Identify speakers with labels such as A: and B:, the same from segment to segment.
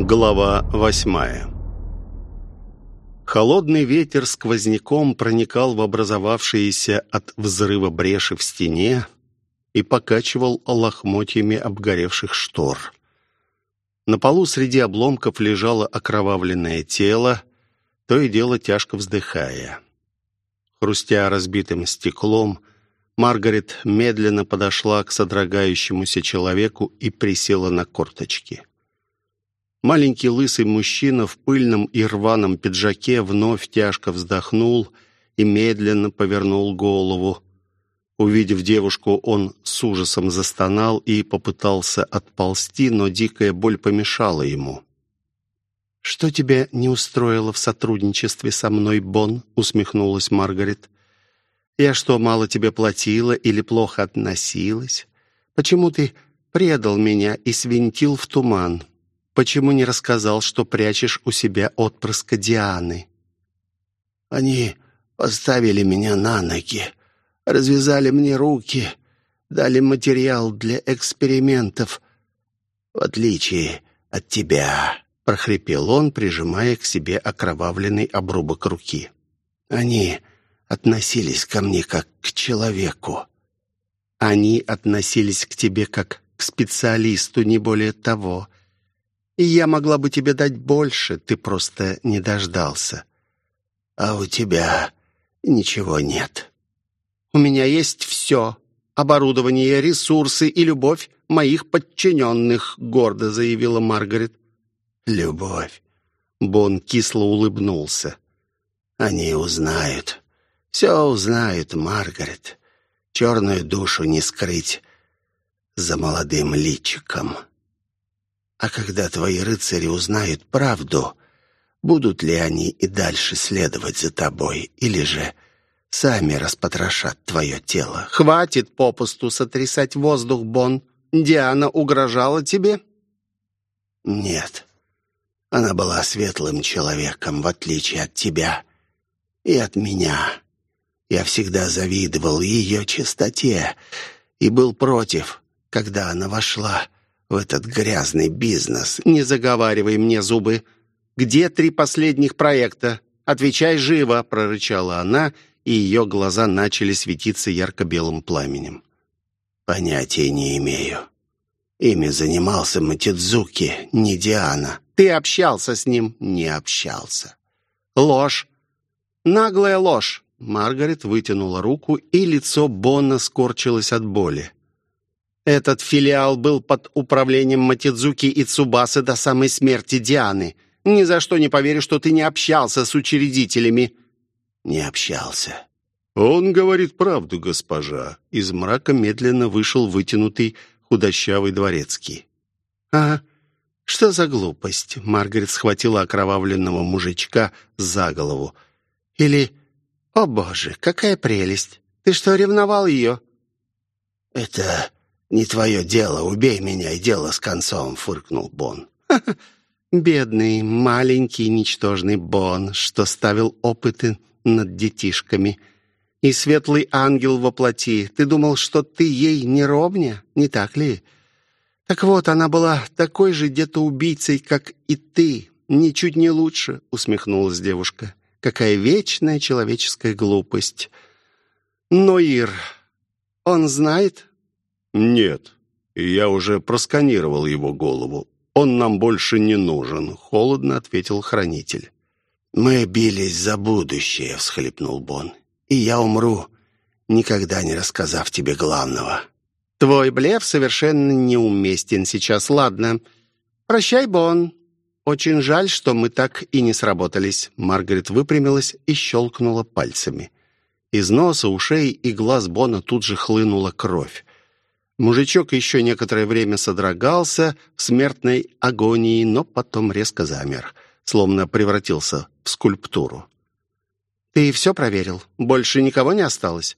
A: Глава восьмая Холодный ветер сквозняком проникал в образовавшиеся от взрыва бреши в стене и покачивал лохмотьями обгоревших штор. На полу среди обломков лежало окровавленное тело, то и дело тяжко вздыхая. Хрустя разбитым стеклом, Маргарет медленно подошла к содрогающемуся человеку и присела на корточки. Маленький лысый мужчина в пыльном и рваном пиджаке вновь тяжко вздохнул и медленно повернул голову. Увидев девушку, он с ужасом застонал и попытался отползти, но дикая боль помешала ему. «Что тебя не устроило в сотрудничестве со мной, Бон?» — усмехнулась Маргарет. «Я что, мало тебе платила или плохо относилась? Почему ты предал меня и свинтил в туман? Почему не рассказал, что прячешь у себя отпрыска Дианы?»
B: «Они поставили меня на ноги», развязали мне руки, дали материал для экспериментов. В отличие от тебя, прохрипел он, прижимая к себе окровавленный обрубок руки. Они относились ко мне как к человеку. Они относились к тебе как к специалисту, не более того. И я могла бы тебе дать больше, ты просто не дождался. А у тебя ничего нет. У меня есть все. Оборудование, ресурсы и любовь моих подчиненных», — гордо заявила Маргарет.
A: «Любовь». Бон кисло улыбнулся.
B: «Они узнают. Все узнают, Маргарет. Черную душу не скрыть за молодым личиком. А когда твои рыцари узнают правду, будут ли они и дальше следовать за тобой, или же сами распотрошат твое тело.
A: Хватит попусту сотрясать воздух, Бон. Диана угрожала тебе?
B: Нет. Она была светлым человеком, в отличие от тебя и от меня. Я всегда завидовал ее чистоте и был против, когда она вошла в этот грязный бизнес.
A: Не заговаривай мне зубы. Где три последних проекта? Отвечай живо, прорычала она и ее глаза начали светиться ярко-белым пламенем.
B: «Понятия не имею. Ими занимался Матидзуки, не Диана.
A: Ты общался с ним?»
B: «Не общался».
A: «Ложь. Наглая ложь». Маргарет вытянула руку, и лицо Бонна скорчилось от боли. «Этот филиал был под управлением Матидзуки и Цубасы до самой смерти Дианы. Ни за что не поверю, что ты не общался с учредителями»
B: не общался.
A: «Он говорит правду, госпожа». Из мрака медленно вышел вытянутый худощавый дворецкий. «А что за глупость?» Маргарет схватила окровавленного мужичка за голову. «Или... О, боже, какая прелесть! Ты что, ревновал ее?»
B: «Это не твое дело. Убей меня, и дело с концом», — фыркнул Бон.
A: «Бедный, маленький, ничтожный Бон, что ставил опыты над детишками. И светлый ангел во плоти. Ты думал, что ты ей не ровня, не так ли? Так вот, она была такой же где-то убийцей, как и ты. Ничуть не лучше, усмехнулась девушка. Какая вечная человеческая глупость. Но Ир, он знает? Нет, я уже просканировал его голову. Он нам больше не нужен, холодно ответил хранитель.
B: «Мы бились за будущее», — всхлипнул Бон. «И я умру, никогда не рассказав тебе главного».
A: «Твой блеф совершенно неуместен сейчас, ладно. Прощай, Бон. Очень жаль, что мы так и не сработались». Маргарет выпрямилась и щелкнула пальцами. Из носа, ушей и глаз Бона тут же хлынула кровь. Мужичок еще некоторое время содрогался в смертной агонии, но потом резко замер — словно превратился в скульптуру. «Ты все проверил? Больше никого не осталось?»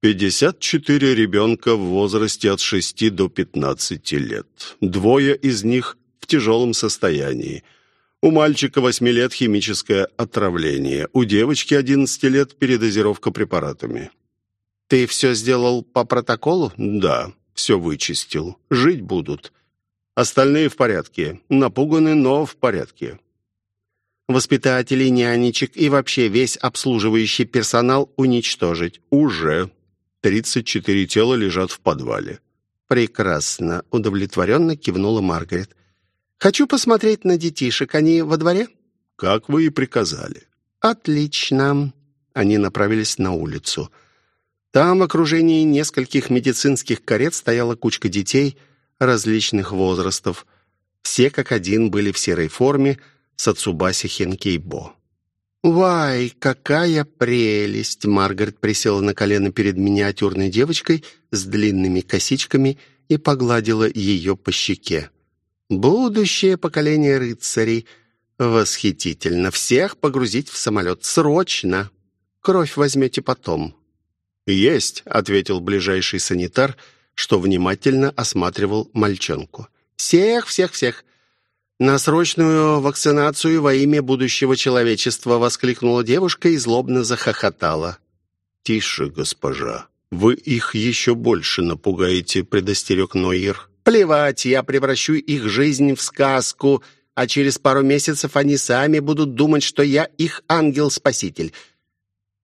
C: «Пятьдесят четыре ребенка в возрасте от шести до пятнадцати лет. Двое из них в тяжелом состоянии. У мальчика восьми лет химическое отравление, у девочки одиннадцати лет передозировка препаратами».
A: «Ты все сделал по протоколу?»
C: «Да, все вычистил. Жить будут. Остальные в порядке. Напуганы, но в порядке.
A: Воспитателей, нянечек и вообще весь обслуживающий персонал уничтожить.
C: Уже. 34 тела лежат в подвале.
A: Прекрасно. Удовлетворенно кивнула Маргарет. Хочу посмотреть на детишек. Они во дворе?
C: Как вы и приказали.
A: Отлично. Они направились на улицу. Там в окружении нескольких медицинских карет стояла кучка детей различных возрастов. Все как один были в серой форме с Ацубаси Хенкейбо. «Вай, какая прелесть!» Маргарет присела на колено перед миниатюрной девочкой с длинными косичками и погладила ее по щеке. «Будущее поколение рыцарей. Восхитительно. Всех погрузить в самолет. Срочно. Кровь возьмете потом.
C: «Есть», — ответил ближайший санитар, что внимательно осматривал мальчонку.
A: «Всех, всех, всех!» «На срочную вакцинацию во имя будущего человечества!» — воскликнула девушка и злобно захохотала.
C: «Тише, госпожа. Вы их еще больше напугаете», — предостерег Нойер.
A: «Плевать, я превращу их жизнь в сказку, а через пару месяцев они сами будут думать, что я их ангел-спаситель.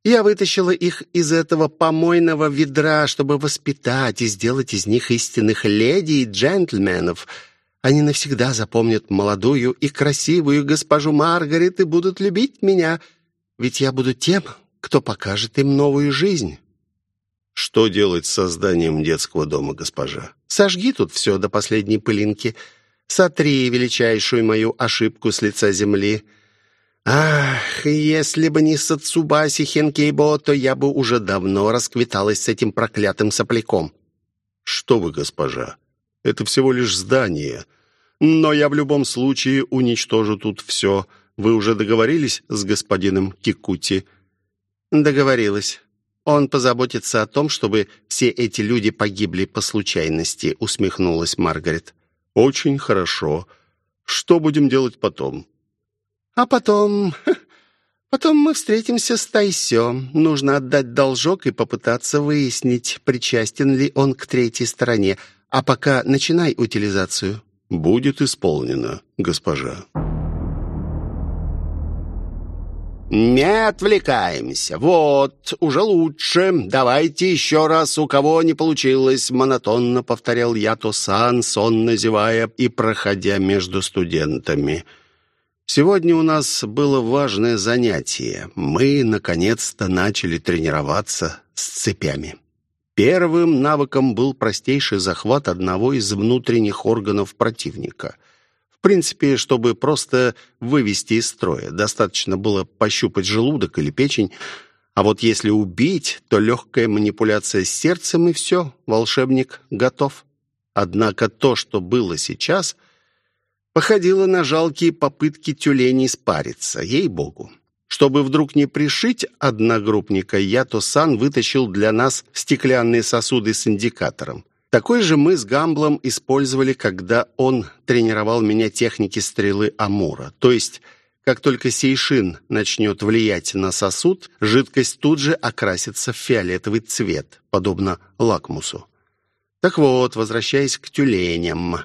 A: Я вытащила их из этого помойного ведра, чтобы воспитать и сделать из них истинных леди и джентльменов. Они навсегда запомнят молодую и красивую госпожу Маргарет и будут любить меня, ведь я буду тем, кто покажет им новую жизнь».
C: «Что делать с созданием детского дома, госпожа?»
A: «Сожги тут все до последней пылинки. Сотри величайшую мою ошибку с лица земли». Ах, если бы не Сацубаси Хенкейбо, то я бы уже давно расквиталась с этим проклятым сопляком.
C: Что вы, госпожа, это всего лишь здание. Но я в любом случае уничтожу тут все. Вы уже договорились с господином Кикути?
A: Договорилась. Он позаботится о том, чтобы все эти люди погибли по случайности, усмехнулась Маргарет.
C: Очень хорошо. Что будем делать потом?
A: А потом... Потом мы встретимся с Тайсё. Нужно отдать должок и попытаться выяснить, причастен ли он к третьей стороне. А пока начинай утилизацию».
C: «Будет исполнено, госпожа».
B: «Не отвлекаемся. Вот, уже лучше. Давайте еще раз, у кого не получилось», — монотонно повторял Ято-сан, сонно зевая и проходя между студентами. «Я Сегодня у нас было важное занятие. Мы, наконец-то, начали тренироваться с цепями. Первым навыком был простейший захват одного из внутренних органов противника. В принципе, чтобы просто вывести из строя, достаточно было пощупать желудок или печень, а вот если убить, то легкая манипуляция с сердцем и все, волшебник готов. Однако то, что было сейчас, походило на жалкие попытки тюленей спариться, ей-богу. Чтобы вдруг не пришить одногруппника, Ято-сан вытащил для нас стеклянные сосуды с индикатором. Такой же мы с Гамблом использовали, когда он тренировал меня технике стрелы Амура. То есть, как только сейшин начнет влиять на сосуд, жидкость тут же окрасится в фиолетовый цвет, подобно лакмусу. Так вот, возвращаясь к тюленям.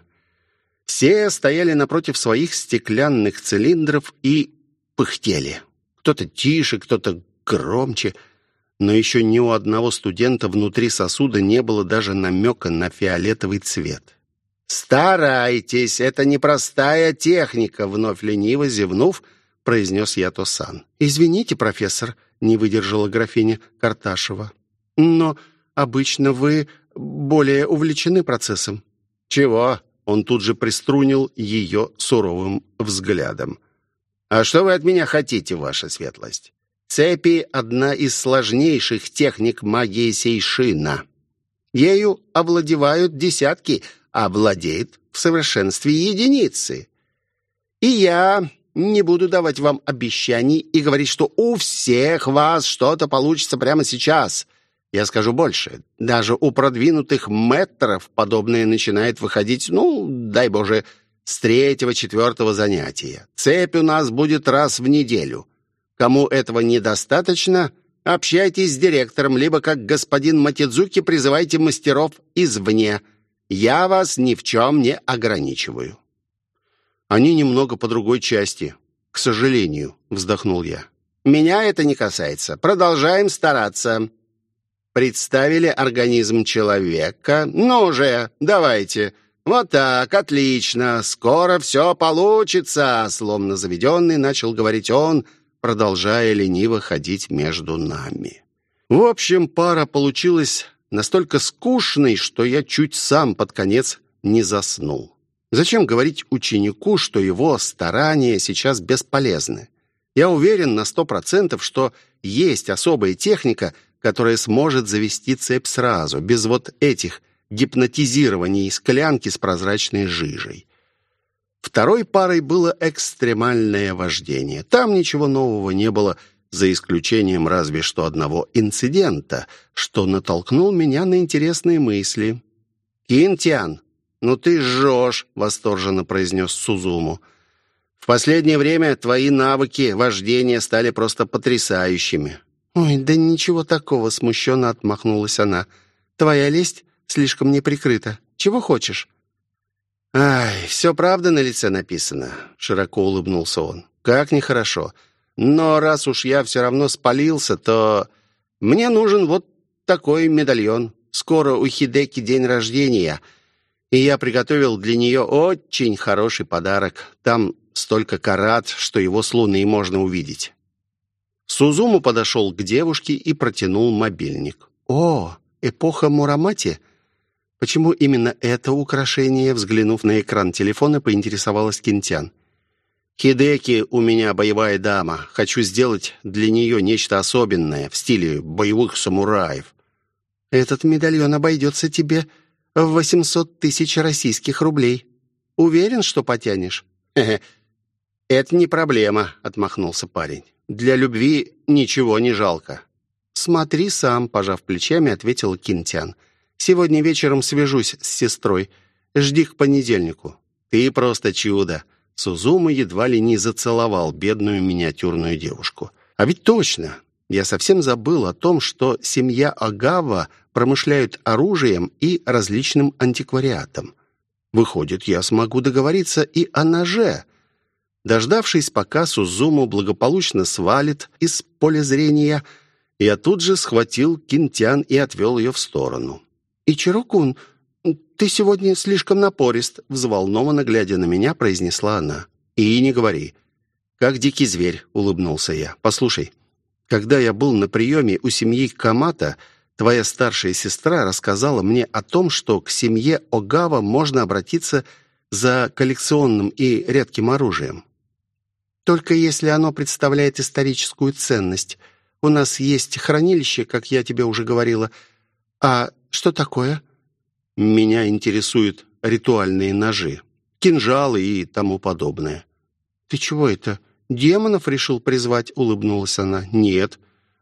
B: Все стояли напротив своих стеклянных цилиндров и пыхтели. Кто-то тише, кто-то громче, но еще ни у одного студента внутри сосуда не было даже намека на фиолетовый цвет. «Старайтесь, это непростая техника», — вновь лениво зевнув, произнес Ято-сан. «Извините, профессор», — не выдержала графиня Карташева. «Но обычно вы более увлечены процессом». «Чего?» Он тут же приструнил ее суровым взглядом. «А что вы от меня хотите, ваша светлость? Цепи — одна из сложнейших техник магии Сейшина. Ею овладевают десятки, а владеет в совершенстве единицы. И я не буду давать вам обещаний и говорить, что у всех вас что-то получится прямо сейчас. Я скажу больше. Даже у продвинутых метров подобное начинает выходить, ну, дай Боже, с третьего-четвертого занятия. Цепь у нас будет раз в неделю. Кому этого недостаточно, общайтесь с директором, либо, как господин Матидзуки, призывайте мастеров извне.
A: Я вас ни в чем не ограничиваю». «Они немного по другой части, к сожалению», — вздохнул я. «Меня это не касается. Продолжаем стараться». Представили организм человека. «Ну же, давайте!» «Вот так, отлично! Скоро все получится!» Словно заведенный начал говорить он, продолжая лениво ходить между нами. В общем, пара получилась настолько скучной, что я чуть сам под конец не заснул. Зачем говорить ученику, что его старания сейчас бесполезны? Я уверен на сто процентов, что есть особая техника, которая сможет завести цепь сразу, без вот этих гипнотизирования склянки с прозрачной жижей. Второй парой было экстремальное вождение. Там ничего нового не было, за исключением разве что одного инцидента, что натолкнул меня на интересные мысли. «Кинтян, ну ты жжешь!» — восторженно произнес Сузуму. «В последнее время твои навыки вождения стали просто потрясающими». «Ой, да ничего такого!» — смущенно отмахнулась она. «Твоя лесть слишком не прикрыта. Чего хочешь?» «Ай, все правда на лице написано», — широко улыбнулся он. «Как нехорошо. Но раз уж я все равно спалился, то мне нужен вот такой медальон. Скоро у Хидеки день рождения, и я приготовил для нее очень хороший подарок. Там столько карат, что его с луны можно увидеть». Сузуму подошел к девушке и протянул мобильник. «О, эпоха Мурамати?» Почему именно это украшение, взглянув на экран телефона, поинтересовалась Кинтян. «Хидеки у меня боевая дама. Хочу сделать для нее нечто особенное в стиле боевых самураев». «Этот медальон обойдется тебе в восемьсот тысяч российских рублей. Уверен, что потянешь?» «Хе-хе, это не проблема», — отмахнулся парень. «Для любви ничего не жалко». «Смотри сам», — пожав плечами, ответил Кинтян. Сегодня вечером свяжусь с сестрой. Жди к понедельнику». «Ты просто чудо!» Сузума едва ли не зацеловал бедную миниатюрную девушку. «А ведь точно! Я совсем забыл о том, что семья Агава промышляет оружием и различным антиквариатом. Выходит, я смогу договориться и о ноже». Дождавшись, пока Сузуму благополучно свалит из поля зрения, я тут же схватил Кинтян и отвел ее в сторону. «Ичиро-кун, ты сегодня слишком напорист», — взволнованно глядя на меня, произнесла она. «И не говори». «Как дикий зверь», — улыбнулся я. «Послушай, когда я был на приеме у семьи Камата, твоя старшая сестра рассказала мне о том, что к семье Огава можно обратиться за коллекционным и редким оружием. Только если оно представляет историческую ценность. У нас есть хранилище, как я тебе уже говорила, а «Что такое?» «Меня интересуют ритуальные ножи, кинжалы и тому подобное». «Ты чего это? Демонов решил призвать?» — улыбнулась она. «Нет,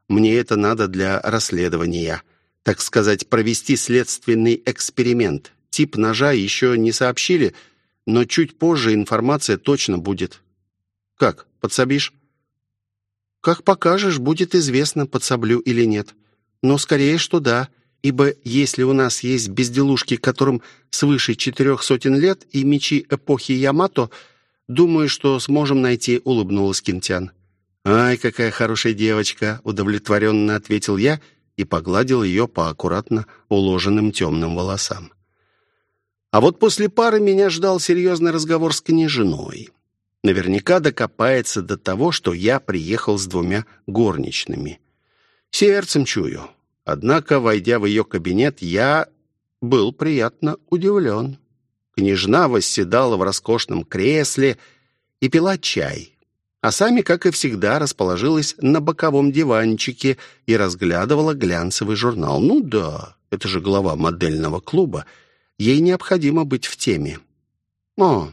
A: мне это надо для расследования. Так сказать, провести следственный эксперимент. Тип ножа еще не сообщили, но чуть позже информация точно будет». «Как, подсобишь?» «Как покажешь, будет известно, подсоблю или нет. Но скорее, что да ибо если у нас есть безделушки, которым свыше четырех сотен лет, и мечи эпохи Ямато, думаю, что сможем найти», — улыбнулась Кинтян. «Ай, какая хорошая девочка!» — удовлетворенно ответил я и погладил ее по аккуратно уложенным темным волосам. А вот после пары меня ждал серьезный разговор с княжиной. Наверняка докопается до того, что я приехал с двумя горничными. Сердцем чую. Однако, войдя в ее кабинет, я был приятно удивлен. Княжна восседала в роскошном кресле и пила чай, а сами, как и всегда, расположилась на боковом диванчике и разглядывала глянцевый журнал. Ну да, это же глава модельного клуба. Ей необходимо быть в теме. О,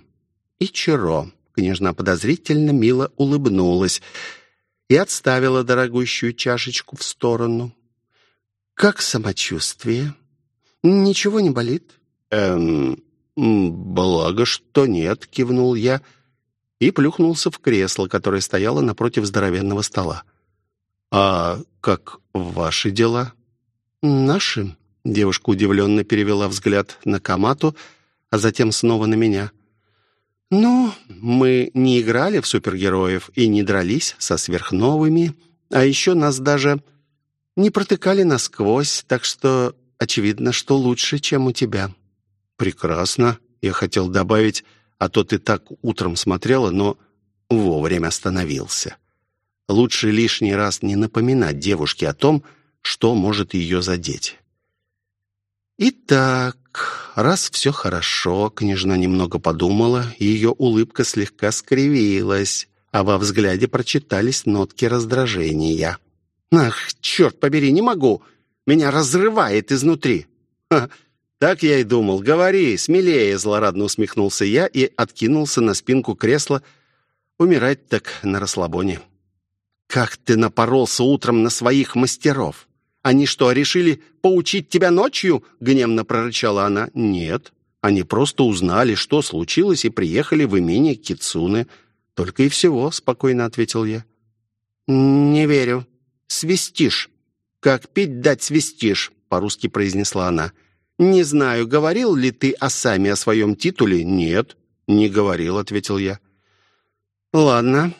A: и Чиро. Княжна подозрительно мило улыбнулась и отставила дорогущую чашечку в сторону. «Как самочувствие? Ничего не болит?» «Эм, благо, что нет», — кивнул я и плюхнулся в кресло, которое стояло напротив здоровенного стола. «А как ваши дела?» «Наши?» Девушка удивленно перевела взгляд на Камату, а затем снова на меня. «Ну, мы не играли в супергероев и не дрались со сверхновыми, а еще нас даже не протыкали насквозь, так что очевидно, что лучше, чем у тебя». «Прекрасно», — я хотел добавить, а то ты так утром смотрела, но вовремя остановился. Лучше лишний раз не напоминать девушке о том, что может ее задеть. «Итак, раз все хорошо», — княжна немного подумала, ее улыбка слегка скривилась, а во взгляде прочитались нотки раздражения. «Ах, черт побери, не могу! Меня разрывает изнутри!» Ха, «Так я и думал. Говори, смелее!» — злорадно усмехнулся я и откинулся на спинку кресла. «Умирать так на расслабоне». «Как ты напоролся утром на своих мастеров? Они что, решили поучить тебя ночью?» — гневно прорычала она. «Нет. Они просто узнали, что случилось, и приехали в имение Кицуны. Только и всего», — спокойно ответил я. «Не верю. Свистишь. Как пить дать свистишь», — по-русски произнесла она. «Не знаю, говорил ли ты о сами о своем титуле?» «Нет, не говорил», — ответил я. «Ладно,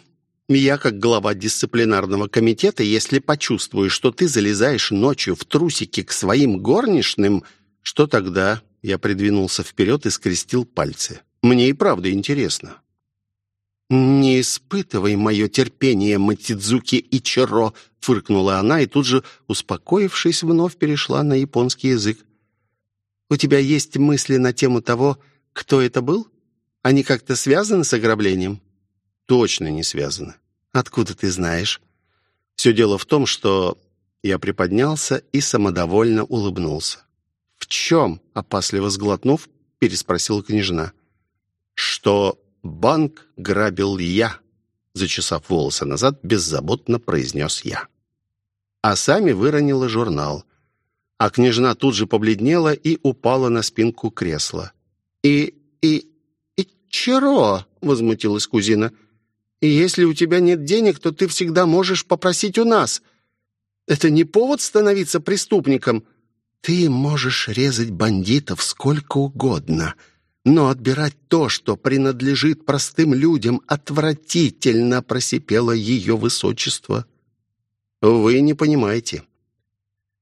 A: я, как глава дисциплинарного комитета, если почувствую, что ты залезаешь ночью в трусики к своим горничным, что тогда?» Я придвинулся вперед и скрестил пальцы. «Мне и правда интересно». «Не испытывай мое терпение, Матидзуки Ичиро!» — фыркнула она и тут же, успокоившись, вновь перешла на японский язык. «У тебя есть мысли на тему того, кто это был? Они как-то связаны с ограблением?» Точно не связаны. Откуда ты знаешь? Все дело в том, что я приподнялся и самодовольно улыбнулся. «В чем?» — опасливо сглотнув, переспросила княжна. «Что банк грабил я», — зачесав волосы назад, беззаботно произнес я. А сами выронила журнал. А княжна тут же побледнела и упала на спинку кресла. «И... и... и чего?» — возмутилась кузина. И если у тебя нет денег, то ты всегда можешь попросить у нас. Это не повод становиться преступником. Ты можешь резать бандитов сколько угодно, но отбирать то, что принадлежит простым людям, отвратительно просипело ее высочество. Вы не понимаете.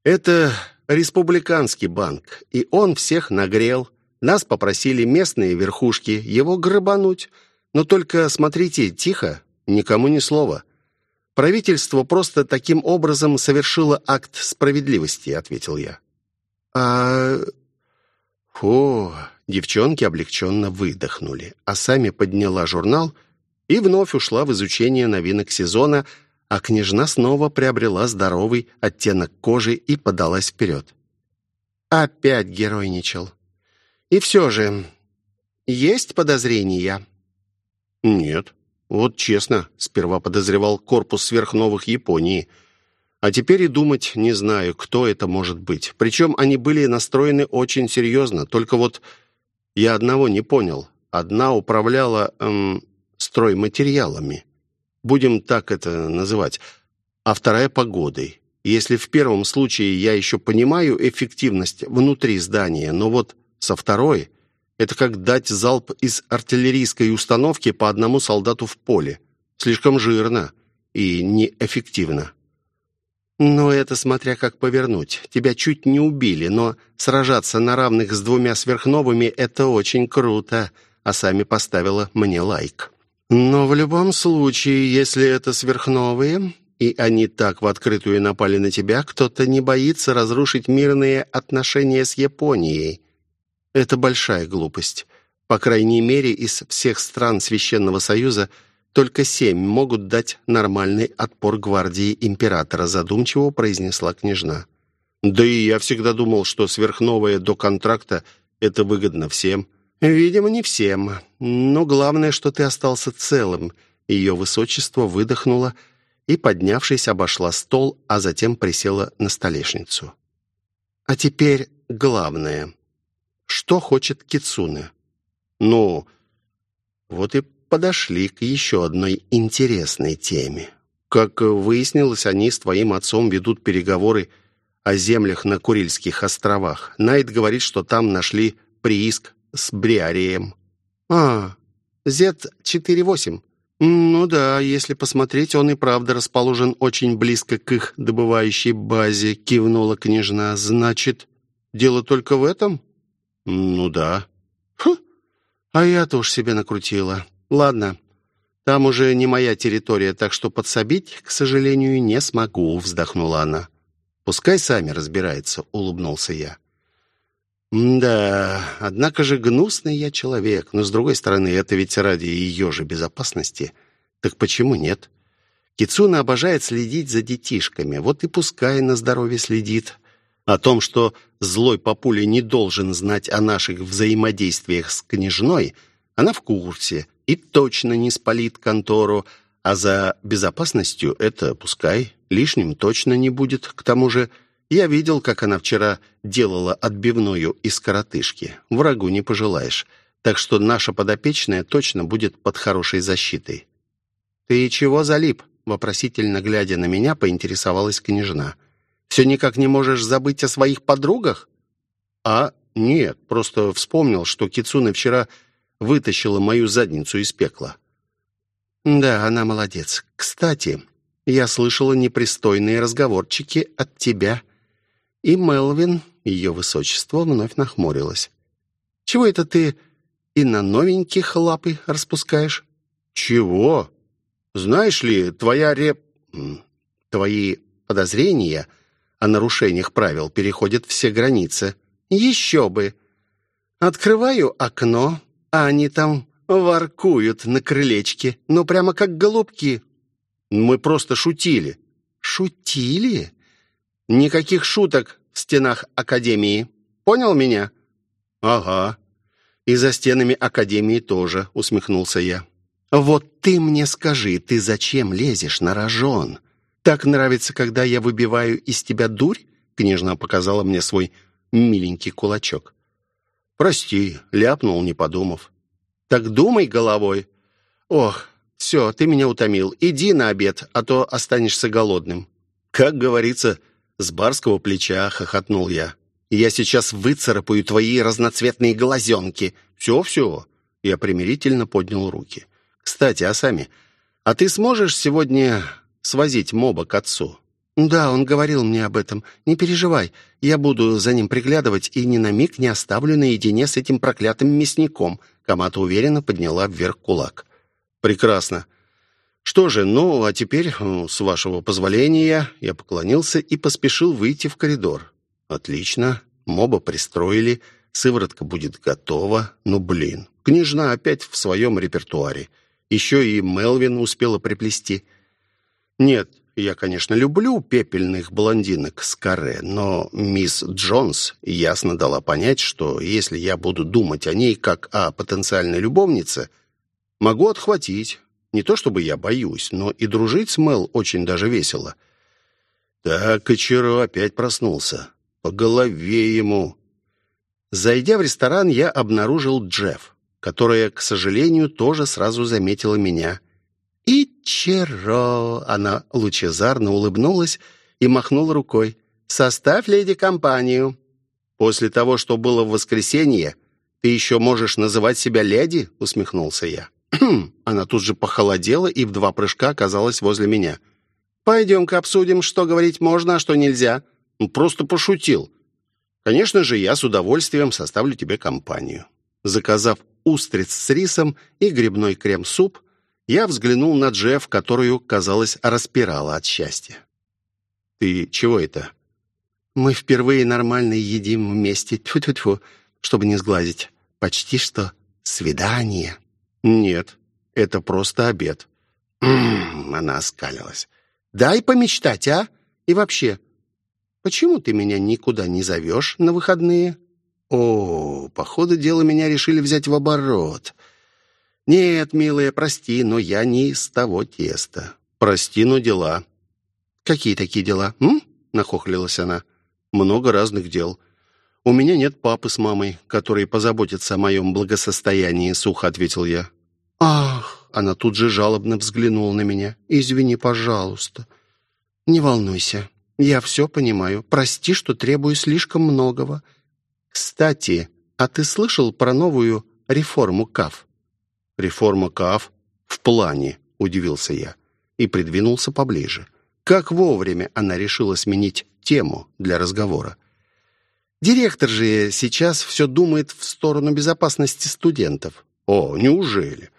A: Это республиканский банк, и он всех нагрел. Нас попросили местные верхушки его грабануть — но только смотрите тихо, никому ни слова. Правительство просто таким образом совершило акт справедливости, ответил я. А... Фу, девчонки облегченно выдохнули, а сами подняла журнал и вновь ушла в изучение новинок сезона, а княжна снова приобрела здоровый оттенок кожи и подалась вперед. Опять геройничал. И все же, есть подозрения. «Нет. Вот честно, сперва подозревал корпус сверхновых Японии. А теперь и думать не знаю, кто это может быть. Причем они были настроены очень серьезно. Только вот я одного не понял. Одна управляла эм, стройматериалами. Будем так это называть. А вторая — погодой. Если в первом случае я еще понимаю эффективность внутри здания, но вот со второй это как дать залп из артиллерийской установки по одному солдату в поле. Слишком жирно и неэффективно. Но это смотря как повернуть. Тебя чуть не убили, но сражаться на равных с двумя сверхновыми — это очень круто. А сами поставила мне лайк. Но в любом случае, если это сверхновые, и они так в открытую напали на тебя, кто-то не боится разрушить мирные отношения с Японией. Это большая глупость. По крайней мере, из всех стран Священного Союза только семь могут дать нормальный отпор гвардии императора, задумчиво произнесла княжна. Да и я всегда думал, что сверхновое до контракта — это выгодно всем. Видимо, не всем. Но главное, что ты остался целым. Ее высочество выдохнуло и, поднявшись, обошла стол, а затем присела на столешницу. А теперь главное что хочет Кицуне. Ну, вот и подошли к еще одной интересной теме. Как выяснилось, они с твоим отцом ведут переговоры о землях на Курильских островах. Найт говорит, что там нашли прииск с бриарием.
B: А, Z48. Ну да, если посмотреть, он и правда расположен очень близко к их добывающей базе, кивнула княжна. Значит, дело только в этом?
A: Ну да.
B: Фу, а я-то уж себе накрутила. Ладно, там уже не моя территория, так что подсобить, к сожалению, не смогу, вздохнула она.
A: Пускай сами разбираются, улыбнулся я.
B: Да, однако же гнусный я человек, но с другой стороны, это ведь ради ее же безопасности. Так почему нет? Кицуна обожает следить за детишками, вот и пускай на здоровье следит. О том, что злой папуля не должен знать о наших взаимодействиях с княжной, она в курсе и точно не спалит контору, а за безопасностью это пускай лишним точно не будет. К тому же я видел, как она вчера делала отбивную из коротышки. Врагу не пожелаешь. Так что наша подопечная точно будет под хорошей защитой. «Ты чего залип?» Вопросительно глядя на меня, поинтересовалась княжна. «Все никак не можешь забыть о своих подругах?»
A: «А, нет, просто вспомнил, что Кицуна вчера вытащила мою задницу из пекла».
B: «Да, она молодец. Кстати, я слышала непристойные разговорчики от тебя». И Мелвин, ее высочество, вновь нахмурилась. «Чего это ты и на новеньких лапы распускаешь?»
A: «Чего? Знаешь ли, твоя реп...
B: Твои подозрения о нарушениях правил переходят все границы. Еще бы! Открываю окно, а они там воркуют на крылечке, ну прямо как голубки.
A: Мы просто шутили.
B: Шутили? Никаких шуток в стенах Академии. Понял меня?
A: Ага. И за стенами Академии тоже, усмехнулся я.
B: Вот ты мне скажи, ты зачем лезешь на рожон? Так нравится, когда я выбиваю из тебя дурь? Княжна показала мне свой миленький кулачок.
A: Прости, ляпнул, не подумав.
B: Так думай головой. Ох, все, ты меня утомил. Иди на обед, а то останешься голодным.
A: Как говорится, с барского плеча хохотнул я. Я сейчас выцарапаю твои разноцветные глазенки. Все-все. Я примирительно поднял руки. Кстати, Асами, а ты сможешь сегодня свозить моба к отцу?
B: «Да, он говорил мне об этом. Не переживай, я буду за ним приглядывать и ни на миг не оставлю наедине с этим проклятым мясником», Камата уверенно подняла вверх кулак.
A: «Прекрасно. Что же, ну, а теперь, с вашего позволения, я поклонился и поспешил выйти в коридор. Отлично, моба пристроили, сыворотка будет готова. Ну, блин, княжна опять в своем репертуаре. Еще и Мелвин успела приплести. Нет, я, конечно, люблю пепельных блондинок с каре, но мисс Джонс ясно дала понять, что если я буду думать о ней как о потенциальной любовнице, могу отхватить. Не то чтобы я боюсь, но и дружить с Мел очень даже весело. Так, Кочеро опять проснулся. По голове ему. Зайдя в ресторан, я обнаружил Джефф, которая, к сожалению, тоже сразу заметила меня –
B: «Ичеро!» Она лучезарно улыбнулась и махнула рукой. «Составь леди компанию».
A: «После того, что было в воскресенье, ты еще можешь называть себя леди?» усмехнулся я. Она тут же похолодела и в два прыжка оказалась возле меня.
B: «Пойдем-ка обсудим, что говорить можно, а что нельзя».
A: Ну, просто пошутил. Конечно же, я с удовольствием составлю тебе компанию. Заказав устриц с рисом и грибной крем-суп, я взглянул на Джефф, которую, казалось, распирала от счастья. «Ты чего это?»
B: «Мы впервые нормально едим вместе, тьфу-тьфу-тьфу, чтобы не сглазить. Почти что свидание».
A: «Нет, это просто обед».
B: «М-м-м», она оскалилась. «Дай помечтать, а? И вообще, почему ты меня никуда не зовешь на выходные?»
A: «О, по ходу дела меня решили взять в оборот». «Нет, милая, прости, но я не из того теста. Прости, но дела».
B: «Какие такие дела, м?» — нахохлилась она.
A: «Много разных дел. У меня нет папы с мамой, которые позаботятся о моем благосостоянии», — сухо ответил я.
B: «Ах!» — она тут же жалобно взглянула на меня. «Извини, пожалуйста». «Не волнуйся. Я все понимаю. Прости, что требую слишком многого. Кстати, а ты слышал про новую реформу КАФ?»
A: «Реформа КАФ? В плане», — удивился я и придвинулся поближе. Как вовремя она решила сменить тему для разговора. Директор же сейчас все думает в сторону безопасности студентов. О, неужели?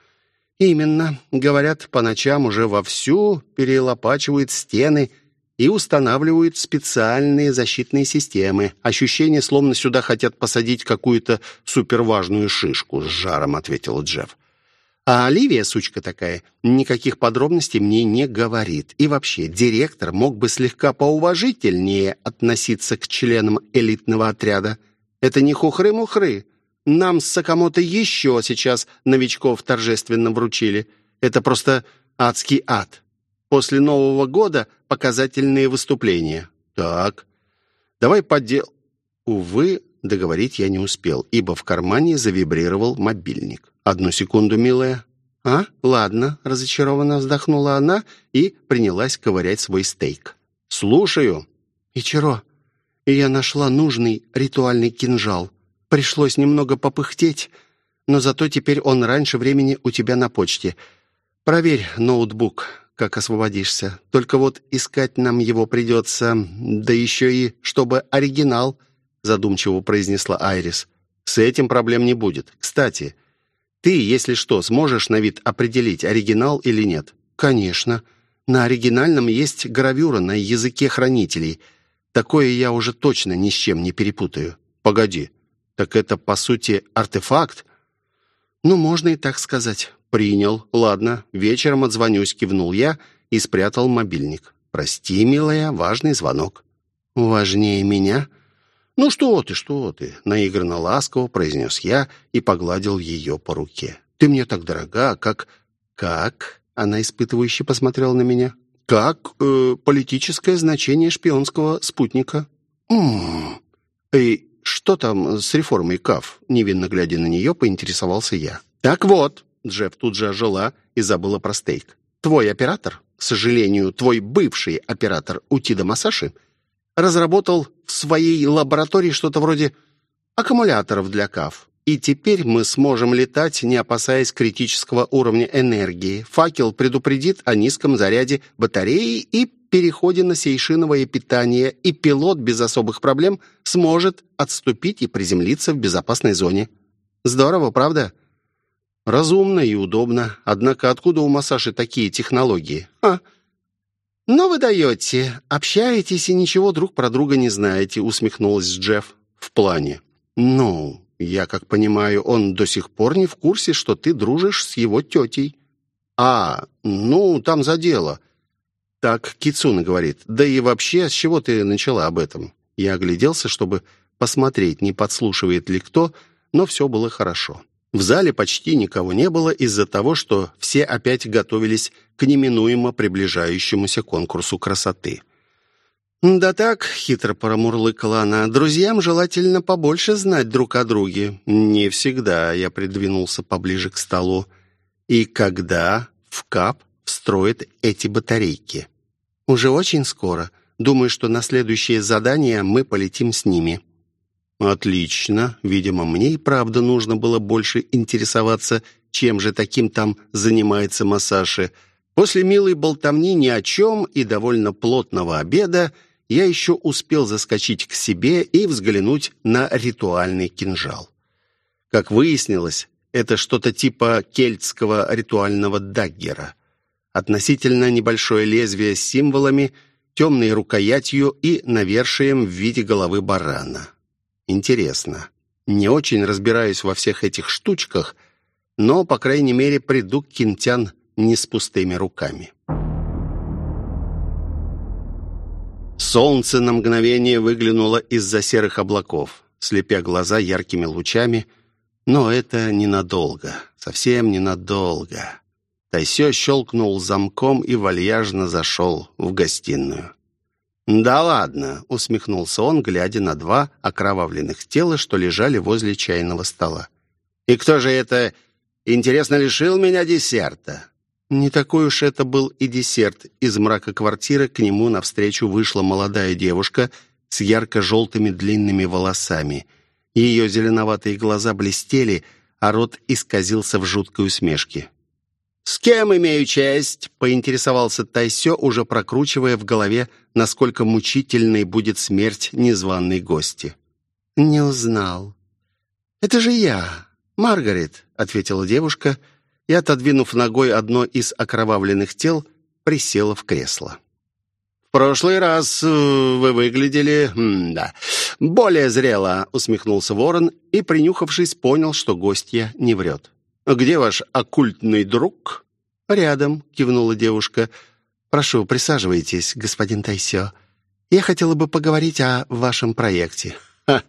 A: Именно. Говорят, по ночам уже вовсю перелопачивают стены и устанавливают специальные защитные системы. Ощущение, словно сюда хотят посадить какую-то суперважную шишку, с жаром ответил Джефф. А Оливия, сучка такая, никаких подробностей мне не говорит. И вообще, директор мог бы слегка поуважительнее относиться к членам элитного отряда. Это не хухры-мухры. Нам с Сакамото еще сейчас новичков торжественно вручили. Это просто адский ад. После Нового года показательные выступления. Так, давай поддел... Увы, договорить я не успел, ибо в кармане завибрировал мобильник. «Одну секунду, милая». «А, ладно», — разочарованно вздохнула она и принялась ковырять свой стейк. «Слушаю». «Ичиро, я нашла нужный ритуальный кинжал. Пришлось немного попыхтеть, но зато теперь он раньше времени у тебя на почте. Проверь ноутбук, как освободишься. Только вот искать нам его придется, да еще и чтобы оригинал», — задумчиво произнесла Айрис. «С этим проблем не будет. Кстати, ты, если что, сможешь на вид определить, оригинал или нет? Конечно. На оригинальном есть гравюра на языке хранителей. Такое я уже точно ни с чем не перепутаю. Погоди. Так это, по сути, артефакт? Ну, можно и так сказать. Принял. Ладно, вечером отзвонюсь, кивнул я и спрятал мобильник. Прости, милая, важный звонок. Важнее меня? «Ну что ты, что ты?» — наигранно ласково произнес я и погладил ее по руке. «Ты мне так дорога, как...» «Как?» — она испытывающе посмотрела на меня. «Как э, политическое значение шпионского спутника». «М-м-м. И что там с реформой КАФ?» Невинно глядя на нее, поинтересовался я. «Так вот», — Джефф тут же ожила и забыла про стейк. «Твой оператор, к сожалению, твой бывший оператор Утида Масаши, разработал в своей лаборатории что-то вроде аккумуляторов для КАФ. И теперь мы сможем летать, не опасаясь критического уровня энергии. Факел предупредит о низком заряде батареи и переходе на сейшиновое питание, и пилот без особых проблем сможет отступить и приземлиться в безопасной зоне. Здорово, правда? Разумно и удобно. Однако откуда у Масаши такие технологии? Ха! «Но вы даете, общаетесь и ничего друг про друга не знаете», усмехнулась Джефф. «В плане». «Ну, я как понимаю, он до сих пор не в курсе, что ты дружишь с его тетей». «А, ну, там за дело». Так Кицуна говорит. «Да и вообще, с чего ты начала об этом?» Я огляделся, чтобы посмотреть, не подслушивает ли кто, но все было хорошо. В зале почти никого не было из-за того, что все опять готовились к неминуемо приближающемуся конкурсу красоты. «Да так», — хитро промурлыкала она, — «друзьям желательно побольше знать друг о друге». «Не всегда», — я придвинулся поближе к столу. «И когда в КАП встроят эти батарейки?» «Уже очень скоро. Думаю, что на следующее задание мы полетим с ними». Отлично. Видимо, мне и правда нужно было больше интересоваться, чем же таким там занимается Масаши. После милой болтовни ни о чем и довольно плотного обеда я еще успел заскочить к себе и взглянуть на ритуальный кинжал. Как выяснилось, это что-то типа кельтского ритуального даггера. Относительно небольшое лезвие с символами, темной рукоятью и навершием в виде головы барана. Интересно. Не очень разбираюсь во всех этих штучках, но, по крайней мере, приду к Кинтян не с пустыми руками. Солнце на мгновение выглянуло из-за серых облаков, слепя глаза яркими лучами, но это ненадолго, совсем ненадолго. Тайсё щелкнул замком и вальяжно зашел в гостиную. «Да ладно», — усмехнулся он, глядя на два окровавленных тела, что лежали возле чайного стола. «И кто же это, интересно, лишил меня десерта?» Не такой уж это был и десерт. Из мрака квартиры к нему навстречу вышла молодая девушка с ярко-желтыми длинными волосами. Ее зеленоватые глаза блестели, а рот исказился в жуткой усмешке. «С кем имею честь?» — поинтересовался Тайсё, уже прокручивая в голове, насколько мучительной будет смерть незваной гости. «Не узнал». «Это же я, Маргарет», — ответила девушка, и, отодвинув ногой одно из окровавленных тел, присела в кресло. «В прошлый раз э, вы выглядели... да, более зрело», — усмехнулся ворон и, принюхавшись, понял, что гостья не врет. «Где ваш оккультный друг?» «Рядом», — кивнула девушка. «Прошу, присаживайтесь, господин Тайсё. Я хотела бы поговорить о вашем проекте». «Ха!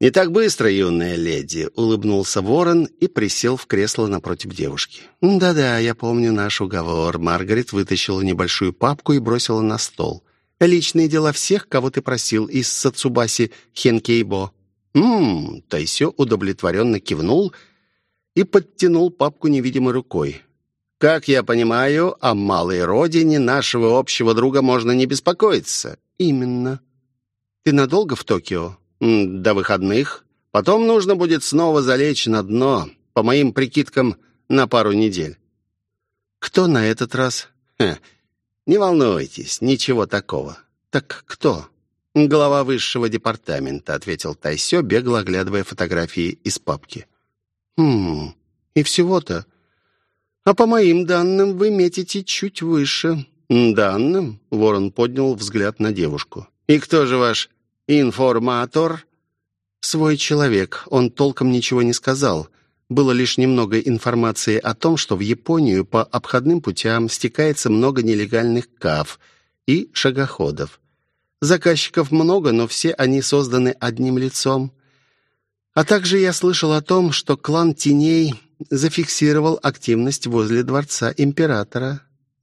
A: «Не так быстро, юная леди», — улыбнулся ворон и присел в кресло напротив девушки. «Да-да, я помню наш уговор». Маргарет вытащила небольшую папку и бросила на стол. «Личные дела всех, кого ты просил, из Сацубаси Хенкейбо». «Ммм», — Тайсё удовлетворенно кивнул подтянул папку невидимой рукой. «Как я понимаю, о малой родине нашего общего друга можно не беспокоиться». «Именно. Ты надолго в Токио?» «До выходных. Потом нужно будет снова залечь на дно, по моим прикидкам, на пару недель». «Кто на этот раз?» Ха, «Не волнуйтесь, ничего такого». «Так кто?» «Глава высшего департамента», — ответил Тайсё, бегло оглядывая фотографии из папки. «Хм, и всего-то. А по моим данным вы метите чуть выше». «Данным?» — Ворон поднял взгляд на девушку. «И кто же ваш информатор?» «Свой человек. Он толком ничего не сказал. Было лишь немного информации о том, что в Японию по обходным путям стекается много нелегальных каф и шагоходов. Заказчиков много, но все они созданы одним лицом. А также я слышал о том, что клан Теней зафиксировал активность возле дворца императора.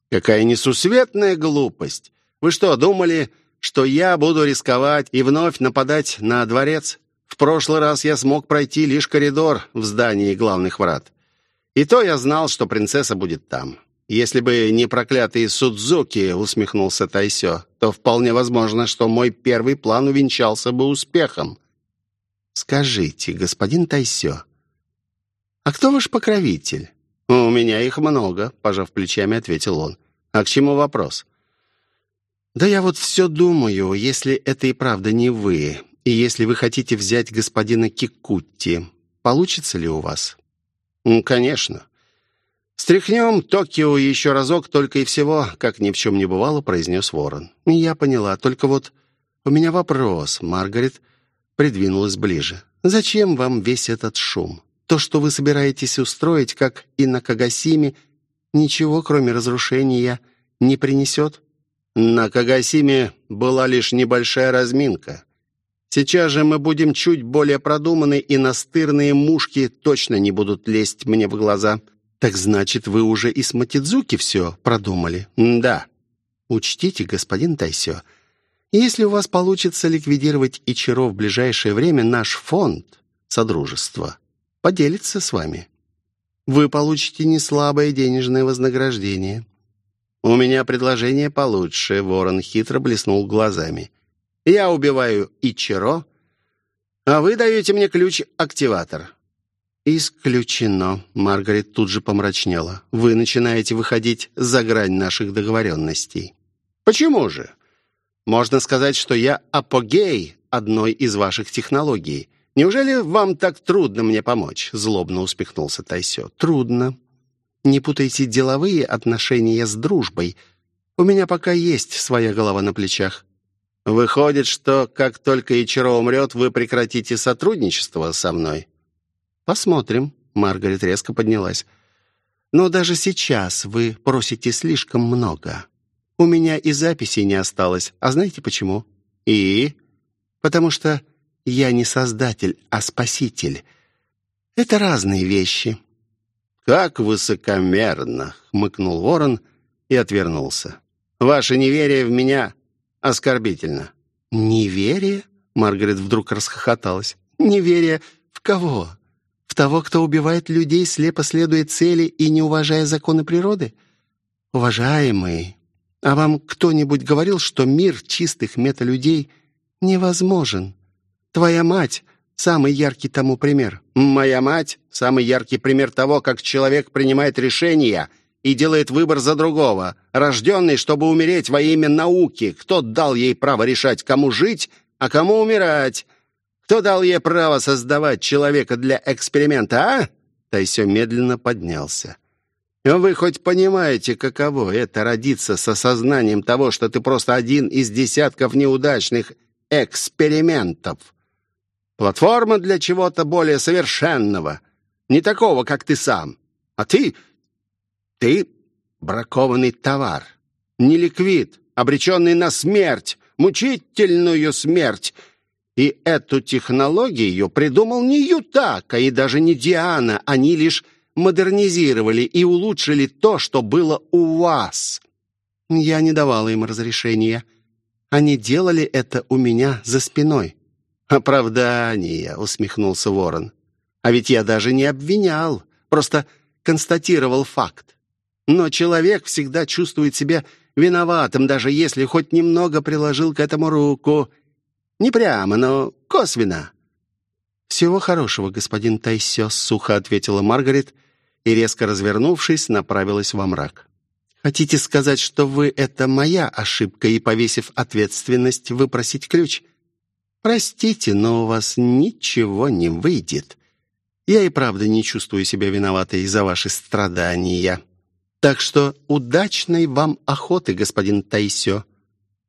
A: Какая несусветная глупость! Вы что, думали, что я буду рисковать и вновь нападать на дворец? В прошлый раз я смог пройти лишь коридор в здании главных врат. И то я знал, что принцесса будет там. Если бы не проклятые Судзуки, усмехнулся Тайсё, то вполне возможно, что мой первый план увенчался бы успехом. «Скажите, господин Тайсё, а кто ваш покровитель?» «У меня их много», — пожав плечами, ответил он. «А к чему вопрос?» «Да я вот все думаю, если это и правда не вы, и если вы хотите взять господина Кикутти, получится ли у вас?» «Конечно. Стряхнем Токио еще разок только и всего, как ни в чем не бывало», — произнес Ворон. «Я поняла, только вот у меня вопрос, Маргарет» придвинулась ближе. «Зачем вам весь этот шум? То, что вы собираетесь устроить, как и на Кагасиме, ничего, кроме разрушения, не принесет?» «На Кагасиме была лишь небольшая разминка. Сейчас же мы будем чуть более продуманы, и настырные мушки точно не будут лезть мне в глаза». «Так значит, вы уже и с Матидзуки все продумали?» «Да». «Учтите, господин Тайсё, — если у вас получится ликвидировать Ичиро в ближайшее время, наш фонд, Содружество, поделится с вами. Вы получите неслабое денежное вознаграждение. У меня предложение получше, Ворон хитро блеснул глазами. Я убиваю Ичиро, а вы даете мне ключ-активатор. «Исключено», — Маргарет тут же помрачнела. «Вы начинаете выходить за грань наших договоренностей». «Почему же? Можно сказать, что я апогей одной из ваших технологий. Неужели вам так трудно мне помочь?» Злобно успехнулся Тайсё. «Трудно. Не путайте деловые отношения с дружбой. У меня пока есть своя голова на плечах». «Выходит, что как только Ичиро умрет, вы прекратите сотрудничество со мной?» «Посмотрим», — Маргарет резко поднялась. «Но даже сейчас вы просите слишком много. У меня и записи не осталось. А знаете почему? И? Потому что я не создатель, а спаситель. Это разные вещи. Как высокомерно, хмыкнул Ворон и отвернулся. Ваше неверие в меня оскорбительно. Неверие? Маргарет вдруг расхохоталась. Неверие в кого? В
B: В того, кто убивает людей, слепо следуя цели и не уважая законы природы? Уважаемый, а вам кто-нибудь говорил, что мир чистых металюдей невозможен? Твоя мать — самый яркий тому пример.
A: Моя мать — самый яркий пример того, как человек принимает решения и делает выбор за другого, рожденный, чтобы умереть во имя науки. Кто дал ей право решать, кому жить, а кому умирать? Кто дал ей право создавать человека для эксперимента, а?» Тайсё медленно поднялся. «Вы хоть понимаете, каково это родиться с осознанием того, что ты просто один из десятков неудачных экспериментов? Платформа для чего-то более совершенного, не такого, как ты сам. А ты... ты бракованный товар, не ликвид, обреченный на смерть, мучительную смерть, и эту технологию придумал не Ютака и даже не Диана. Они лишь модернизировали и улучшили то, что было у вас. Я не давала им разрешения. Они делали это у меня за спиной. «Оправдание», — усмехнулся Ворон. «А ведь я даже не обвинял, просто констатировал факт. Но человек всегда чувствует себя виноватым, даже если хоть немного приложил к этому руку. Не прямо, но косвенно». «Всего хорошего, господин Тайсё», — сухо ответила Маргарет и, резко развернувшись, направилась во мрак. «Хотите сказать, что вы — это моя ошибка, и, повесив ответственность, выпросить ключ? Простите, но у вас ничего не выйдет. Я и правда не чувствую себя виноватой из-за ваши страдания. Так что удачной вам охоты, господин Тайсё».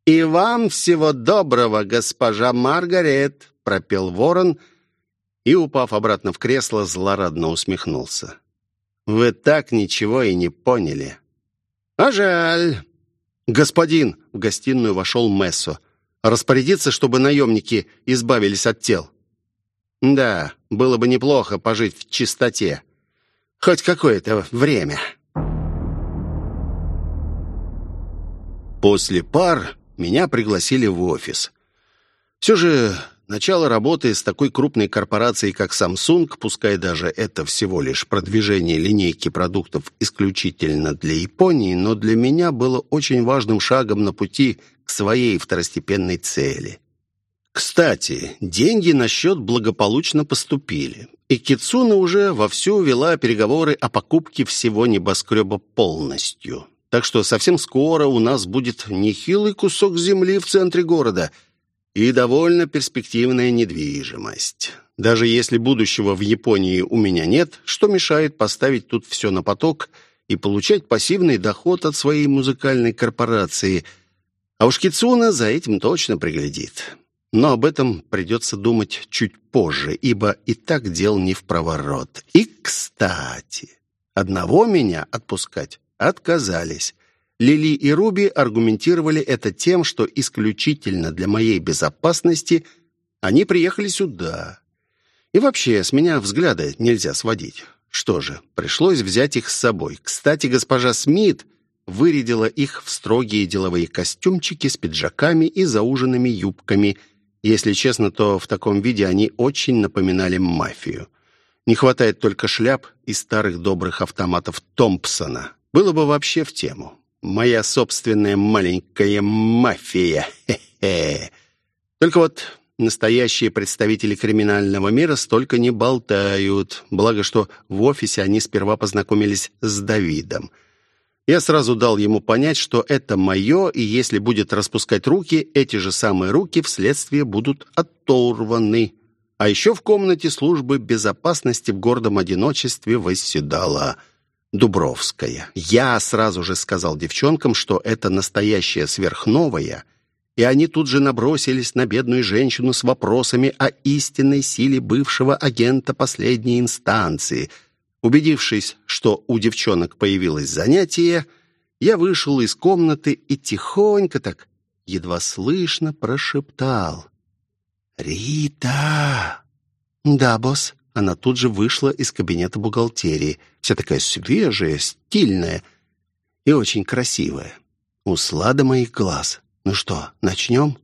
A: «И вам всего доброго, госпожа Маргарет!» — пропел ворон и, упав обратно в кресло, злорадно усмехнулся. «Вы так ничего и не поняли». «А жаль!» «Господин!» — в гостиную вошел Мессо. «Распорядиться, чтобы наемники избавились от тел». «Да, было бы неплохо пожить в чистоте. Хоть какое-то время». После пар меня пригласили в офис. Все же начало работы с такой крупной корпорацией, как Samsung, пускай даже это всего лишь продвижение линейки продуктов исключительно для Японии, но для меня было очень важным шагом на пути к своей второстепенной цели. Кстати, деньги на счет благополучно поступили, и Кицуна уже вовсю вела переговоры о покупке всего небоскреба полностью. Так что совсем скоро у нас будет нехилый кусок земли в центре города и довольно перспективная недвижимость. Даже если будущего в Японии у меня нет, что мешает поставить тут все на поток и получать пассивный доход от своей музыкальной корпорации. А уж Кицуна за этим точно приглядит. Но об этом придется думать чуть позже, ибо и так дел не в проворот. И, кстати, одного меня отпускать отказались. Лили и Руби аргументировали это тем, что исключительно для моей безопасности они приехали сюда. И вообще, с меня взгляда нельзя сводить. Что же, пришлось взять их с собой. Кстати, госпожа Смит вырядила их в строгие деловые костюмчики с пиджаками и зауженными юбками. Если честно, то в таком виде они очень напоминали мафию. Не хватает только шляп и старых добрых автоматов Томпсона. Было бы вообще в тему. Моя собственная маленькая мафия. Хе-хе. Только вот настоящие представители криминального мира столько не болтают. Благо, что в офисе они сперва познакомились с Давидом. Я сразу дал ему понять, что это мое, и если будет распускать руки, эти же самые руки вследствие будут оторваны. А еще в комнате службы безопасности в гордом одиночестве восседала Дубровская. Я сразу же сказал девчонкам, что это настоящая сверхновая, и они тут же набросились на бедную женщину с вопросами о истинной силе бывшего агента последней инстанции. Убедившись, что у девчонок появилось занятие, я вышел из комнаты и тихонько так, едва слышно, прошептал. «Рита!» «Да, босс», она тут же вышла из кабинета бухгалтерии, вся такая свежая, стильная и очень красивая. Услада моих глаз. Ну что, начнем?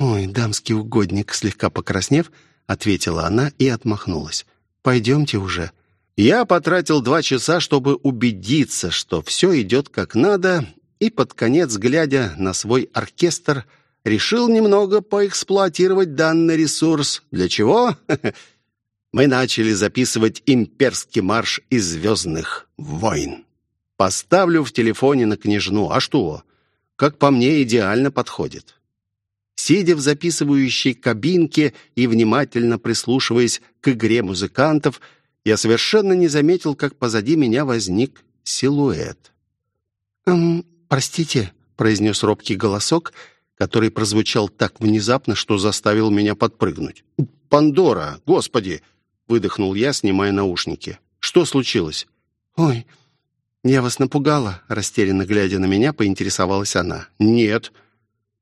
A: Ой, дамский угодник, слегка покраснев, ответила она и отмахнулась.
B: Пойдемте уже».
A: Я потратил два часа, чтобы убедиться, что все идет как надо, и под конец, глядя на свой оркестр, решил немного поэксплуатировать данный ресурс. Для чего? Мы начали записывать имперский марш из «Звездных войн». Поставлю в телефоне на княжну. А что? Как по мне, идеально подходит. Сидя в записывающей кабинке и внимательно прислушиваясь к игре музыкантов, я совершенно не заметил, как позади меня возник силуэт.
B: «Эм, простите», — произнес робкий голосок, который прозвучал так внезапно, что заставил меня подпрыгнуть.
A: «Пандора! Господи!» — выдохнул я, снимая наушники. «Что случилось?»
B: «Ой, я вас напугала», — растерянно глядя на меня, поинтересовалась она.
A: «Нет.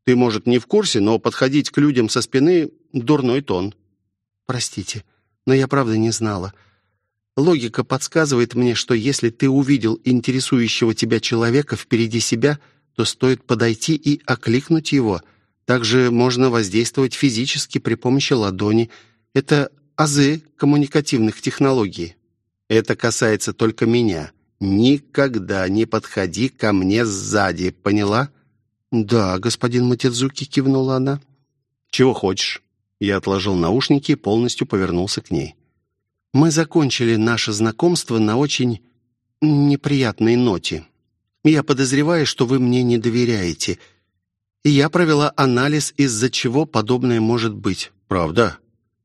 A: Ты, может, не в курсе, но подходить к людям со спины — дурной тон».
B: «Простите, но я правда не знала. Логика подсказывает мне, что если ты увидел интересующего тебя человека впереди себя, то стоит подойти и окликнуть его. Также можно воздействовать физически при помощи ладони. Это азы коммуникативных технологий.
A: Это касается только меня. Никогда не подходи ко мне сзади, поняла?
B: Да, господин Матидзуки, кивнула она.
A: Чего хочешь? Я отложил наушники и полностью повернулся к ней.
B: Мы закончили наше знакомство на очень неприятной ноте. Я подозреваю, что вы мне не доверяете. И я провела анализ, из-за чего подобное может быть.
A: Правда?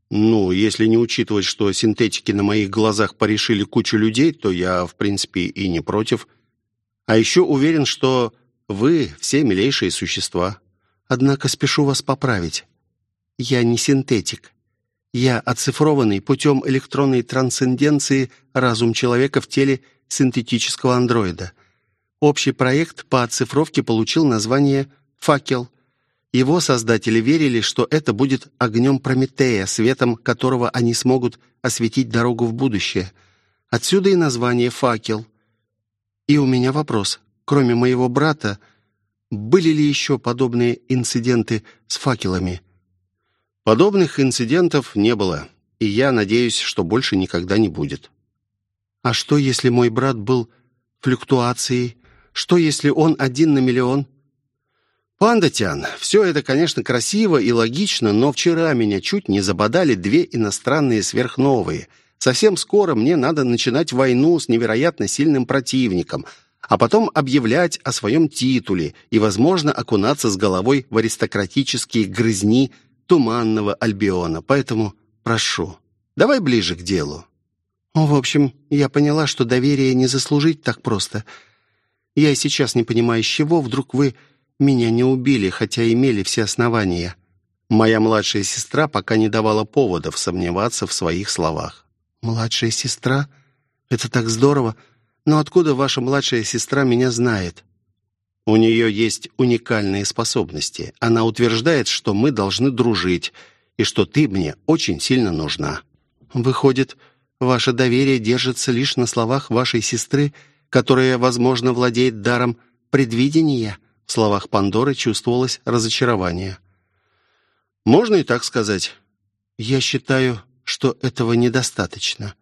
A: Ну, если не учитывать, что синтетики на моих глазах порешили кучу людей, то я, в принципе, и не против. А еще уверен, что вы все милейшие существа.
B: Однако спешу вас поправить. Я не синтетик. Я оцифрованный путем электронной трансценденции разум человека в теле синтетического андроида. Общий проект по оцифровке получил название «Факел». Его создатели верили, что это будет огнем Прометея, светом которого они смогут осветить дорогу в будущее. Отсюда и название «Факел». И у меня вопрос. Кроме моего брата, были ли еще подобные инциденты с факелами?
A: Подобных инцидентов не было, и я надеюсь, что больше никогда не будет.
B: А что, если мой брат был флюктуацией? Что, если он один на миллион?
A: Пандатян, все это, конечно, красиво и логично, но вчера меня чуть не забодали две иностранные сверхновые. Совсем скоро мне надо начинать войну с невероятно сильным противником, а потом объявлять о своем титуле и, возможно, окунаться с головой в аристократические грызни – туманного Альбиона, поэтому прошу, давай ближе к делу».
B: В общем, я поняла, что доверие не заслужить так просто. Я и сейчас не понимаю, с чего вдруг вы меня не убили, хотя имели все основания.
A: Моя младшая сестра пока не давала поводов сомневаться в своих словах.
B: «Младшая сестра? Это так здорово! Но откуда ваша младшая сестра меня знает?»
A: У нее есть уникальные способности. Она утверждает, что мы должны дружить, и что ты мне очень сильно нужна».
B: «Выходит, ваше доверие держится лишь на словах вашей сестры, которая, возможно, владеет даром предвидения?» В словах Пандоры чувствовалось разочарование.
A: «Можно и так сказать».
B: «Я считаю, что этого недостаточно.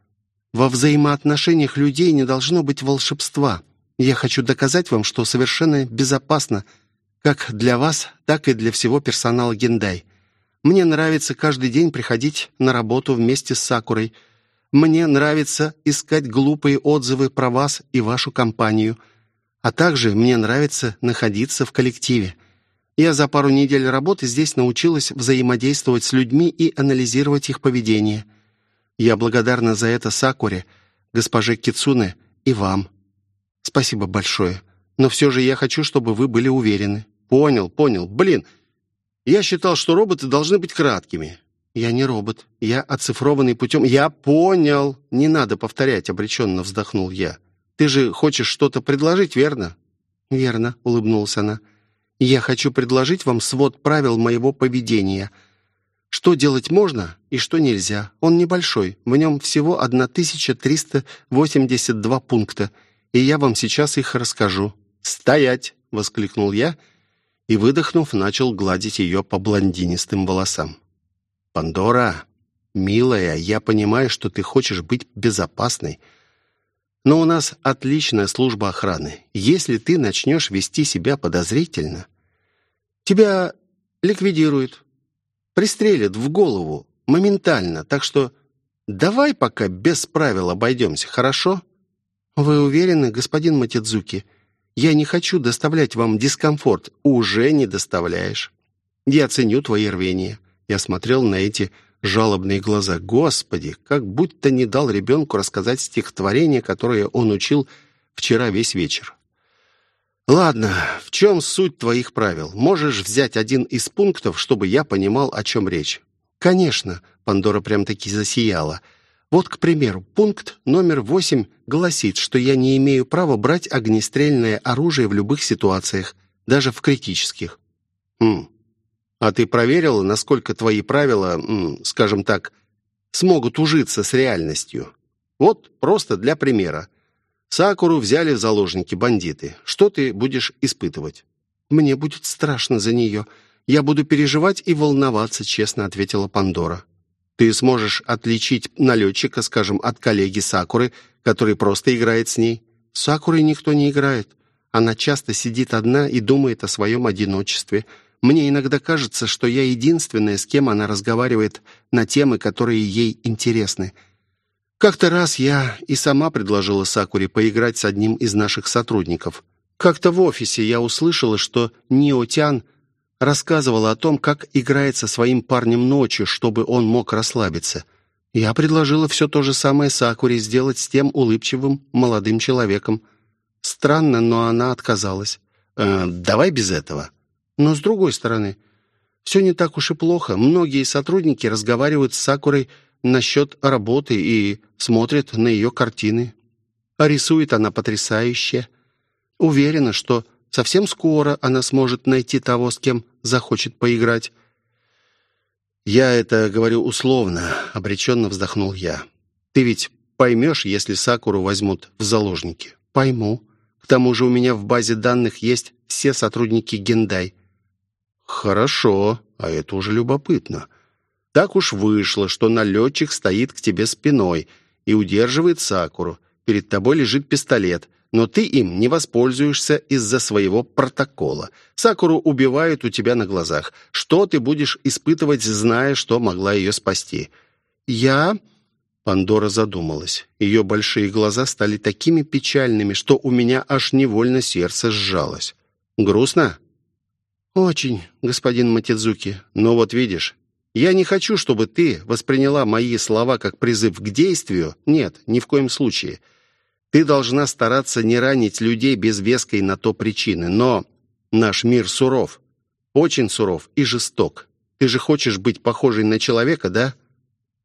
B: Во взаимоотношениях людей не должно быть волшебства». Я хочу доказать вам, что совершенно безопасно как для вас, так и для всего персонала Гендай. Мне нравится каждый день приходить на работу вместе с Сакурой. Мне нравится искать глупые отзывы про вас и вашу компанию. А также мне нравится находиться в коллективе. Я за пару недель работы здесь научилась взаимодействовать с людьми и анализировать их поведение. Я благодарна за это Сакуре, госпоже Кицуне и вам. Спасибо большое. Но все же я хочу, чтобы вы были уверены.
A: Понял, понял. Блин, я считал, что роботы должны быть краткими.
B: Я не робот. Я оцифрованный путем... Я понял. Не надо повторять, обреченно вздохнул я. Ты же хочешь что-то предложить, верно? Верно, улыбнулась она. Я хочу предложить вам свод правил моего поведения. Что делать можно и что нельзя. Он небольшой. В нем всего 1382 пункта и я вам сейчас их расскажу».
A: «Стоять!» — воскликнул я и, выдохнув, начал гладить ее по блондинистым волосам. «Пандора, «Милая, я понимаю, что ты хочешь быть безопасной, но у нас отличная служба охраны. Если ты начнешь вести себя подозрительно, тебя ликвидируют, пристрелят в голову моментально, так что давай пока без правил обойдемся, хорошо?» «Вы уверены, господин Матидзуки? Я не хочу доставлять вам дискомфорт. Уже не доставляешь. Я ценю твои рвения». Я смотрел на эти жалобные глаза. Господи, как будто не дал ребенку рассказать стихотворение, которое он учил вчера весь вечер. «Ладно, в чем суть твоих правил? Можешь взять один из пунктов, чтобы я понимал, о чем речь?» «Конечно», — Пандора прям-таки засияла. «Вот, к примеру, пункт номер восемь гласит, что я не имею права брать огнестрельное оружие в любых ситуациях, даже в критических». «Хм, а ты проверила, насколько твои правила, скажем так, смогут ужиться с реальностью? Вот просто для примера. Сакуру взяли в заложники бандиты. Что ты будешь испытывать? Мне будет страшно за нее. Я буду переживать и волноваться, честно ответила Пандора. Ты сможешь отличить налетчика, скажем, от коллеги Сакуры, который просто играет с ней. С Сакурой никто не играет. Она часто сидит одна и думает о своем одиночестве – мне иногда кажется, что я единственная, с кем она разговаривает на темы, которые ей интересны. Как-то раз я и сама предложила Сакуре поиграть с одним из наших сотрудников. Как-то в офисе я услышала, что Ниотян рассказывала о том, как играет со своим парнем ночью, чтобы он мог расслабиться. Я предложила все то же самое Сакуре сделать с тем улыбчивым молодым человеком. Странно, но она отказалась. «Э, «Давай без этого». Но с другой стороны, все не так уж и плохо. Многие сотрудники разговаривают с Сакурой насчет работы и смотрят на ее картины. Рисует она потрясающе. Уверена, что совсем скоро она сможет найти того, с кем захочет поиграть. «Я это говорю условно», — обреченно вздохнул я. «Ты ведь поймешь, если Сакуру возьмут в заложники?» «Пойму. К тому же у меня в базе данных есть все сотрудники Гендай. «Хорошо, а это уже любопытно. Так уж вышло, что налетчик стоит к тебе спиной и удерживает Сакуру. Перед тобой лежит пистолет, но ты им не воспользуешься из-за своего протокола. Сакуру убивают у тебя на глазах. Что ты будешь испытывать, зная, что могла ее спасти?» «Я...» Пандора задумалась. Ее большие глаза стали такими печальными, что у меня аж невольно сердце сжалось. «Грустно?» «Очень, господин Матидзуки. Но вот видишь, я не хочу, чтобы ты восприняла мои слова как призыв к действию. Нет, ни в коем случае. Ты должна стараться не ранить людей без веской на то причины. Но наш мир суров. Очень суров и жесток. Ты же хочешь быть похожей на человека, да?»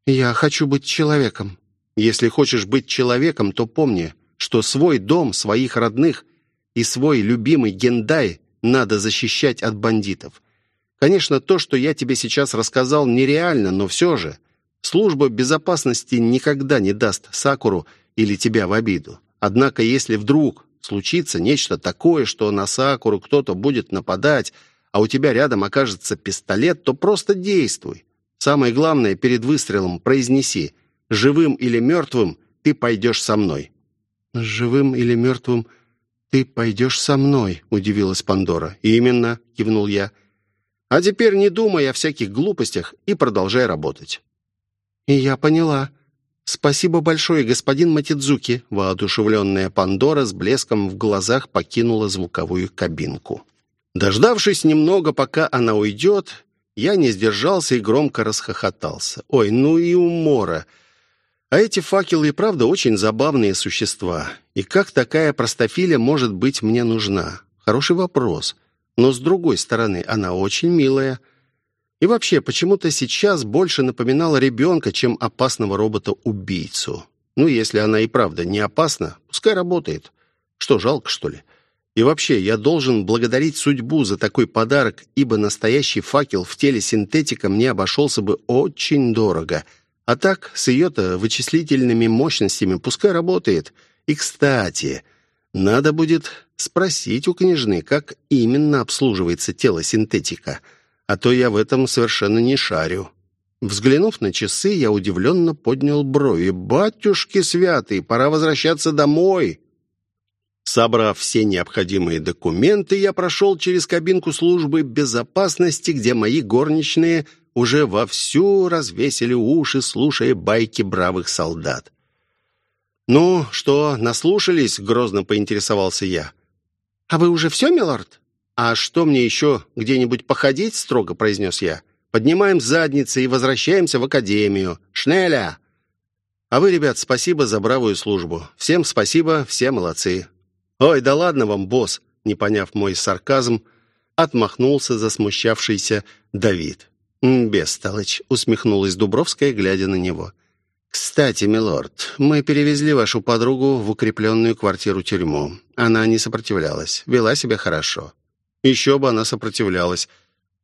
A: «Я хочу быть человеком». «Если хочешь быть человеком, то помни, что свой дом, своих родных и свой любимый Гендай надо защищать от бандитов. Конечно, то, что я тебе сейчас рассказал, нереально, но все же. Служба безопасности никогда не даст Сакуру или тебя в обиду. Однако, если вдруг случится нечто такое, что на Сакуру кто-то будет нападать, а у тебя рядом окажется пистолет, то просто действуй. Самое главное, перед выстрелом произнеси «Живым или мертвым ты пойдешь со мной». «Живым или мертвым «Ты пойдешь со мной», — удивилась Пандора. «Именно», — кивнул я. «А теперь не думай о всяких глупостях и продолжай работать». «И я поняла. Спасибо большое, господин Матидзуки», — воодушевленная Пандора с блеском в глазах покинула звуковую кабинку. Дождавшись немного, пока она уйдет, я не сдержался и громко расхохотался. «Ой, ну и умора!» А эти факелы и правда очень забавные существа. И как такая простофиля может быть мне нужна? Хороший вопрос. Но с другой стороны, она очень милая. И вообще, почему-то сейчас больше напоминала ребенка, чем опасного робота-убийцу. Ну, если она и правда не опасна, пускай работает. Что, жалко, что ли? И вообще, я должен благодарить судьбу за такой подарок, ибо настоящий факел в теле синтетика мне обошелся бы очень дорого — а так, с ее-то вычислительными мощностями пускай работает. И, кстати, надо будет спросить у княжны, как именно обслуживается тело синтетика, а то я в этом совершенно не шарю. Взглянув на часы, я удивленно поднял брови. «Батюшки святые, пора возвращаться домой!» Собрав все необходимые документы, я прошел через кабинку службы безопасности, где мои горничные уже вовсю развесили уши, слушая байки бравых солдат. «Ну, что, наслушались?» — грозно поинтересовался я. «А вы уже все, милорд?» «А что мне еще где-нибудь походить?» — строго произнес я. «Поднимаем задницы и возвращаемся в академию. Шнеля!» «А вы, ребят, спасибо за бравую службу. Всем спасибо, все молодцы. «Ой, да ладно вам, босс!» Не поняв мой сарказм, отмахнулся засмущавшийся Давид. «Бестолочь!» — усмехнулась Дубровская, глядя на него. «Кстати, милорд, мы перевезли вашу подругу в укрепленную квартиру-тюрьму. Она не сопротивлялась, вела себя хорошо. Еще бы она сопротивлялась.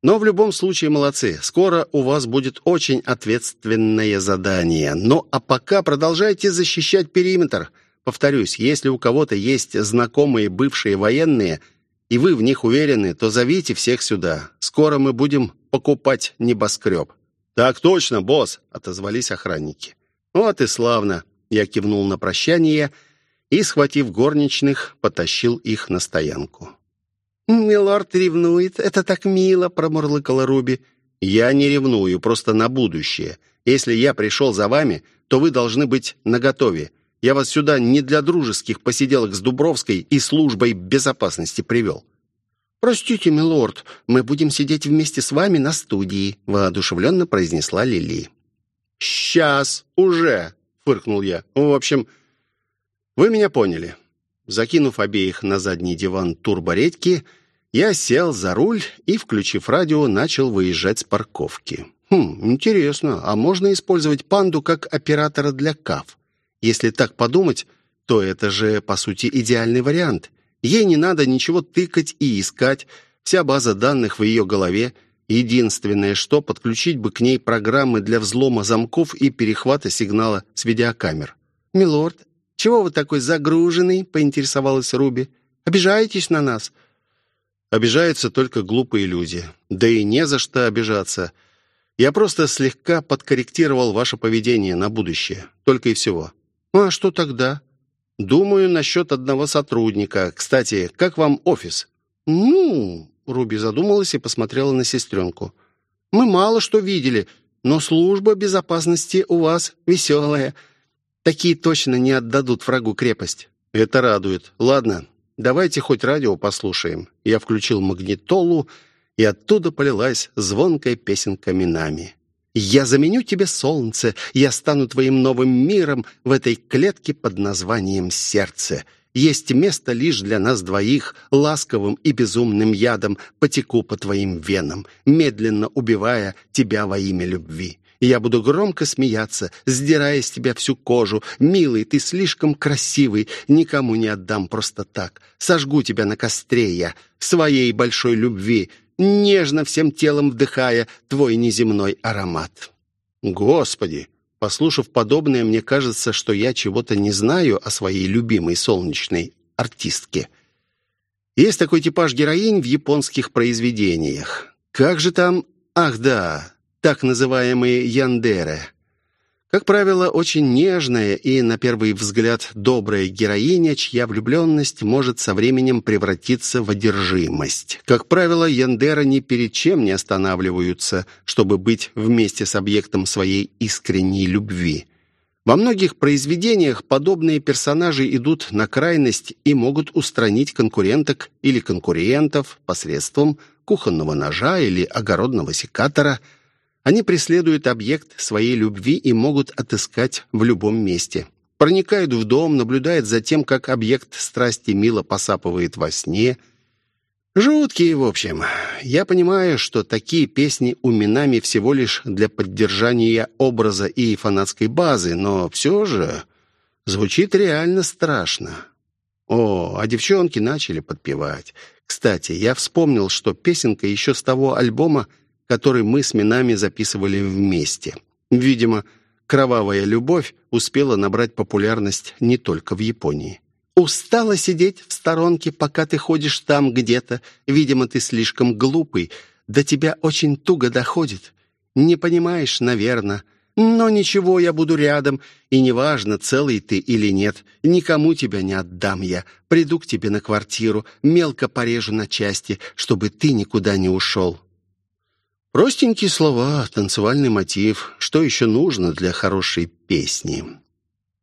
A: Но в любом случае молодцы. Скоро у вас будет очень ответственное задание. Ну, а пока продолжайте защищать периметр. Повторюсь, если у кого-то есть знакомые бывшие военные, и вы в них уверены, то зовите всех сюда. Скоро мы будем покупать небоскреб». «Так точно, босс!» — отозвались охранники. «Вот и славно!» — я кивнул на прощание и, схватив горничных, потащил их на стоянку.
B: «Милорд ревнует, это так мило!» — промурлыкала Руби.
A: «Я не ревную, просто на будущее. Если я пришел за вами, то вы должны быть наготове. Я вас сюда не для дружеских посиделок с Дубровской и службой безопасности привел».
B: «Простите, милорд, мы будем сидеть вместе с вами на студии», — воодушевленно произнесла Лили.
A: «Сейчас, уже!» — фыркнул я. «В общем, вы меня поняли». Закинув обеих на задний диван турборедьки, я сел за руль и, включив радио, начал выезжать с парковки. «Хм, интересно, а можно использовать панду как оператора для КАФ?» Если так подумать, то это же, по сути, идеальный вариант. Ей не надо ничего тыкать и искать, вся база данных в ее голове. Единственное, что подключить бы к ней программы для взлома замков и перехвата сигнала с видеокамер.
B: «Милорд, чего вы такой загруженный?» — поинтересовалась Руби. «Обижаетесь на нас?»
A: Обижаются только глупые люди. Да и не за что обижаться. Я просто слегка подкорректировал ваше поведение на будущее. Только и всего.
B: «Ну а что тогда?»
A: «Думаю, насчет одного сотрудника. Кстати, как вам офис?»
B: «Ну...» — Руби задумалась и посмотрела на сестренку. «Мы мало что видели, но служба безопасности у вас веселая. Такие точно не отдадут врагу крепость».
A: «Это радует. Ладно, давайте хоть радио послушаем». Я включил магнитолу, и оттуда полилась звонкая песенка Минами. Я заменю тебе солнце, я стану твоим новым миром в этой клетке под названием сердце. Есть место лишь для нас двоих, ласковым и безумным ядом потеку по твоим венам, медленно убивая тебя во имя любви. Я буду громко смеяться, сдирая с тебя всю кожу. Милый, ты слишком красивый, никому не отдам просто так. Сожгу тебя на костре я, своей большой любви нежно всем телом вдыхая твой неземной аромат. Господи! Послушав подобное, мне кажется, что я чего-то не знаю о своей любимой солнечной артистке. Есть такой типаж героинь в японских произведениях. Как же там... Ах да, так называемые яндеры. Как правило, очень нежная и, на первый взгляд, добрая героиня, чья влюбленность может со временем превратиться в одержимость. Как правило, Яндера ни перед чем не останавливаются, чтобы быть вместе с объектом своей искренней любви. Во многих произведениях подобные персонажи идут на крайность и могут устранить конкуренток или конкурентов посредством кухонного ножа или огородного секатора – они преследуют объект своей любви и могут отыскать в любом месте. Проникают в дом, наблюдают за тем, как объект страсти мило посапывает во сне. Жуткие, в общем. Я понимаю, что такие песни у Минами всего лишь для поддержания образа и фанатской базы, но все же звучит реально страшно. О, а девчонки начали подпевать. Кстати, я вспомнил, что песенка еще с того альбома который мы с Минами записывали вместе. Видимо, «Кровавая любовь» успела набрать популярность не только в Японии. «Устала сидеть в сторонке, пока ты ходишь там где-то. Видимо, ты слишком глупый. До тебя очень туго доходит. Не понимаешь, наверное. Но ничего, я буду рядом, и неважно, целый ты или нет, никому тебя не отдам я. Приду к тебе на квартиру, мелко порежу на части, чтобы ты никуда не ушел». Простенькие слова, танцевальный мотив. Что еще нужно для хорошей песни?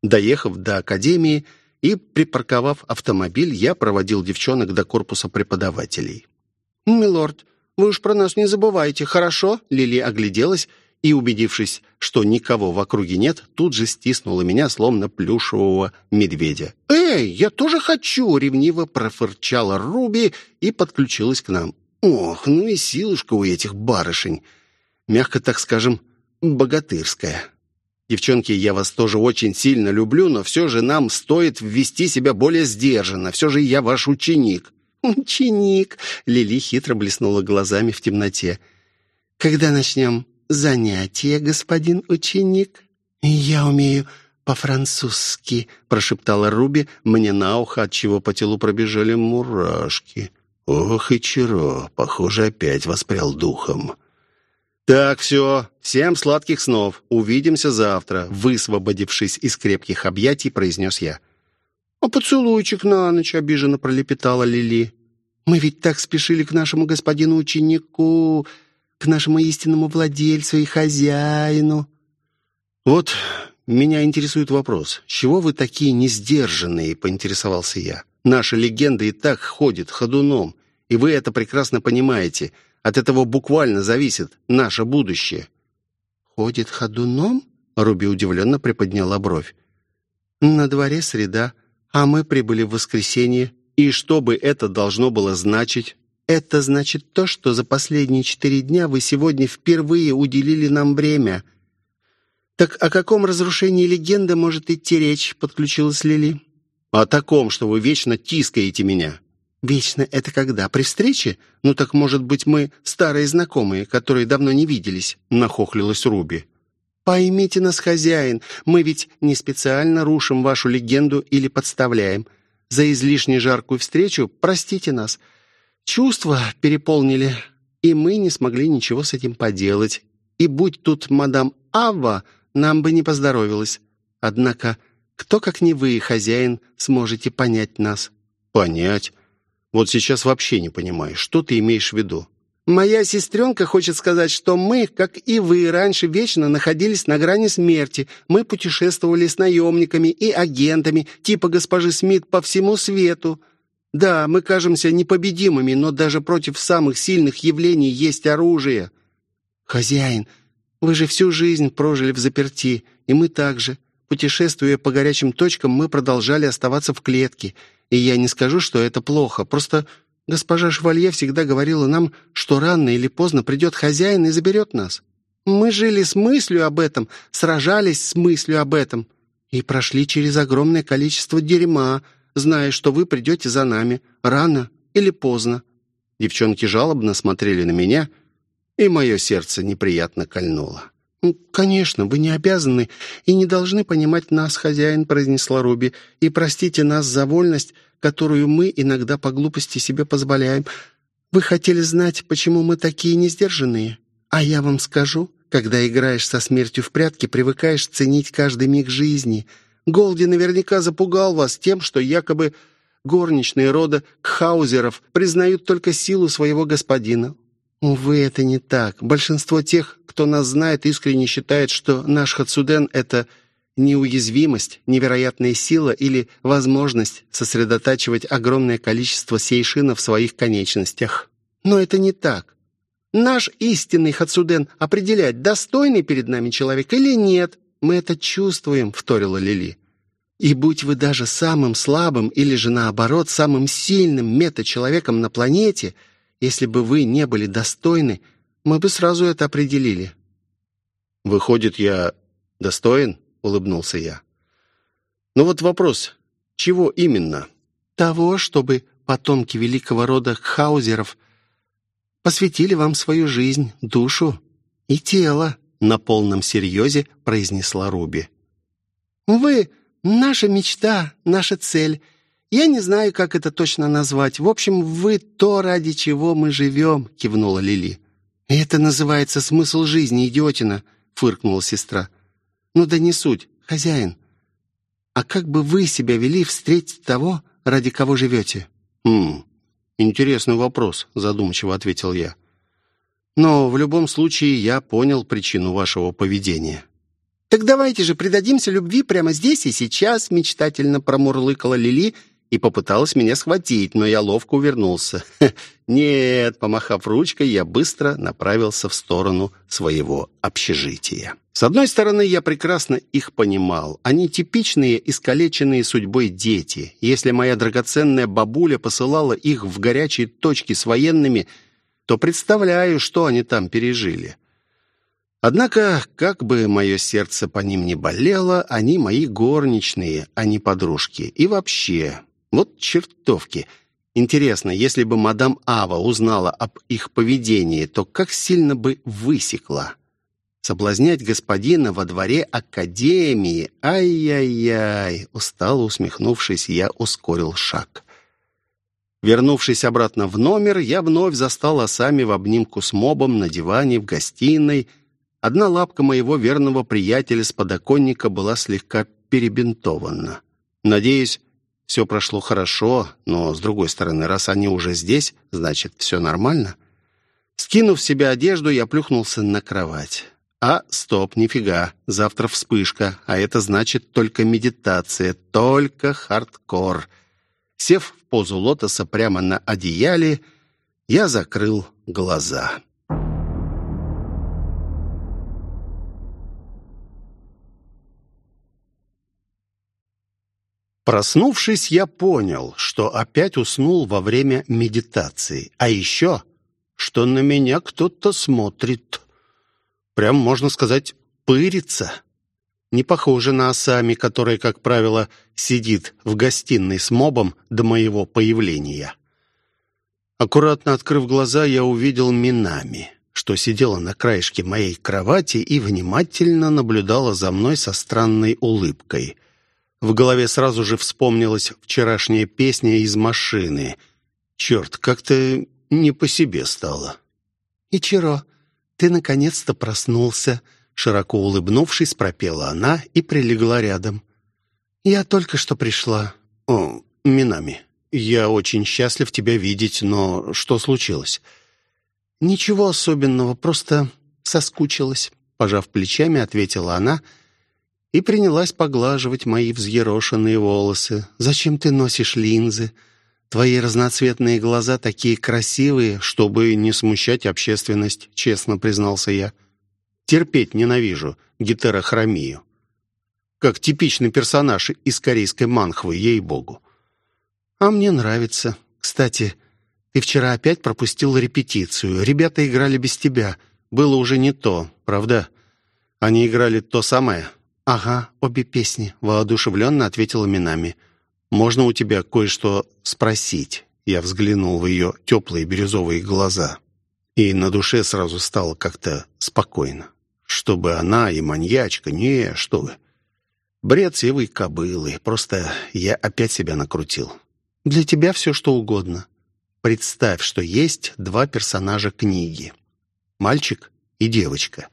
A: Доехав до академии и припарковав автомобиль, я проводил девчонок до корпуса преподавателей. «Милорд, вы уж про нас не забывайте, хорошо?» Лили огляделась и, убедившись, что никого в округе нет, тут же стиснула меня, словно плюшевого медведя. «Эй, я тоже хочу!» — ревниво профырчала Руби и подключилась к нам. Ох, ну и силушка у этих барышень. Мягко так скажем, богатырская. Девчонки, я вас тоже очень сильно люблю, но все же нам стоит ввести себя более сдержанно. Все же я ваш ученик». «Ученик!» — Лили хитро блеснула глазами в темноте. «Когда начнем занятия, господин ученик?» «Я умею по-французски», — прошептала Руби мне на ухо, от чего по телу пробежали мурашки. Ох и Чиро, похоже, опять воспрял духом. «Так, все. Всем сладких снов. Увидимся завтра», высвободившись из крепких объятий, произнес я. «А поцелуйчик на ночь», — обиженно пролепетала Лили. «Мы ведь так спешили к нашему господину ученику, к нашему истинному владельцу и хозяину». «Вот меня интересует вопрос. Чего вы такие несдержанные?» — поинтересовался я. Наша легенда и так ходит ходуном, и вы это прекрасно понимаете. От этого буквально зависит наше будущее». «Ходит ходуном?» — Руби удивленно приподняла бровь. «На дворе среда, а мы прибыли в воскресенье. И что бы это должно было значить?» «Это значит то, что за последние четыре дня вы сегодня впервые уделили нам время». «Так о каком разрушении легенды может идти речь?» — подключилась Лили. «О таком, что вы вечно тискаете меня». «Вечно это когда? При встрече? Ну так, может быть, мы старые знакомые, которые давно не виделись?» — нахохлилась Руби. «Поймите нас, хозяин, мы ведь не специально рушим вашу легенду или подставляем. За излишне жаркую встречу простите нас. Чувства переполнили, и мы не смогли ничего с этим поделать. И будь тут мадам Авва, нам бы не поздоровилось. Однако кто, как не вы, хозяин, сможете понять нас?» «Понять? Вот сейчас вообще не понимаю, что ты имеешь в виду?» «Моя сестренка хочет сказать, что мы, как и вы, раньше вечно находились на грани смерти. Мы путешествовали с наемниками и агентами, типа госпожи Смит, по всему свету. Да, мы кажемся непобедимыми, но даже против самых сильных явлений есть оружие». «Хозяин, вы же всю жизнь прожили в заперти, и мы также. Путешествуя по горячим точкам, мы продолжали оставаться в клетке. И я не скажу, что это плохо. Просто госпожа Швалье всегда говорила нам, что рано или поздно придет хозяин и заберет нас. Мы жили с мыслью об этом, сражались с мыслью об этом и прошли через огромное количество дерьма, зная, что вы придете за нами, рано или поздно. Девчонки жалобно смотрели на меня, и мое сердце неприятно кольнуло. «Конечно, вы не обязаны и не должны понимать нас, хозяин», произнесла Руби, «и простите нас за вольность, которую мы иногда по глупости себе позволяем. Вы хотели знать, почему мы такие несдержанные? А я вам скажу, когда играешь со смертью в прятки, привыкаешь ценить каждый миг жизни. Голди наверняка запугал вас тем, что якобы горничные рода Кхаузеров признают только силу своего господина. Увы, это не так. Большинство тех, кто нас знает, искренне считает, что наш Хацуден — это неуязвимость, невероятная сила или возможность сосредотачивать огромное количество сейшина в своих конечностях. Но это не так. Наш истинный Хацуден определяет, достойный перед нами человек или нет. Мы это чувствуем, — вторила Лили. И будь вы даже самым слабым или же наоборот самым сильным мета-человеком на планете — если бы вы не были достойны, мы бы сразу это определили». «Выходит, я достоин?» — улыбнулся я. «Ну вот вопрос, чего именно?» «Того, чтобы потомки великого рода Хаузеров посвятили вам свою жизнь, душу и тело», — на полном серьезе произнесла Руби. «Вы — наша мечта, наша цель, «Я не знаю, как это точно назвать. В общем, вы то, ради чего мы живем», — кивнула Лили.
B: «Это называется смысл жизни, идиотина», — фыркнула сестра. «Ну да не суть, хозяин. А как бы вы себя вели встретить того, ради кого живете?»
A: «Хм, интересный вопрос», — задумчиво ответил я. «Но в любом случае я понял причину вашего поведения».
B: «Так давайте же придадимся любви прямо здесь и сейчас», — мечтательно промурлыкала Лили и попыталась меня схватить, но я ловко увернулся. «Нет», — помахав ручкой, я быстро направился в сторону своего общежития. С одной стороны, я прекрасно их понимал. Они типичные, искалеченные судьбой дети. Если моя драгоценная бабуля посылала их в горячие точки с военными, то представляю, что они там пережили. Однако, как бы мое сердце по ним не болело, они мои горничные, а не подружки. И вообще, вот чертовки. Интересно, если бы мадам Ава узнала об их поведении, то как сильно бы высекла. Соблазнять господина во дворе академии. Ай-яй-яй. Устало усмехнувшись, я ускорил шаг. Вернувшись обратно в номер, я вновь застал осами в обнимку с мобом на диване в гостиной. Одна лапка моего верного приятеля с подоконника была слегка перебинтована. Надеюсь, все прошло хорошо, но, с другой стороны, раз они уже здесь, значит, все нормально. Скинув с себя одежду, я плюхнулся на кровать. А, стоп, нифига, завтра вспышка, а это значит только медитация, только хардкор. Сев в позу лотоса прямо на одеяле, я закрыл глаза. Проснувшись, я понял, что опять уснул во время медитации. А еще, что на меня кто-то смотрит. Прям, можно сказать, пырится. Не похоже на Асами, который, как правило, сидит в гостиной с мобом до моего появления. Аккуратно открыв глаза, я увидел Минами, что сидела на краешке моей кровати и внимательно наблюдала за мной со странной улыбкой. В голове сразу же вспомнилась вчерашняя песня из машины. Черт, как-то не по себе стало. «Ичиро, ты наконец-то проснулся», — широко улыбнувшись, пропела она и прилегла рядом. «Я только что пришла». «О, Минами, я очень счастлив тебя видеть, но что случилось?» «Ничего особенного, просто соскучилась», — пожав плечами, ответила она и принялась поглаживать мои взъерошенные волосы. «Зачем ты носишь линзы?» Твои разноцветные глаза такие красивые, чтобы не смущать общественность, честно признался я. Терпеть ненавижу гетерохромию. Как типичный персонаж из корейской манхвы, ей-богу. А мне нравится. Кстати, ты вчера опять пропустил репетицию. Ребята играли без тебя. Было уже не то, правда? Они играли то самое? Ага, обе песни, воодушевленно ответила Минами. «Можно у тебя кое-что спросить?» Я взглянул в ее теплые бирюзовые глаза. И на душе сразу стало как-то спокойно. Чтобы она и маньячка, не, что вы. Бред сивой кобылы. Просто я опять себя накрутил. Для тебя все что угодно. Представь, что есть два персонажа книги. Мальчик и девочка.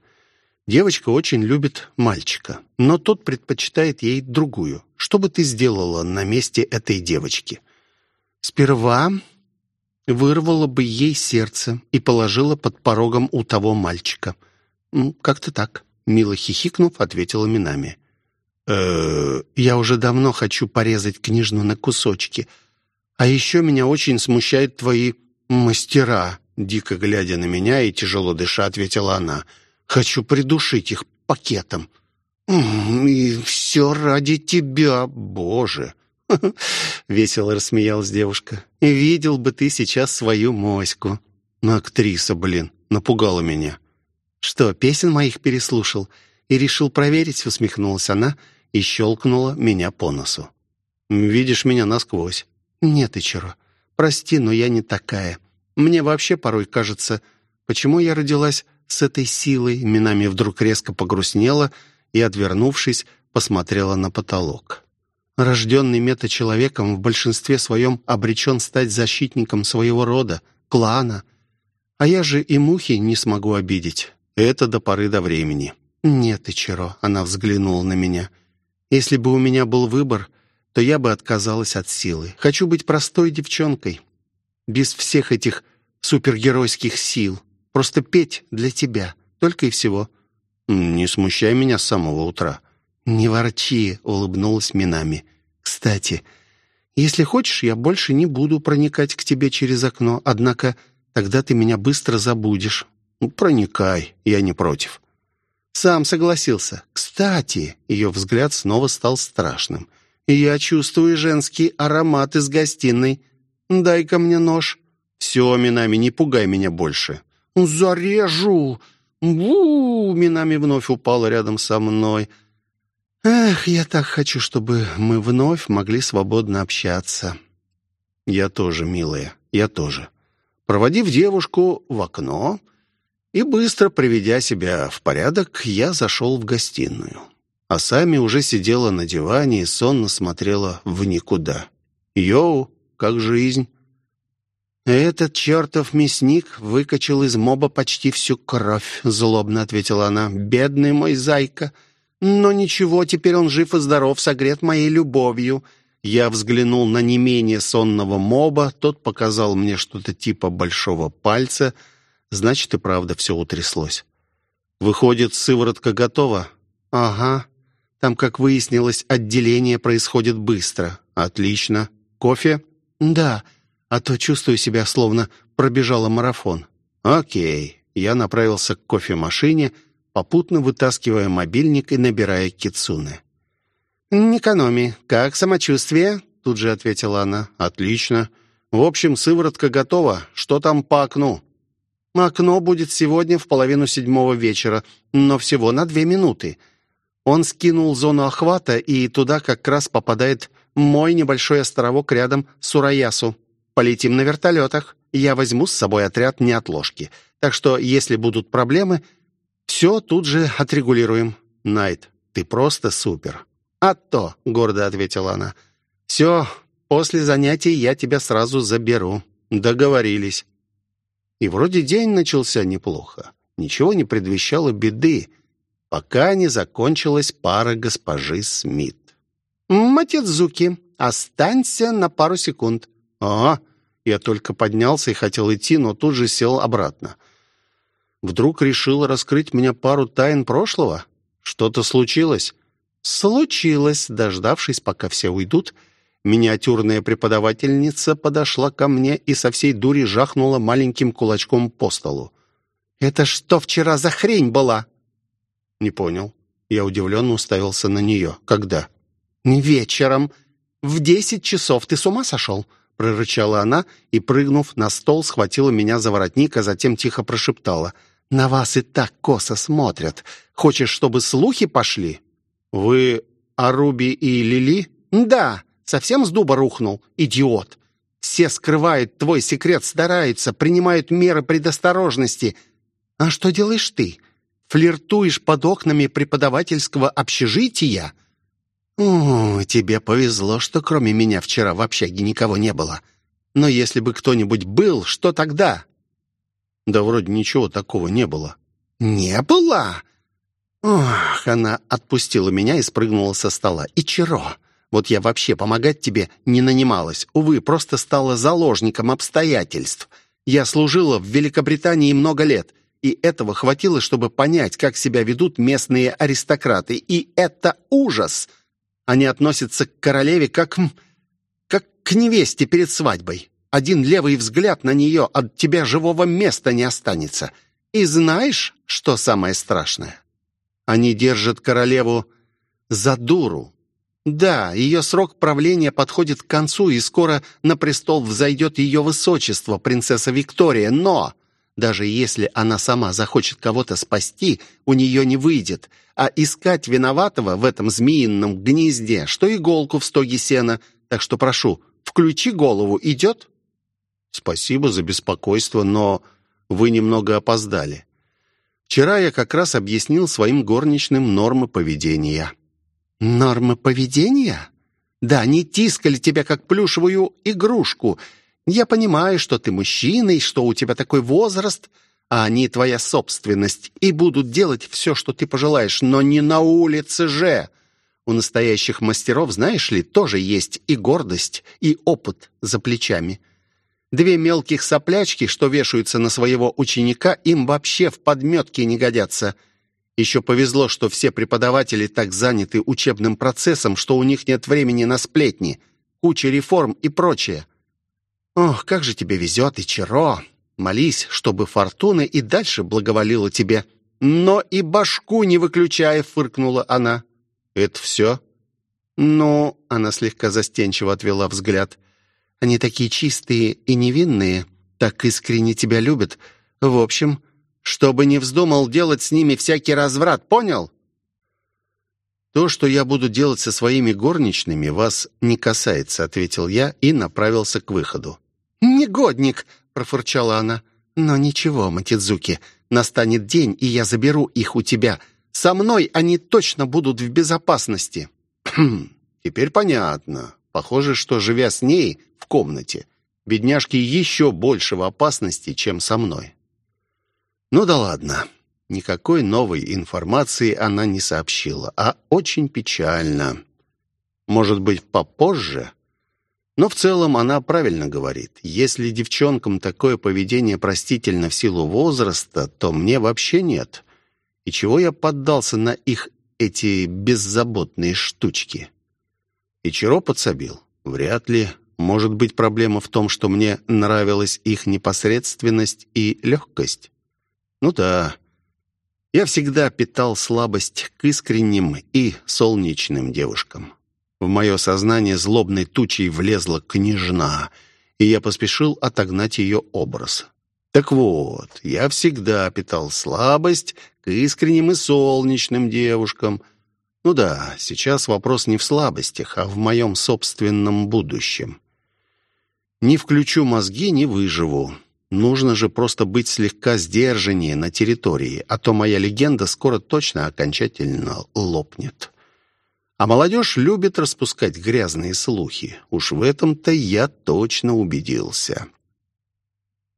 B: Девочка очень любит мальчика, но тот предпочитает ей другую. Что бы ты сделала на месте этой девочки? Сперва вырвала бы ей сердце и положила под порогом у того мальчика. «Как-то так», — мило хихикнув, ответила Минами. «Э, «Я уже давно хочу порезать книжну на кусочки. А еще меня очень смущают твои мастера», — дико глядя на меня и тяжело дыша, ответила она. Хочу придушить их пакетом. И все ради тебя, Боже!» Весело рассмеялась девушка. «Видел бы ты сейчас свою моську». «Ну, актриса, блин, напугала меня». «Что, песен моих переслушал?» И решил проверить, усмехнулась она и щелкнула меня по носу. «Видишь меня насквозь». «Нет, Ичиро, прости, но я не такая. Мне вообще порой кажется, почему я родилась с этой силой, Минами вдруг резко погрустнела и, отвернувшись, посмотрела на потолок. Рожденный метачеловеком в большинстве своем обречен стать защитником своего рода, клана.
A: А я же и мухи не смогу обидеть. Это до поры до времени». «Нет, Ичиро», — она взглянула на меня. «Если бы у меня был выбор, то я бы отказалась от силы. Хочу быть простой девчонкой, без всех этих супергеройских сил. Просто петь для тебя, только и всего». «Не смущай меня с самого утра». «Не ворчи», — улыбнулась Минами. «Кстати, если хочешь, я больше не буду проникать к тебе через окно, однако тогда ты меня быстро забудешь».
C: «Проникай, я не против».
A: Сам согласился. Кстати, ее взгляд снова стал страшным. Я чувствую женский аромат из гостиной. Дай-ка мне нож.
C: Все, Минами, не пугай меня больше.
A: Зарежу. Ву! Минами вновь упала рядом со мной. Эх, я так хочу, чтобы мы вновь могли свободно общаться.
C: Я тоже, милая, я тоже. Проводив девушку в окно, и быстро приведя себя в порядок, я зашел в гостиную. А Сами уже сидела на диване и сонно смотрела в никуда. «Йоу, как жизнь?»
A: «Этот чертов мясник выкачал из моба почти всю кровь», — злобно ответила она. «Бедный мой зайка! Но ничего, теперь он жив и здоров, согрет моей любовью». Я взглянул на не менее сонного моба, тот показал мне что-то типа большого пальца — Значит, и правда все утряслось. Выходит, сыворотка готова? Ага. Там, как выяснилось, отделение происходит быстро. Отлично. Кофе? Да. А то чувствую себя, словно пробежала марафон. Окей. Я направился к кофемашине, попутно вытаскивая мобильник и набирая Кицуне. «Никономи, как самочувствие?» Тут же ответила она. «Отлично. В общем, сыворотка готова. Что там по окну?» Окно будет сегодня в половину седьмого вечера, но всего на две минуты. Он скинул зону охвата, и туда как раз попадает мой небольшой островок рядом с Ураясу. Полетим на вертолетах. Я возьму с собой отряд неотложки. Так что, если будут проблемы, все тут же отрегулируем. Найт, ты просто супер. А то, гордо ответила она. Все, после занятий я тебя сразу заберу. Договорились. И вроде день начался неплохо. Ничего не предвещало беды, пока не закончилась пара госпожи Смит. «Матидзуки, останься на пару секунд». «А, я только поднялся и хотел идти, но тут же сел обратно. Вдруг решил раскрыть мне пару тайн прошлого? Что-то случилось?» «Случилось», дождавшись, пока все уйдут, — Миниатюрная преподавательница подошла ко мне и со всей дури жахнула маленьким кулачком по столу. «Это что вчера за хрень была?» «Не понял». Я удивленно уставился на нее. «Когда?» «Вечером. В десять часов. Ты с ума сошел?» Прорычала она и, прыгнув на стол, схватила меня за воротник, а затем тихо прошептала. «На вас и так косо смотрят. Хочешь, чтобы слухи пошли?» «Вы Аруби и Лили?» «Да. Совсем с дуба рухнул? Идиот! Все скрывают твой секрет, стараются, принимают меры предосторожности. А что делаешь ты? Флиртуешь под окнами преподавательского общежития? О, тебе повезло, что кроме меня вчера в общаге никого не было. Но если бы кто-нибудь был, что тогда? Да вроде ничего такого не было. Не было? Ох, она отпустила меня и спрыгнула со стола. И Ичиро, вот я вообще помогать тебе не нанималась. Увы, просто стала заложником обстоятельств. Я служила в Великобритании много лет, и этого хватило, чтобы понять, как себя ведут местные аристократы. И это ужас! Они относятся к королеве как... как к невесте перед свадьбой. Один левый взгляд на нее, от тебя живого места не останется. И знаешь, что самое страшное? Они держат королеву за дуру, да, ее срок правления подходит к концу, и скоро на престол взойдет ее высочество, принцесса Виктория, но... Даже если она сама захочет кого-то спасти, у нее не выйдет. А искать виноватого в этом змеином гнезде, что иголку в стоге сена. Так что прошу, включи голову, идет? Спасибо за беспокойство, но вы немного опоздали. Вчера я как раз объяснил своим горничным нормы поведения. «Нормы поведения? Да, не тискали тебя, как плюшевую игрушку. Я понимаю, что ты мужчина и что у тебя такой возраст, а они твоя собственность, и будут делать все, что ты пожелаешь, но не на улице же. У настоящих мастеров, знаешь ли, тоже есть и гордость, и опыт за плечами. Две мелких соплячки, что вешаются на своего ученика, им вообще в подметке не годятся. Еще повезло, что все преподаватели так заняты учебным процессом, что у них нет времени на сплетни, куча реформ и прочее. Ох, как же тебе везет, Ичиро! Молись, чтобы фортуна и дальше благоволила тебе. Но и башку не выключая, фыркнула она. «Это все?» «Ну...» — она слегка застенчиво отвела взгляд. «Они такие чистые и невинные, так искренне тебя любят. В общем, чтобы не вздумал делать с ними всякий разврат, понял?» «То, что я буду делать со своими горничными, вас не касается», — ответил я и направился к выходу. «Негодник!» — профырчала она. «Но ничего, Матидзуки, настанет день, и я заберу их у тебя. Со мной они точно будут в безопасности».
C: «Теперь понятно. Похоже, что, живя с ней в комнате, бедняжки еще больше в опасности, чем со мной». «Ну да ладно». Никакой новой информации она не сообщила, а очень печально. Может быть, попозже? Но в целом она правильно говорит. Если девчонкам такое поведение простительно в силу возраста, то мне вообще нет. И чего я поддался на их эти беззаботные штучки? И Чиро подсобил? Вряд ли. Может быть, проблема в том, что мне нравилась их непосредственность и легкость? Ну да. Я всегда питал слабость к искренним и солнечным девушкам. В мое сознание злобной тучей влезла княжна, и я поспешил отогнать ее образ. Так вот, я всегда питал слабость к искренним и солнечным девушкам. Ну да, сейчас вопрос не в слабостях, а в моем собственном будущем. Не включу мозги, не выживу. Нужно же просто быть слегка сдержаннее на территории, а то моя легенда скоро точно окончательно лопнет. А молодежь любит распускать грязные слухи. Уж в этом-то я точно убедился.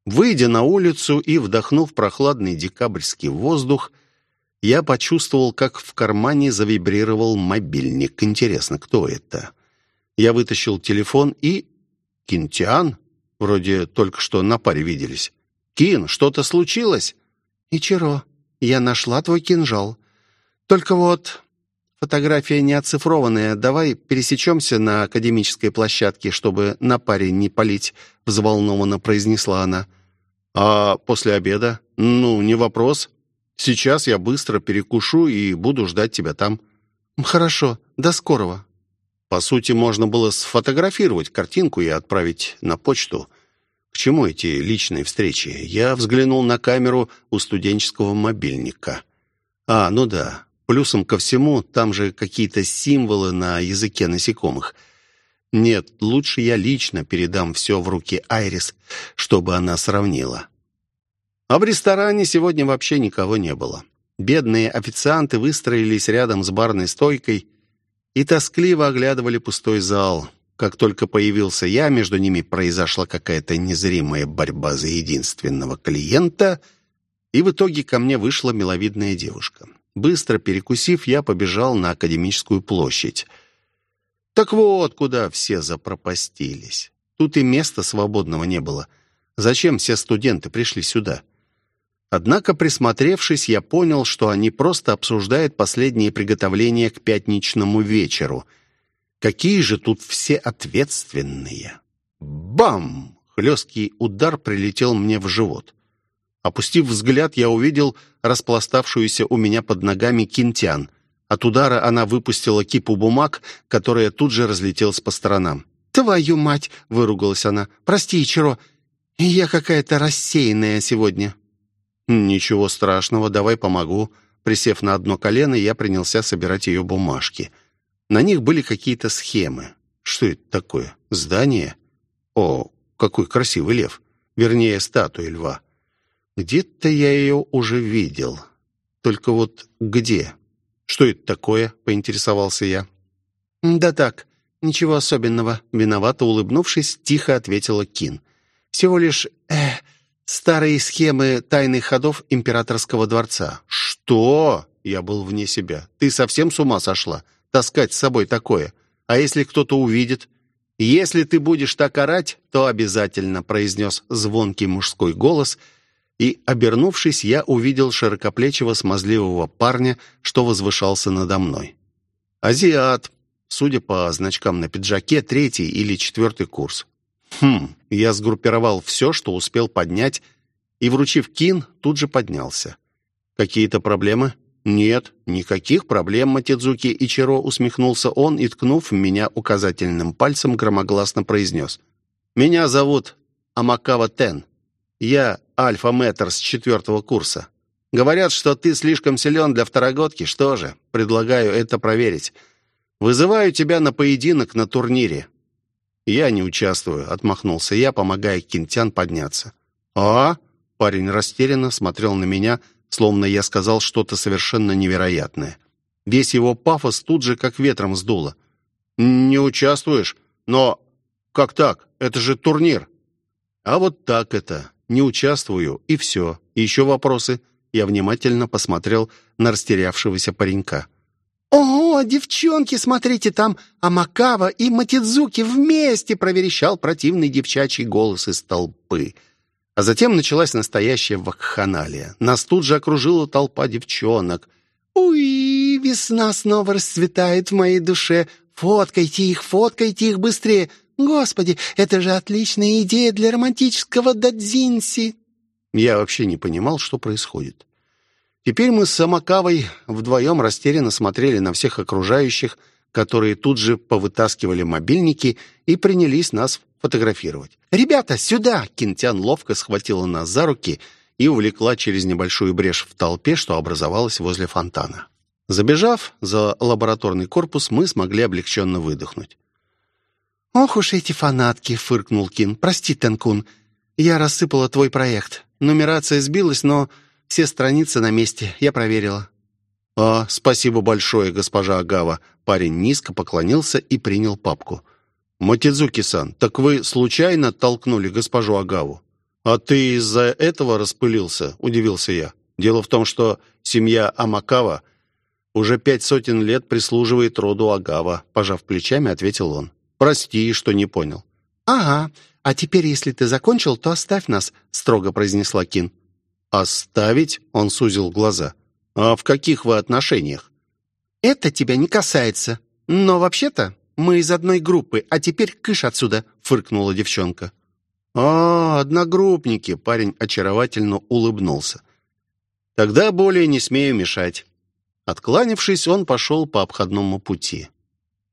C: Выйдя на улицу и вдохнув прохладный декабрьский воздух, я почувствовал, как в кармане завибрировал мобильник. Интересно, кто это? Я вытащил телефон и... Кинтиан? Вроде только что на паре виделись. «Кин, что-то случилось?» «Ичиро, я нашла твой кинжал. Только вот фотография не оцифрованная. Давай пересечемся на академической площадке, чтобы на паре не палить», — взволнованно произнесла она. «А после обеда? Ну, не вопрос. Сейчас я быстро перекушу и буду ждать тебя там». «Хорошо. До скорого». По сути, можно было сфотографировать картинку и отправить на почту. К чему эти личные встречи? Я взглянул на камеру у студенческого мобильника. А, ну да. Плюсом ко всему, там же какие-то символы на языке насекомых — нет, лучше я лично передам все в руки Айрис, чтобы она сравнила. А в ресторане сегодня вообще никого не было. Бедные официанты выстроились рядом с барной стойкой и тоскливо оглядывали пустой зал. Как только появился я, между ними произошла какая-то незримая борьба за единственного клиента, и в итоге ко мне вышла миловидная девушка. Быстро перекусив, я побежал на Академическую площадь. Так вот, куда все запропастились. Тут и места свободного не было. Зачем все студенты пришли сюда? Однако, присмотревшись, я понял, что они просто обсуждают последние приготовления к пятничному вечеру. Какие же тут все ответственные! Бам! Хлесткий удар прилетел мне в живот. Опустив взгляд, я увидел распластавшуюся у меня под ногами кинтян — от удара она выпустила кипу бумаг, которая тут же разлетелась по сторонам. «Твою мать!» — выругалась она. «Прости, Ичиро, я какая-то рассеянная сегодня». «Ничего страшного, давай помогу». Присев на одно колено, я принялся собирать ее бумажки. На них были какие-то схемы. Что это такое? Здание? О, какой красивый лев. Вернее, статуя льва. Где-то я ее уже видел. Только вот где? «Что это такое?» — поинтересовался я. «Да так, ничего особенного», — виновато улыбнувшись, тихо ответила Кин.
B: Всего лишь э, старые схемы тайных ходов императорского дворца».
A: «Что?» Я был вне себя. «Ты совсем с ума сошла? Таскать с собой такое? А если кто-то увидит?» «Если ты будешь так орать, то обязательно», — произнес звонкий мужской голос, и, обернувшись, я увидел широкоплечего смазливого парня, что возвышался надо мной. «Азиат», судя по значкам на пиджаке, третий или четвертый курс. Хм, я сгруппировал все, что успел поднять, и, вручив кин, тут же поднялся. «Какие-то проблемы?» «Нет, никаких проблем, Матидзуки Ичиро», — усмехнулся он и, ткнув меня указательным пальцем, громогласно произнес. «Меня зовут Амакава Тен. Я альфа-метр с четвертого курса. Говорят, что ты слишком силен для второгодки. Что же, предлагаю это проверить. Вызываю тебя на поединок на турнире». «Я не участвую», — отмахнулся я, помогая Кинтян подняться. «А?» — парень растерянно смотрел на меня, — словно я сказал что-то совершенно невероятное. Весь его пафос тут же как ветром сдуло. «Не участвуешь? Но как так? Это же турнир!» «А вот так это. Не участвую, и все. Еще вопросы?» Я внимательно посмотрел на растерявшегося паренька.
B: «Ого, девчонки, смотрите, там Амакава и Матидзуки вместе!» проверещал противный девчачий голос из толпы.
A: А затем началась настоящая вакханалия. Нас тут же окружила толпа девчонок.
B: «Уи, весна снова расцветает в моей душе. Фоткайте их, фоткайте их быстрее. Господи, это же отличная идея для романтического дадзинси!»
A: Я вообще не понимал, что происходит. Теперь мы с Самакавой вдвоем растерянно смотрели на всех окружающих, которые тут же повытаскивали мобильники и принялись нас фотографировать.
B: «Ребята, сюда!»
A: Кинтян ловко схватила нас за руки и увлекла через небольшую брешь в толпе, что образовалась возле фонтана. Забежав за лабораторный корпус, мы смогли облегченно выдохнуть.
B: «Ох уж эти фанатки!» — фыркнул Кин. «Прости, Тенкун, я рассыпала твой проект. Нумерация сбилась, но все страницы на месте, я проверила».
A: «А, спасибо большое, госпожа Агава». Парень низко поклонился и принял папку. «Матидзуки-сан, так вы случайно толкнули госпожу Агаву?» «А ты из-за этого распылился?» – удивился я. «Дело в том, что семья Амакава уже пять сотен лет прислуживает роду Агава», – пожав плечами, ответил он. «Прости, что не понял».
B: «Ага, а теперь, если ты закончил, то оставь нас», – строго произнесла Кин.
A: «Оставить?» – он сузил глаза. «А в каких вы отношениях?»
B: «Это тебя не касается. Но вообще-то мы из одной группы, а теперь кыш отсюда», — фыркнула девчонка.
A: «А, одногруппники!» — парень очаровательно улыбнулся. «Тогда более не смею мешать». Откланившись, он пошел по обходному пути.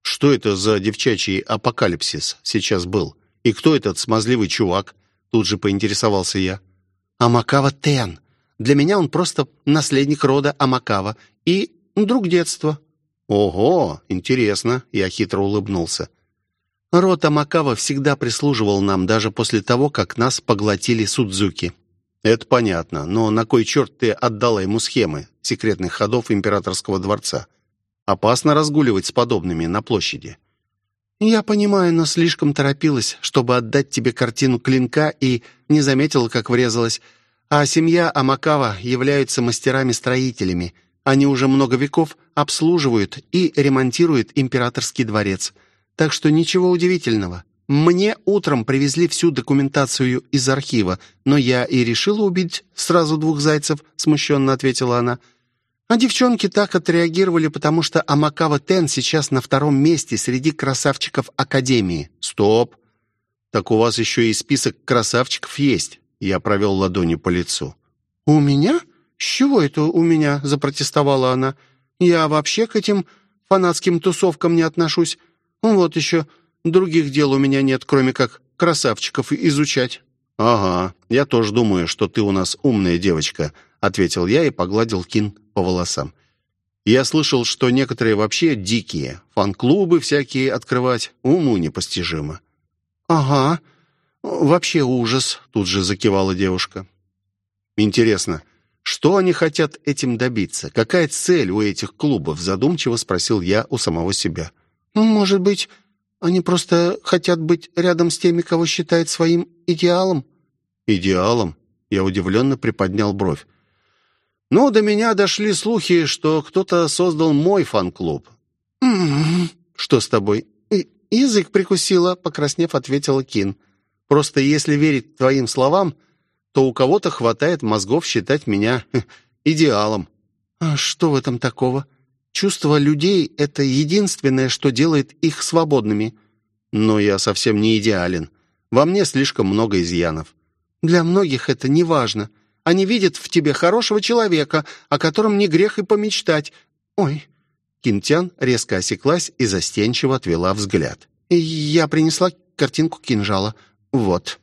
A: «Что это за девчачий апокалипсис сейчас был? И кто этот смазливый чувак?» Тут же поинтересовался я.
B: «Амакава Тен. Для меня он просто наследник рода Амакава и друг детства».
A: «Ого, интересно!» — я хитро улыбнулся.
B: «Рота Макава всегда прислуживал нам, даже после того, как нас поглотили Судзуки».
A: «Это понятно, но на кой черт ты отдала ему схемы секретных ходов императорского дворца? Опасно разгуливать с подобными на площади».
B: «Я понимаю, но слишком торопилась, чтобы отдать тебе картину клинка и не заметила, как врезалась. А семья Амакава являются мастерами-строителями». Они уже много веков обслуживают и ремонтируют императорский дворец. Так что ничего удивительного. Мне утром привезли всю документацию из архива, но я и решила убить сразу двух зайцев, смущенно ответила она. А девчонки так отреагировали, потому что Амакава Тен сейчас на втором месте среди красавчиков Академии.
A: Стоп! Так у вас еще и список красавчиков есть. Я провел ладони по лицу.
B: У меня? «С чего это у меня?» — запротестовала она. «Я вообще к этим фанатским тусовкам не отношусь. Вот еще других дел у меня нет, кроме как красавчиков изучать».
A: «Ага, я тоже думаю, что ты у нас умная девочка», — ответил я и погладил Кин по волосам. «Я слышал, что некоторые вообще дикие, фан-клубы всякие открывать, уму непостижимо».
B: «Ага, вообще ужас», — тут же закивала девушка.
A: «Интересно, что они хотят этим добиться? Какая цель у этих клубов? Задумчиво спросил я у самого себя.
B: Ну, может быть, они просто хотят быть рядом с теми, кого считают своим идеалом?
A: «Идеалом?» Я удивленно приподнял бровь. «Ну, до меня дошли слухи, что кто-то создал мой фан-клуб».
B: «М-м-м».
A: «Что с тобой?»
B: «Язык прикусила», — покраснев, ответила Кин.
A: «Просто если верить твоим словам, то у кого-то хватает мозгов считать меня идеалом».
B: «А что в этом такого? Чувство людей — это единственное, что делает их свободными».
A: «Но я совсем не идеален. Во мне слишком много изъянов».
B: «Для многих это не важно. Они видят в тебе хорошего человека, о котором не грех и помечтать. Ой!»
A: Кинтян резко осеклась и застенчиво отвела взгляд.
B: «Я принесла картинку кинжала. Вот.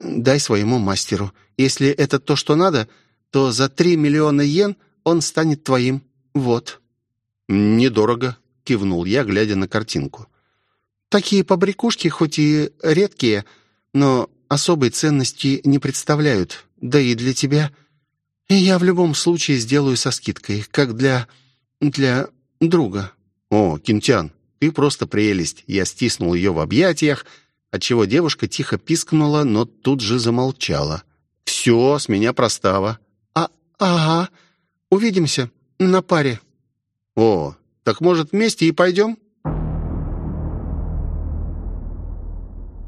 B: Дай своему мастеру. Если это то, что надо, то за три миллиона йен он станет твоим. Вот».
A: «Недорого», — кивнул я, глядя на картинку.
B: «Такие побрякушки, хоть и редкие, но особой ценности не представляют. Да и для тебя. Я в любом случае сделаю со скидкой, как для... для друга».
A: «О, Кинтян, ты просто прелесть!» Я стиснул ее в объятиях, отчего девушка тихо пискнула, но тут же замолчала. «Все, с меня простава».
B: «А, ага, увидимся на паре».
A: «О, так, может, вместе и пойдем?»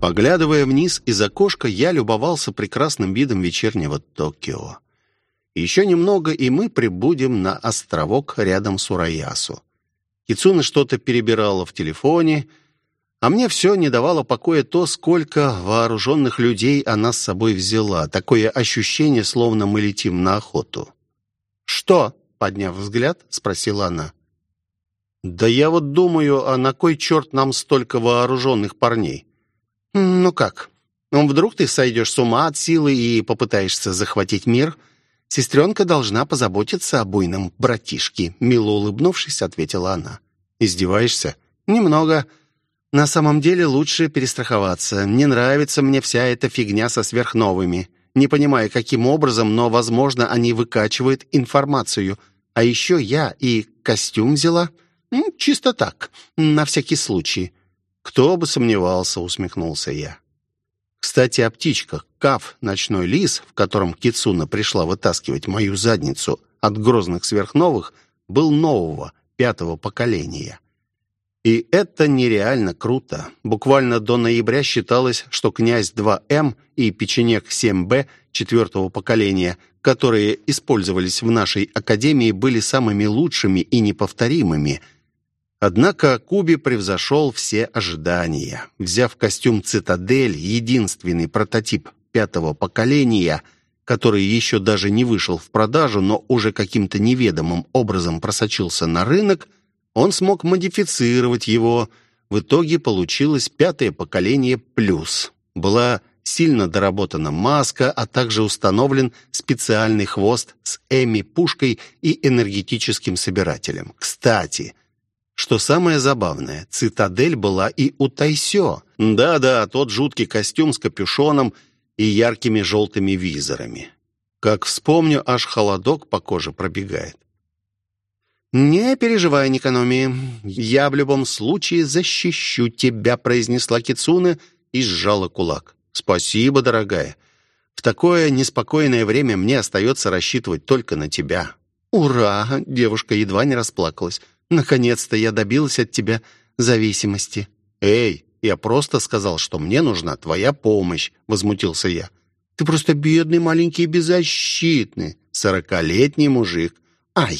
A: Поглядывая вниз из окошка, я любовался прекрасным видом вечернего Токио. Еще немного, и мы прибудем на островок рядом с Ураясу. Кицуна что-то перебирала в телефоне, а мне все не давало покоя то, сколько вооруженных людей она с собой взяла. Такое ощущение, словно мы летим на охоту.
B: «Что?» — подняв взгляд, спросила она.
A: «Да я вот думаю, а на кой черт нам столько вооруженных парней?»
B: «Ну как? Ну, вдруг ты сойдешь с ума от силы и попытаешься захватить мир? Сестренка должна позаботиться о буйном братишке», — мило улыбнувшись, ответила она.
A: «Издеваешься?»
B: «Немного. На самом деле лучше перестраховаться. Не нравится мне вся эта фигня со сверхновыми. Не понимаю, каким образом, но, возможно, они выкачивают информацию. А еще я и костюм взяла». «Чисто так, на всякий случай».
A: «Кто бы сомневался», — усмехнулся я. Кстати, о птичках. Каф, ночной лис, в котором Кицуна пришла вытаскивать мою задницу от грозных сверхновых, был нового, пятого поколения. И это нереально круто. Буквально до ноября считалось, что князь 2М и печенек 7Б четвертого поколения, которые использовались в нашей академии, были самыми лучшими и неповторимыми – Однако Куби превзошел все ожидания. Взяв костюм «Цитадель», единственный прототип пятого поколения, который еще даже не вышел в продажу, но уже каким-то неведомым образом просочился на рынок, он смог модифицировать его. В итоге получилось пятое поколение «Плюс». Была сильно доработана маска, а также установлен специальный хвост с Эми-пушкой и энергетическим собирателем. Кстати, что самое забавное, цитадель была и у Тайсё. Да-да, тот жуткий костюм с капюшоном и яркими желтыми визорами. Как вспомню, аж холодок по коже пробегает.
B: «Не переживай, Никономи, я в любом случае защищу тебя», произнесла Кицуна и сжала кулак.
A: «Спасибо, дорогая. В такое неспокойное время мне остается рассчитывать только на тебя».
B: «Ура!» — девушка едва не расплакалась. Наконец-то я добилась от тебя зависимости».
A: «Эй, я просто сказал, что мне нужна твоя помощь», — возмутился я.
B: «Ты просто бедный, маленький и беззащитный,
A: сорокалетний мужик».
B: «Ай!»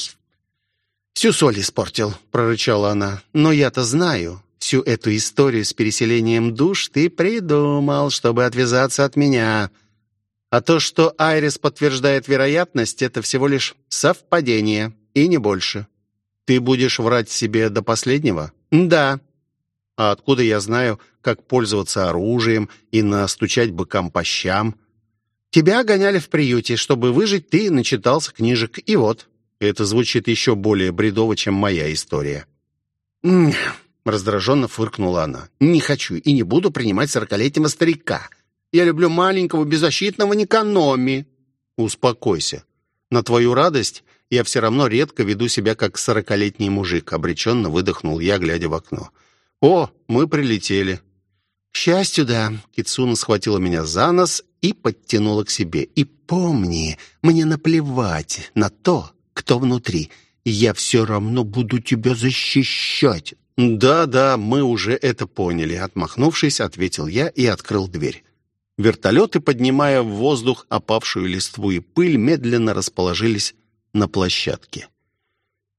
B: «Всю соль испортил», — прорычала она. «Но я-то знаю, всю эту историю с переселением душ ты придумал, чтобы отвязаться от меня. А то, что Айрис подтверждает вероятность, это всего лишь совпадение, и не больше.
A: Ты будешь врать себе до последнего?
B: Да.
A: А откуда я знаю, как пользоваться оружием и настучать быкам по щам?
B: Тебя гоняли в приюте. Чтобы выжить, ты начитался книжек. И вот.
A: Это звучит еще более бредово, чем моя история.
B: Раздраженно фыркнула она. «Не хочу и не буду принимать сорокалетнего старика. Я люблю маленького беззащитного Никаноми».
A: «Успокойся. На твою радость я все равно редко веду себя как сорокалетний мужик», — обреченно выдохнул я, глядя в окно. «О, мы прилетели». К счастью, да. Кицуна схватила меня за нос и подтянула к себе. И помни, мне наплевать на то, кто внутри. Я все равно буду тебя защищать. «Да-да, мы уже это поняли», — отмахнувшись, ответил я и открыл дверь. Вертолеты, поднимая в воздух опавшую листву и пыль, медленно расположились на площадке.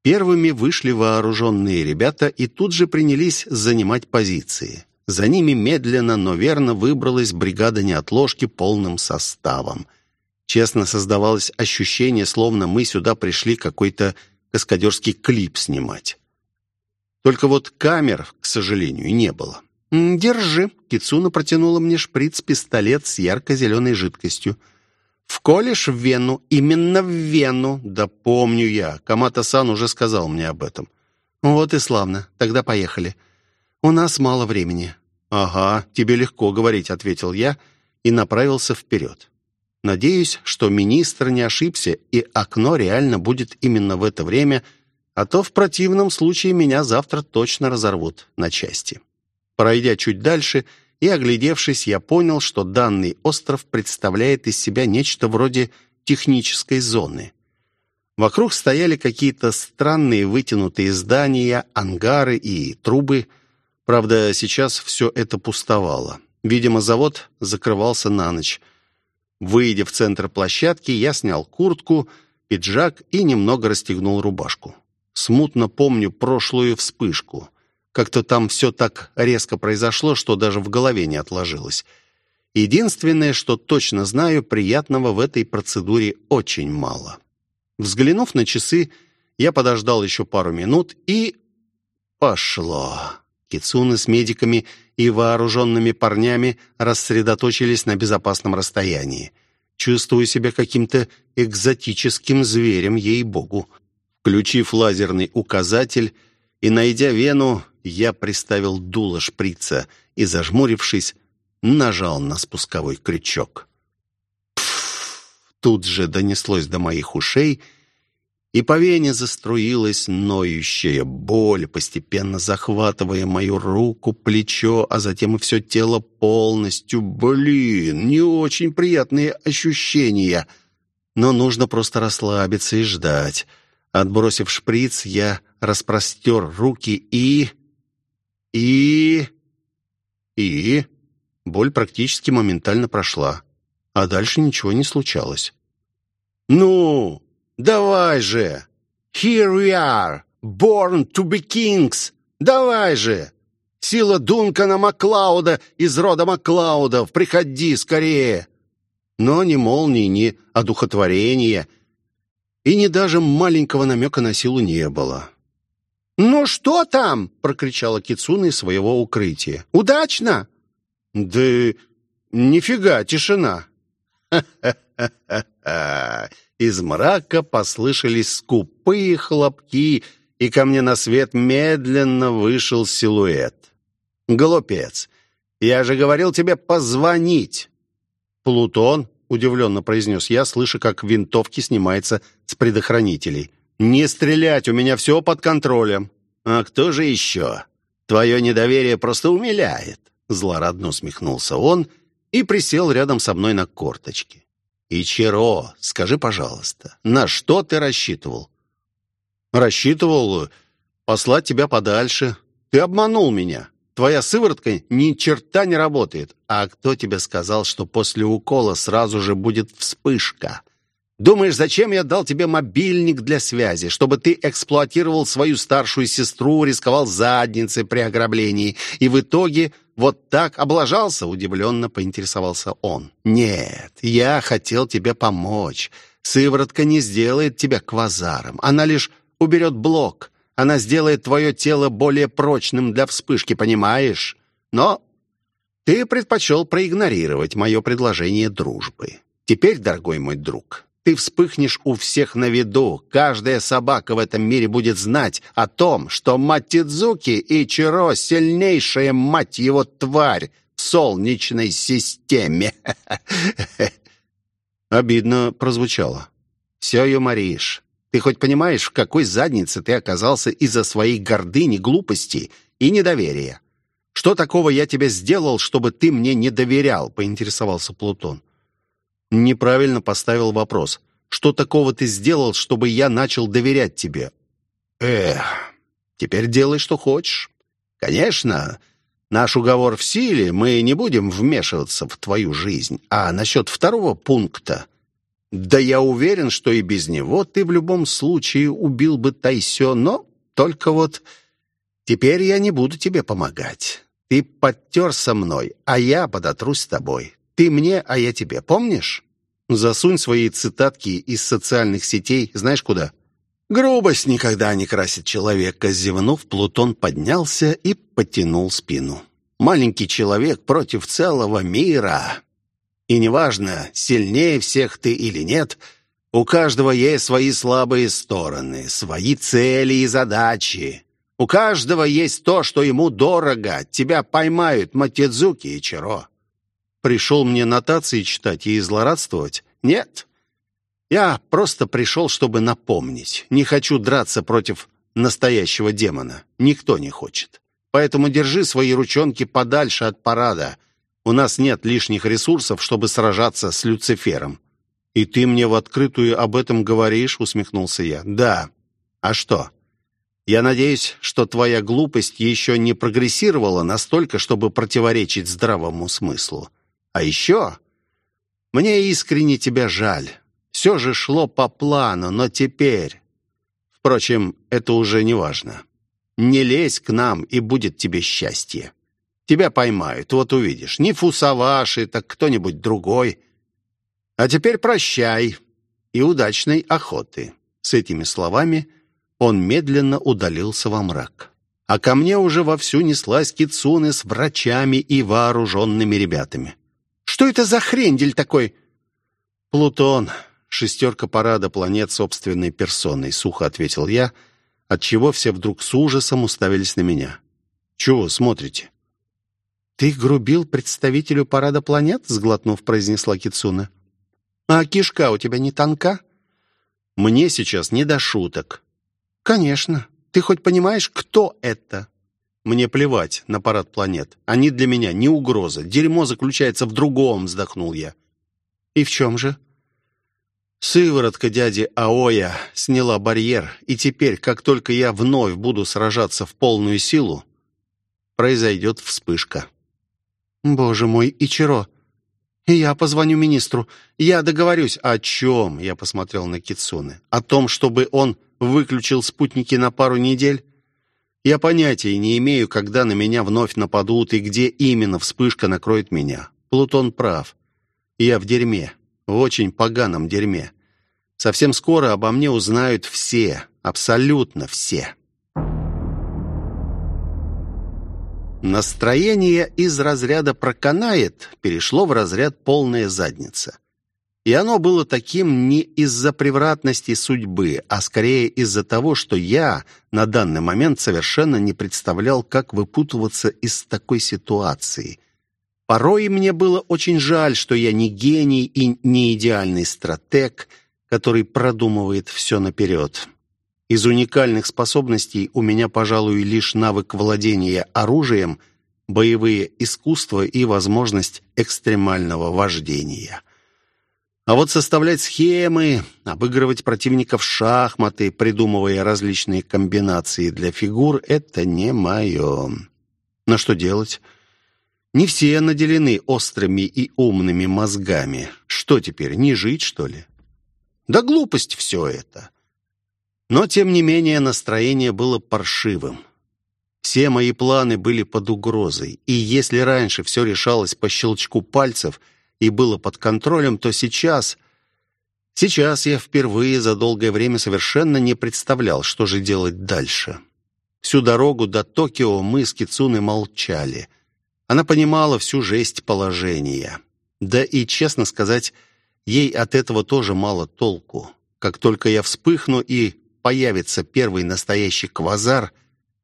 A: Первыми вышли вооруженные ребята и тут же принялись занимать позиции. За ними медленно, но верно выбралась бригада неотложки полным составом. Честно, создавалось ощущение, словно мы сюда пришли какой-то каскадерский клип снимать. Только вот камер, к сожалению, не было. «Держи». Кицуна протянула мне шприц-пистолет с ярко-зеленой жидкостью. «Вколешь в вену, именно в вену». «Да помню я. Камата-сан уже сказал мне об этом». «Вот и славно. Тогда поехали. У нас мало времени». «Ага, тебе легко говорить», — ответил я и направился вперед. Надеюсь, что министр не ошибся, и окно реально будет именно в это время, а то в противном случае меня завтра точно разорвут на части. Пройдя чуть дальше и оглядевшись, я понял, что данный остров представляет из себя нечто вроде технической зоны. Вокруг стояли какие-то странные вытянутые здания, ангары и трубы. Правда, сейчас все это пустовало. Видимо, завод закрывался на ночь. Выйдя в центр площадки, я снял куртку, пиджак и немного расстегнул рубашку. Смутно помню прошлую вспышку — как-то там все так резко произошло, что даже в голове не отложилось. Единственное, что точно знаю, приятного в этой процедуре очень мало. Взглянув на часы, я подождал еще пару минут и... Пошло. Кицуны с медиками и вооруженными парнями рассредоточились на безопасном расстоянии. Чувствую себя каким-то экзотическим зверем, ей-богу. Включив лазерный указатель и найдя вену, я приставил дуло шприца и, зажмурившись, нажал на спусковой крючок. Пфф! Тут же донеслось до моих ушей, и по вене заструилась ноющая боль, постепенно захватывая мою руку, плечо, а затем и все тело полностью. Блин, не очень приятные ощущения. Но нужно просто расслабиться и ждать. Отбросив шприц, я распростер руки и... И... И... Боль практически моментально прошла, а дальше ничего не случалось. «Ну, давай же! Here we are, born to be kings! Давай же! Сила Дункана Маклауда из рода Маклаудов, приходи скорее!» Но ни молнии, ни одухотворения, и ни даже маленького намека на силу не было. «Ну что там?» — прокричала Кицуна из своего укрытия. «Удачно?» «Да нифига, тишина!» «Ха-ха-ха-ха!» Из мрака послышались скупые хлопки, и ко мне на свет медленно вышел силуэт. «Глупец! Я же говорил тебе позвонить!» «Плутон?» — удивленно произнес я, слыша, как винтовки снимаются с предохранителей. «Не стрелять, у меня все под контролем». «А кто же еще? Твое недоверие просто умиляет», — злорадно усмехнулся он и присел рядом со мной на корточки. «Ичиро, скажи, пожалуйста, на что ты рассчитывал?» «Рассчитывал послать тебя подальше. Ты обманул меня. Твоя сыворотка ни черта не работает. А кто тебе сказал, что после укола сразу же будет вспышка?» Думаешь, зачем я дал тебе мобильник для связи? Чтобы ты эксплуатировал свою старшую сестру, рисковал задницей при ограблении. И в итоге вот так облажался?» Удивленно поинтересовался он. «Нет, я хотел тебе помочь. Сыворотка не сделает тебя квазаром. Она лишь уберет блок. Она сделает твое тело более прочным для вспышки, понимаешь? Но ты предпочел проигнорировать мое предложение дружбы. Теперь, дорогой мой друг, ты вспыхнешь у всех на виду. Каждая собака в этом мире будет знать о том, что мать Тидзуки и Чиро — сильнейшая, мать его, тварь в солнечной системе. Обидно прозвучало. Все юморишь. Ты хоть понимаешь, в какой заднице ты оказался из-за своей гордыни, глупости и недоверия? Что такого я тебе сделал, чтобы ты мне не доверял?» — поинтересовался Плутон. Неправильно поставил вопрос. «Что такого ты сделал, чтобы я начал доверять тебе?» «Эх, теперь делай, что хочешь. Конечно, наш уговор в силе, мы не будем вмешиваться в твою жизнь. А насчет второго пункта...» «Да я уверен, что и без него ты в любом случае убил бы Тайсё, но только вот теперь я не буду тебе помогать. Ты подтер со мной, а я подотрусь с тобой. Ты мне, а я тебе, помнишь? Засунь свои цитатки из социальных сетей знаешь куда?» «Грубость никогда не красит человека», — зевнув, Плутон поднялся и потянул спину. «Маленький человек против целого мира. И неважно, сильнее всех ты или нет, у каждого есть свои слабые стороны, свои цели и задачи. У каждого есть то, что ему дорого. Тебя поймают Матидзуки и Чиро. Пришел мне нотации читать и злорадствовать? Нет. Я просто пришел, чтобы напомнить. Не хочу драться против настоящего демона. Никто не хочет. Поэтому держи свои ручонки подальше от парада. У нас нет лишних ресурсов, чтобы сражаться с Люцифером». «И ты мне в открытую об этом говоришь?» — усмехнулся я. «Да. А что? Я надеюсь, что твоя глупость еще не прогрессировала настолько, чтобы противоречить здравому смыслу. А еще... Мне искренне тебя жаль. Все же шло по плану, но теперь... Впрочем, это уже не важно. Не лезь к нам, и будет тебе счастье. Тебя поймают, вот увидишь. Не Фусаваши, так кто-нибудь другой. А теперь прощай и удачной охоты». С этими словами он медленно удалился во мрак. А ко мне уже вовсю неслась Кицуны с врачами и вооруженными ребятами. «Что это за хрендель такой?» «Плутон, шестерка парада планет собственной персоной», — сухо ответил я, отчего все вдруг с ужасом уставились на меня. «Чего смотрите?» «Ты грубил представителю парада планет?» — сглотнув, произнесла Кицуна. «А кишка у тебя не тонка?» «Мне сейчас не до шуток». «Конечно. Ты хоть понимаешь, кто это?» «Мне плевать на парад планет. Они для меня не угроза. Дерьмо заключается в другом», — вздохнул я. «И в чем же?» Сыворотка дяди Аоя сняла барьер, и теперь, как только я вновь буду сражаться в полную силу, произойдет вспышка. «Боже мой, Ичиро! Я позвоню министру. Я договорюсь». «О чем?» — я посмотрел на Кицуны. «О том, чтобы он выключил спутники на пару недель?» «Я понятия не имею, когда на меня вновь нападут и где именно вспышка накроет меня. Плутон прав. Я в дерьме, в очень поганом дерьме. Совсем скоро обо мне узнают все, абсолютно все». Настроение из разряда «проканает» перешло в разряд «полная задница». И оно было таким не из-за превратности судьбы, а скорее из-за того, что я на данный момент совершенно не представлял, как выпутываться из такой ситуации. Порой мне было очень жаль, что я не гений и не идеальный стратег, который продумывает все наперед. Из уникальных способностей у меня, пожалуй, лишь навык владения оружием, боевые искусства и возможность экстремального вождения. А вот составлять схемы, обыгрывать противников в шахматы, придумывая различные комбинации для фигур — это не мое. На что делать? Не все наделены острыми и умными мозгами. Что теперь, не жить, что ли? Да глупость все это. Но, тем не менее, настроение было паршивым. Все мои планы были под угрозой, и если раньше все решалось по щелчку пальцев и было под контролем, то сейчас... Сейчас я впервые за долгое время совершенно не представлял, что же делать дальше. Всю дорогу до Токио мы с Кицуной молчали. Она понимала всю жесть положения. Да и, честно сказать, ей от этого тоже мало толку. Как только я вспыхну и появится первый настоящий квазар,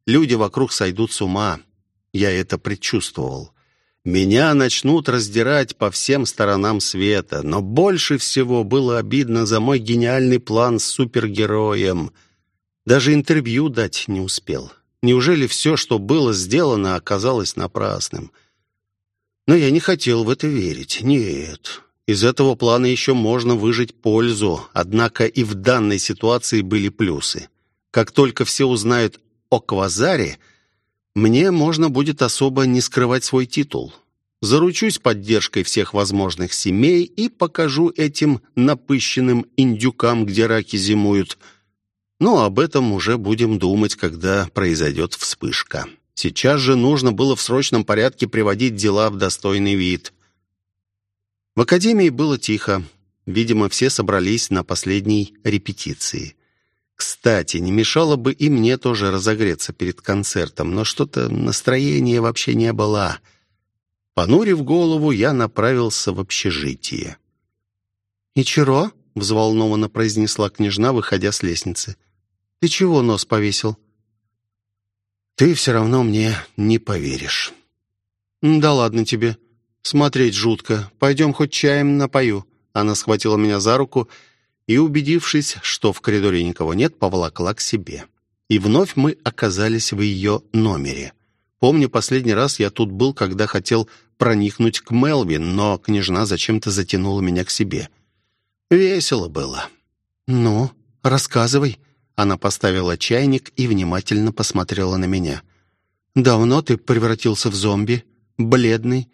A: люди вокруг сойдут с ума. Я это предчувствовал. Меня начнут раздирать по всем сторонам света, но больше всего было обидно за мой гениальный план с супергероем. Даже интервью дать не успел. Неужели все, что было сделано, оказалось напрасным? Но я не хотел в это верить. Нет, из этого плана еще можно выжить пользу, однако и в данной ситуации были плюсы. Как только все узнают о Квазаре, мне можно будет особо не скрывать свой титул. Заручусь поддержкой всех возможных семей и покажу этим напыщенным индюкам, где раки зимуют. Но об этом уже будем думать, когда произойдет вспышка. Сейчас же нужно было в срочном порядке приводить дела в достойный вид. В академии было тихо. Видимо, все собрались на последней репетиции. Кстати, не мешало бы и мне тоже разогреться перед концертом, но что-то настроения вообще не было. Понурив голову, я направился в общежитие.
B: «Ичиро?» — взволнованно произнесла княжна, выходя с лестницы. «Ты чего нос повесил?»
A: «Ты все равно мне не поверишь».
B: «Да ладно тебе. Смотреть жутко. Пойдем хоть чаем напою». Она схватила меня за руку и, убедившись, что в коридоре никого нет, поволокла к себе. И вновь мы оказались в ее номере. Помню, последний раз я тут был, когда хотел проникнуть к Мелвин, но княжна зачем-то затянула меня к себе. Весело было.
A: «Ну, рассказывай». Она поставила чайник и внимательно посмотрела на меня. «Давно ты превратился в зомби? Бледный?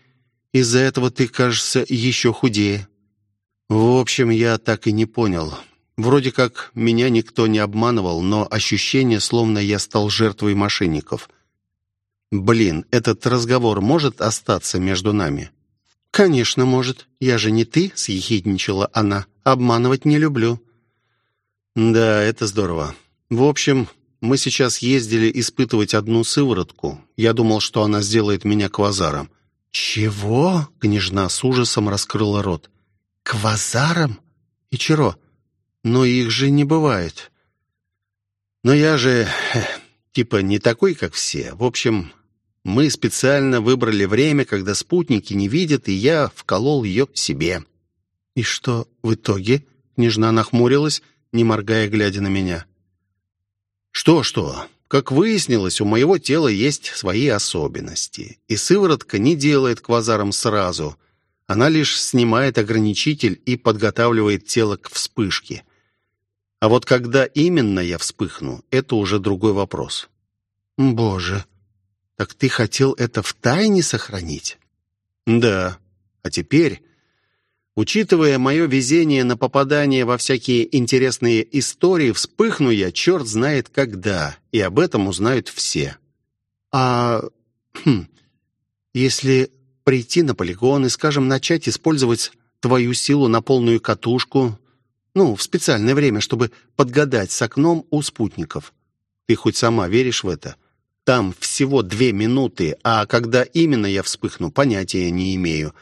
A: Из-за этого ты кажешься еще худее». В общем, я так и не понял. Вроде как меня никто не обманывал, но ощущение, словно я стал жертвой мошенников. Блин, этот разговор может остаться между нами?
B: «Конечно, может. Я же не ты», — съехидничала она. «Обманывать не люблю».
A: «Да, это здорово. В общем, мы сейчас ездили испытывать одну сыворотку. Я думал, что она сделает меня квазаром».
B: «Чего?» — княжна с ужасом раскрыла рот. «Квазаром? И чего? Но их же не бывает».
A: «Но я же, типа, не такой, как все. В общем, мы специально выбрали время, когда спутники не видят, и я вколол ее себе».
B: «И что в итоге?» — княжна нахмурилась, не моргая, глядя на меня.
A: «Что-что? Как выяснилось, у моего тела есть свои особенности, и сыворотка не делает квазаром сразу. Она лишь снимает ограничитель и подготавливает тело к вспышке. А вот когда именно я вспыхну, это уже другой вопрос».
B: «Боже, так ты хотел это в тайне сохранить?»
A: «Да. А теперь Учитывая мое везение на попадание во всякие интересные истории, вспыхну я черт знает когда, и об этом узнают все.
B: А хм, если прийти на полигон и, скажем, начать использовать твою силу на полную катушку, ну, в специальное время, чтобы подгадать с окном у спутников.
A: Ты хоть сама веришь в это? Там всего две минуты, а когда именно я вспыхну, понятия не имею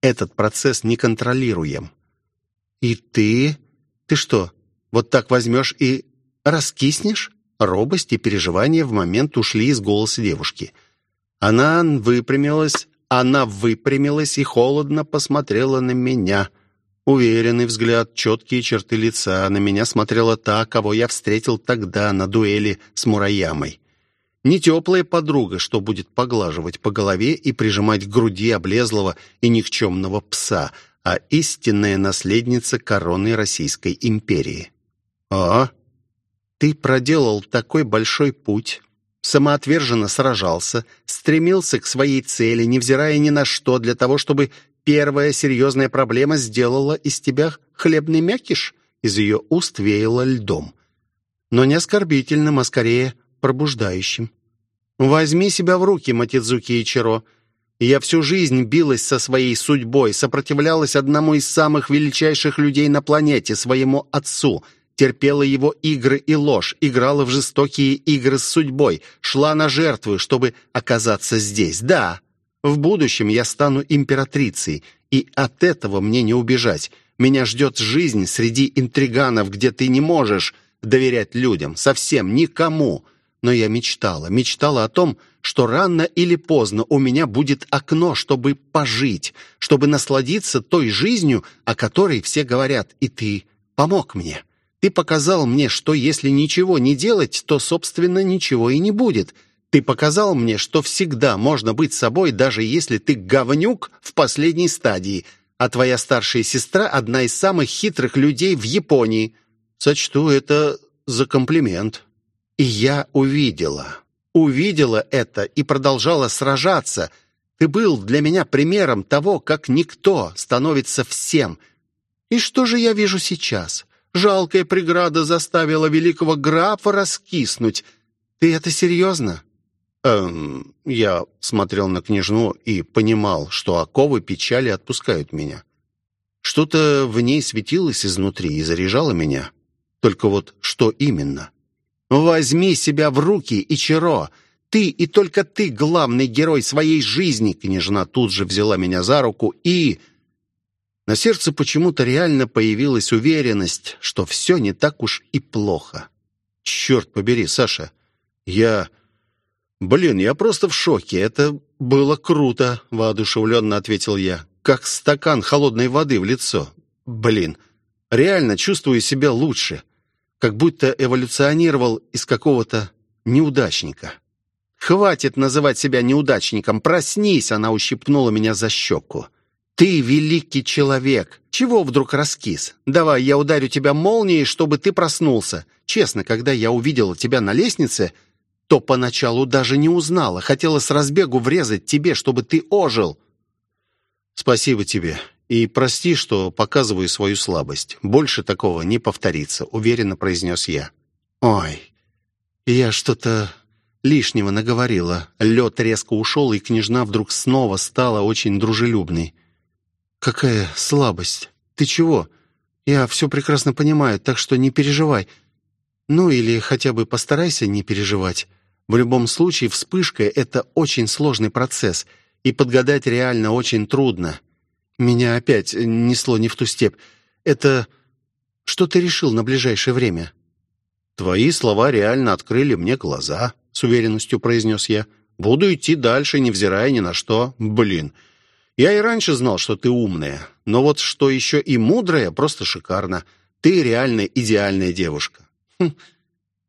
A: этот процесс не контролируем.
B: И ты? Ты что, вот так возьмешь и раскиснешь?
A: Робость и переживания в момент ушли из голоса девушки. Она выпрямилась, она выпрямилась и холодно посмотрела на меня. Уверенный взгляд, четкие черты лица. На меня смотрела та, кого я встретил тогда на дуэли с Мураямой. Не теплая подруга, что будет поглаживать по голове и прижимать к груди облезлого и никчемного пса, а истинная наследница короны Российской империи. «А? Ты проделал такой большой путь, самоотверженно сражался, стремился к своей цели, невзирая ни на что, для того, чтобы первая серьезная проблема сделала из тебя хлебный мякиш?» Из ее уст веяло льдом. Но не оскорбительным, а скорее пробуждающим. Возьми себя в руки, Матидзуки Ичиро. Я всю жизнь билась со своей судьбой, сопротивлялась одному из самых величайших людей на планете, своему отцу, терпела его игры и ложь, играла в жестокие игры с судьбой, шла на жертвы, чтобы оказаться здесь. Да, в будущем я стану императрицей, и от этого мне не убежать. Меня ждет жизнь среди интриганов, где ты не можешь доверять людям, совсем никому но я мечтала, мечтала о том, что рано или поздно у меня будет окно, чтобы пожить, чтобы насладиться той жизнью, о которой все говорят, и ты помог мне. Ты показал мне, что если ничего не делать, то, собственно, ничего и не будет. Ты показал мне, что всегда можно быть собой, даже если ты говнюк в последней стадии, а твоя старшая сестра — одна из самых хитрых людей в Японии. Сочту это за комплимент. И я увидела. Увидела это и продолжала сражаться. Ты был для меня примером того, как никто становится всем. И что же я вижу сейчас? Жалкая преграда заставила великого графа раскиснуть. Ты это серьезно? Эм, я смотрел на княжну и понимал, что оковы печали отпускают меня. Что-то в ней светилось изнутри и заряжало меня. Только вот что именно? «Возьми себя в руки, Ичиро! Ты и только ты главный герой своей жизни!» Княжна тут же взяла меня за руку и... На сердце почему-то реально появилась уверенность, что все не так уж и плохо. «Черт побери, Саша, я «Блин, я просто в шоке. Это было круто», — воодушевленно ответил я. «Как стакан холодной воды в лицо. Блин, реально чувствую себя лучше. Как будто эволюционировал из какого-то неудачника». «Хватит называть себя неудачником. Проснись!» — она ущипнула меня за щеку. «Ты великий человек. Чего вдруг раскис? Давай я ударю тебя молнией, чтобы ты проснулся. Честно, когда я увидела тебя на лестнице, то поначалу даже не узнала. Хотела с разбегу врезать тебе, чтобы ты ожил». «Спасибо тебе. И прости, что показываю свою слабость. Больше такого не повторится», — уверенно произнес я. «Ой, я что-то лишнего наговорила». Лед резко ушел, и княжна вдруг снова стала очень дружелюбной. «Какая слабость? Ты чего? Я все прекрасно понимаю, так что не переживай. Ну или хотя бы постарайся не переживать. В любом случае, вспышка — это очень сложный процесс, и подгадать реально очень трудно. Меня опять несло не в ту степь. Это... Что ты решил на ближайшее время?» «Твои слова реально открыли мне глаза», — с уверенностью произнес я. «Буду идти дальше, невзирая ни на что. Блин, я и раньше знал, что ты умная, но вот что еще и мудрая, просто шикарно. Ты реально идеальная девушка». Хм.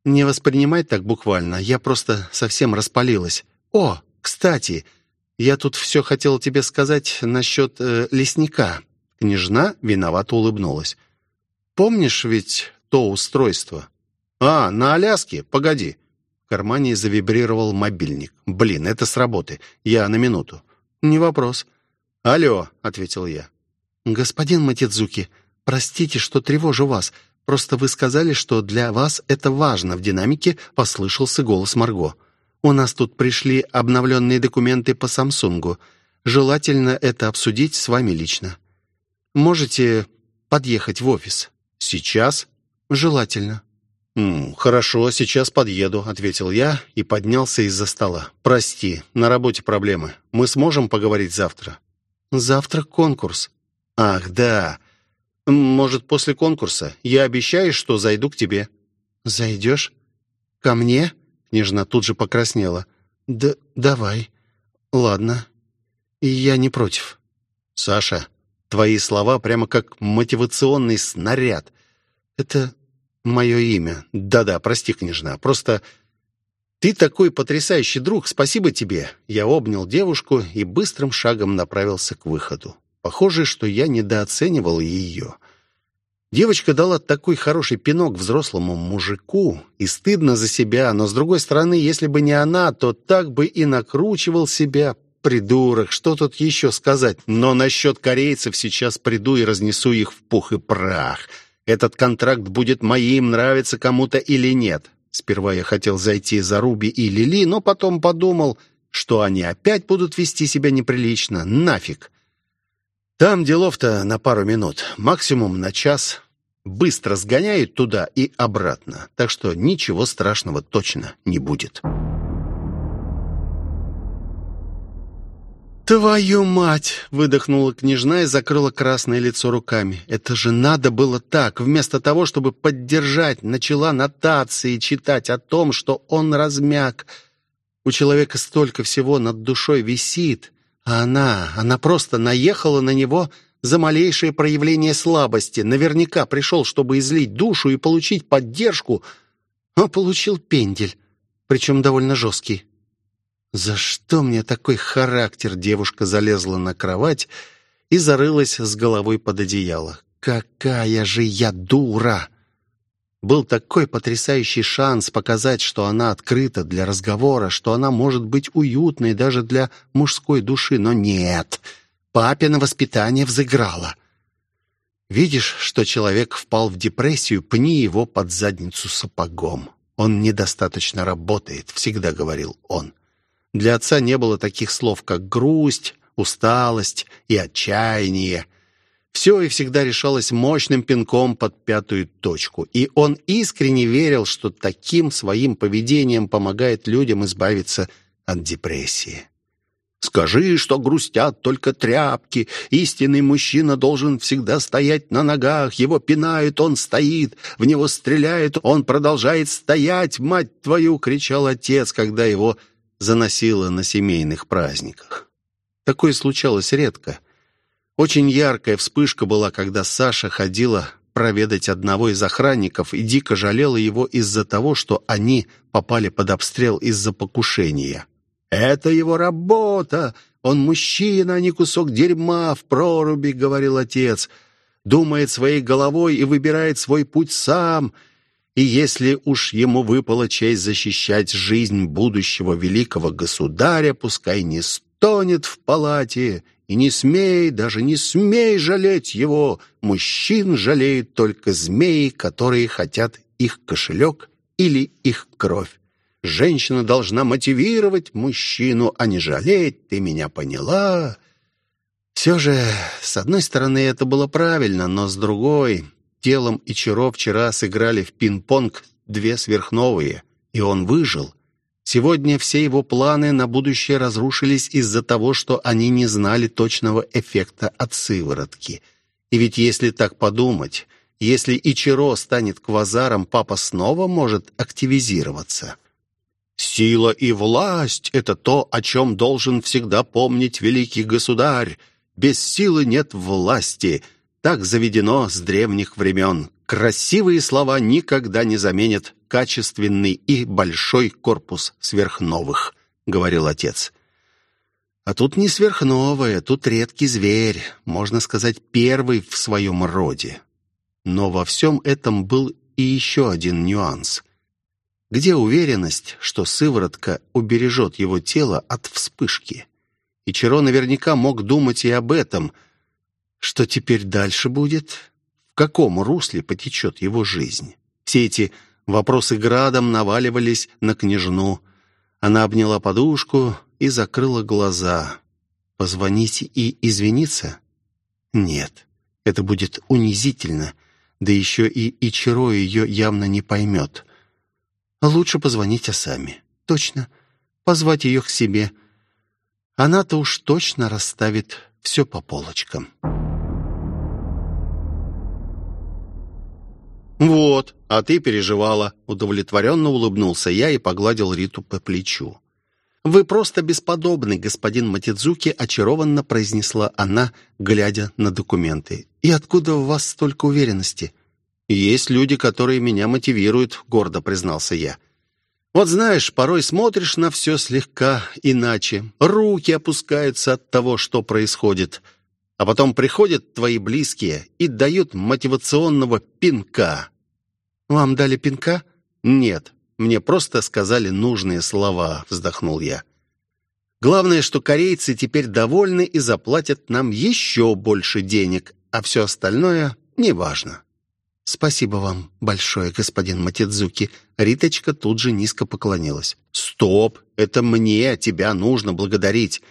A: «Не воспринимай так буквально, я просто совсем распалилась. О, кстати, я тут все хотела тебе сказать насчет э, лесника». Княжна виновато улыбнулась. «Помнишь ведь то устройство?» «А, на Аляске? Погоди». В кармане завибрировал мобильник. «Блин, это с работы. Я на минуту». «Не вопрос». «Алло», — ответил я. «Господин Матидзуки, простите, что тревожу вас. Просто вы сказали, что для вас это важно. В динамике послышался голос Марго. У нас тут пришли обновленные документы по Самсунгу. Желательно это обсудить с вами лично. Можете подъехать в офис? Сейчас? Желательно. «М, «Хорошо, сейчас подъеду», — ответил я и поднялся из-за стола. «Прости, на работе проблемы. Мы сможем поговорить завтра?» «Завтра конкурс». «Ах, да. Может, после конкурса? Я обещаю, что зайду к тебе». «Зайдешь? Ко мне?» Княжна тут же покраснела. «Да давай. Ладно. Я не против». «Саша, твои слова прямо как мотивационный снаряд. Это мое имя. Да-да, прости, княжна. Просто ты такой потрясающий друг. Спасибо тебе». Я обнял девушку и быстрым шагом направился к выходу. Похоже, что я недооценивал ее. Девочка дала такой хороший пинок взрослому мужику, и стыдно за себя, но, с другой стороны, если бы не она, то так бы и накручивал себя. Придурок, что тут еще сказать? Но насчет корейцев сейчас приду и разнесу их в пух и прах. Этот контракт будет моим, нравится кому-то или нет. Сперва я хотел зайти за Руби и Лили, но потом подумал, что они опять будут вести себя неприлично. Нафиг. Там делов-то на пару минут, максимум на час. Быстро сгоняют туда и обратно, так что ничего страшного точно не будет. «Твою мать!» — выдохнула княжна и закрыла красное лицо руками. «Это же надо было так! Вместо того, чтобы поддержать, начала нотации читать о том, что он размяк. У человека столько всего над душой висит. А она, она просто наехала на него за малейшее проявление слабости. Наверняка пришел, чтобы излить душу и получить поддержку, а получил пендель, причем довольно жесткий. «За что мне такой характер?» Девушка залезла на кровать и зарылась с головой под одеяло. «Какая же я дура!» Был такой потрясающий шанс показать, что она открыта для разговора, что она может быть уютной даже для мужской души, но нет. Папина воспитание взыграло. Видишь, что человек впал в депрессию, пни его под задницу сапогом. Он недостаточно работает, всегда говорил он. Для отца не было таких слов, как грусть, усталость и отчаяние. Все и всегда решалось мощным пинком под пятую точку, и он искренне верил, что таким своим поведением помогает людям избавиться от депрессии. Скажи, что грустят только тряпки. Истинный мужчина должен всегда стоять на ногах. Его пинают, он стоит. В него стреляют, он продолжает стоять. Мать твою!» — кричал отец, когда его заносило на семейных праздниках. Такое случалось редко. Очень яркая вспышка была, когда Саша ходила проведать одного из охранников и дико жалела его из-за того, что они попали под обстрел из-за покушения. «Это его работа! Он мужчина, а не кусок дерьма в проруби», — говорил отец. «Думает своей головой и выбирает свой путь сам. И если уж ему выпала честь защищать жизнь будущего великого государя, пускай не стонет в палате и не смей, даже не смей жалеть его. Мужчин жалеют только змеи, которые хотят их кошелек или их кровь. Женщина должна мотивировать мужчину, а не жалеть. Ты меня поняла?» Все же, с одной стороны, это было правильно, но с другой... Телом и Чиро вчера сыграли в пинг-понг две сверхновые, и он выжил. Сегодня все его планы на будущее разрушились из-за того, что они не знали точного эффекта от сыворотки. И ведь если так подумать, если Ичиро станет квазаром, папа снова может активизироваться. Сила и власть — это то, о чем должен всегда помнить великий государь. Без силы нет власти. Так заведено с древних времен. Красивые слова никогда не заменят качественный и большой корпус сверхновых, говорил отец. А тут не сверхновое, тут редкий зверь, можно сказать, первый в своем роде. Но во всем этом был и еще один нюанс — где уверенность, что сыворотка убережет его тело от вспышки? И Чиро наверняка мог думать и об этом. Что теперь дальше будет? В каком русле потечет его жизнь? Все эти вопросы градом наваливались на княжну. Она обняла подушку и закрыла глаза. Позвонить и извиниться? Нет, это будет унизительно. Да еще и Ичиро ее явно не поймет. Лучше позвонить Асами. Точно. Позвать ее к себе. Она-то уж точно расставит все по полочкам. «Вот, а ты переживала», — удовлетворенно улыбнулся я и погладил Риту по плечу. «Вы просто бесподобный, господин Матидзуки», — очарованно произнесла она, глядя на документы. «И откуда у вас столько уверенности?» «Есть люди, которые меня мотивируют», — гордо признался я. «Вот знаешь, порой смотришь на все слегка иначе. Руки опускаются от того, что происходит. А потом приходят твои близкие и дают мотивационного пинка». «Вам дали пинка?» «Нет, мне просто сказали нужные слова», — вздохнул я. «Главное, что корейцы теперь довольны и заплатят нам еще больше денег, а все остальное неважно». «Спасибо вам большое, господин Матидзуки». Риточка тут же низко поклонилась. «Стоп! Это мне тебя нужно благодарить.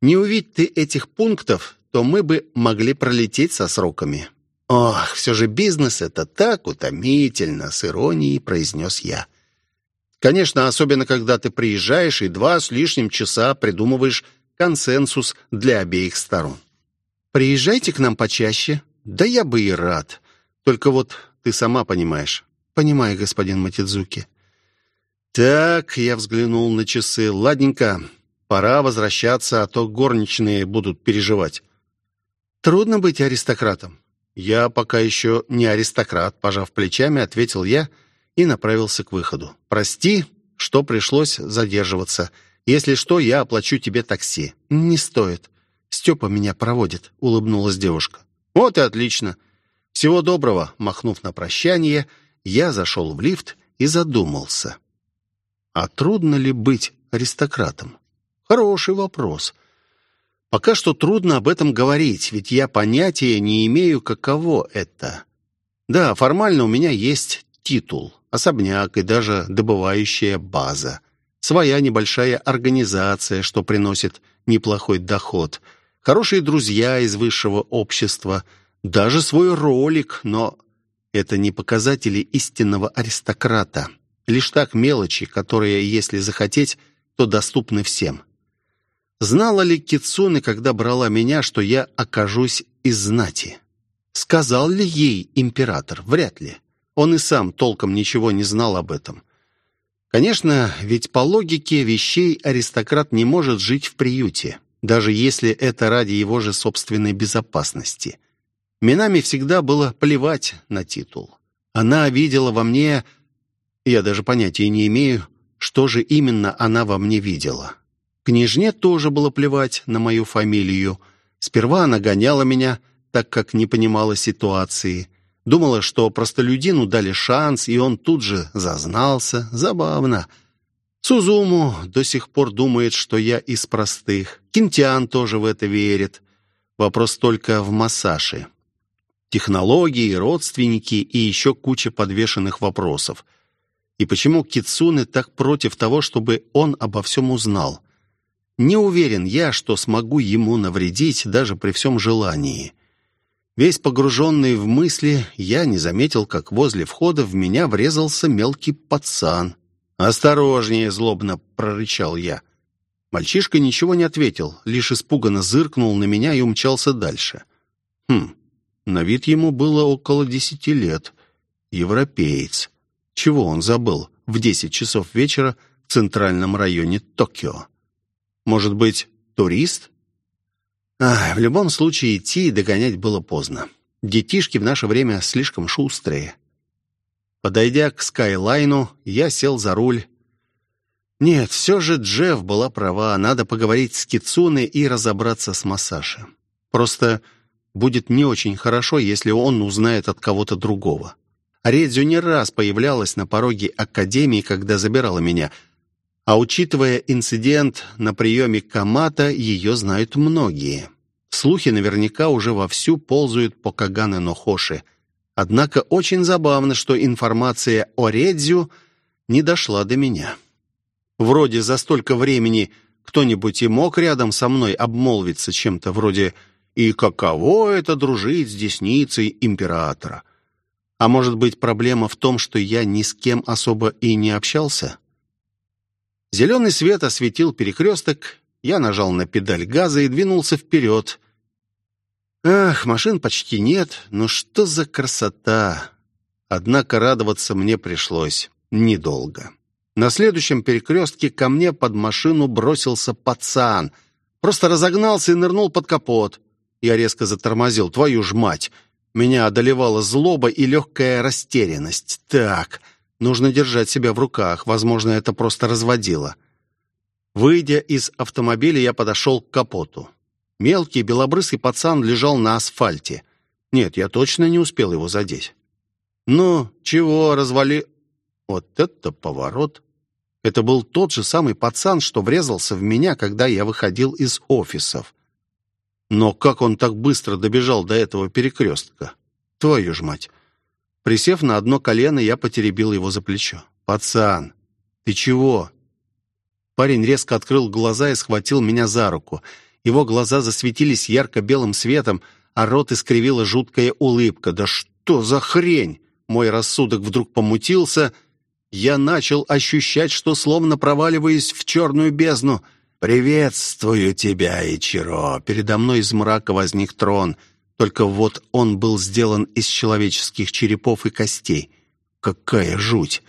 A: Не увидь ты этих пунктов, то мы бы могли пролететь со сроками». «Ох, все же бизнес — это так утомительно!» — с иронией произнес я. «Конечно, особенно когда ты приезжаешь и два с лишним часа придумываешь консенсус для обеих сторон». «Приезжайте к нам почаще». «Да я бы и рад». Только вот ты сама понимаешь». «Понимаю, господин Матидзуки». «Так», — я взглянул на часы. «Ладненько, пора возвращаться, а то горничные будут переживать». «Трудно быть аристократом». «Я пока еще не аристократ», — пожав плечами, ответил я и направился к выходу. «Прости, что пришлось задерживаться. Если что, я оплачу тебе такси».
B: «Не стоит. Степа меня проводит», — улыбнулась девушка.
A: «Вот и отлично. Всего доброго». Махнув на прощание, я зашел в лифт и задумался. А трудно ли быть аристократом? Хороший вопрос. Пока что трудно об этом говорить, ведь я понятия не имею, каково это. Да, формально у меня есть титул, особняк и даже добывающая база. Своя небольшая организация, что приносит неплохой доход. Хорошие друзья из высшего общества. Даже свой ролик, но это не показатели истинного аристократа. Лишь так мелочи, которые, если захотеть, то доступны всем. Знала ли Кицуны, когда брала меня, что я окажусь из знати? Сказал ли ей император? Вряд ли. Он и сам толком ничего не знал об этом. Конечно, ведь по логике вещей аристократ не может жить в приюте, даже если это ради его же собственной безопасности. Минами всегда было плевать на титул. Она видела во мне... Я даже понятия не имею, что же именно она во мне видела. Княжне тоже было плевать на мою фамилию. Сперва она гоняла меня, так как не понимала ситуации. Думала, что простолюдину дали шанс, и он тут же зазнался. Забавно. Сузуму до сих пор думает, что я из простых. Кинтян тоже в это верит. Вопрос только в массаже. Технологии, родственники и еще куча подвешенных вопросов. И почему Кицуны так против того, чтобы он обо всем узнал? Не уверен я, что смогу ему навредить даже при всем желании. Весь погруженный в мысли, я не заметил, как возле входа в меня врезался мелкий пацан. «Осторожнее!» — злобно прорычал я. Мальчишка ничего не ответил, лишь испуганно зыркнул на меня и умчался дальше. Хм, на вид ему было около десяти лет. Европеец. Чего он забыл в десять часов вечера в центральном районе Токио? Может быть, турист? А, в любом случае, идти и догонять было поздно. Детишки в наше время слишком шустрые. Подойдя к Скайлайну, я сел за руль. Нет, все же Джефф была права. Надо поговорить с Кицуной и разобраться с Масаши. Просто будет не очень хорошо, если он узнает от кого-то другого. Редзю не раз появлялась на пороге Академии, когда забирала меня — а учитывая инцидент на приеме Камата, ее знают многие. Слухи наверняка уже вовсю ползают по Кагане Нохоши. Однако очень забавно, что информация о Редзю не дошла до меня. Вроде за столько времени кто-нибудь и мог рядом со мной обмолвиться чем-то вроде «И каково это дружить с десницей императора?» А может быть, проблема в том, что я ни с кем особо и не общался? Зеленый свет осветил перекресток, я нажал на педаль газа и двинулся вперед. Ах, машин почти нет, но что за красота! Однако радоваться мне пришлось недолго. На следующем перекрестке ко мне под машину бросился пацан. Просто разогнался и нырнул под капот. Я резко затормозил. Твою ж мать! Меня одолевала злоба и легкая растерянность. Так, Нужно держать себя в руках, возможно, это просто разводило. Выйдя из автомобиля, я подошел к капоту. Мелкий белобрысый пацан лежал на асфальте. Нет, я точно не успел его задеть. «Ну, чего, развали...» Вот это поворот! Это был тот же самый пацан, что врезался в меня, когда я выходил из офисов. Но как он так быстро добежал до этого перекрестка? Твою ж мать! Присев на одно колено, я потеребил его за плечо. «Пацан, ты чего?» Парень резко открыл глаза и схватил меня за руку. Его глаза засветились ярко-белым светом, а рот искривила жуткая улыбка. «Да что за хрень?» Мой рассудок вдруг помутился. Я начал ощущать, что словно проваливаюсь в черную бездну. «Приветствую тебя, Ичиро!» Передо мной из мрака возник трон — только вот он был сделан из человеческих черепов и костей. Какая жуть!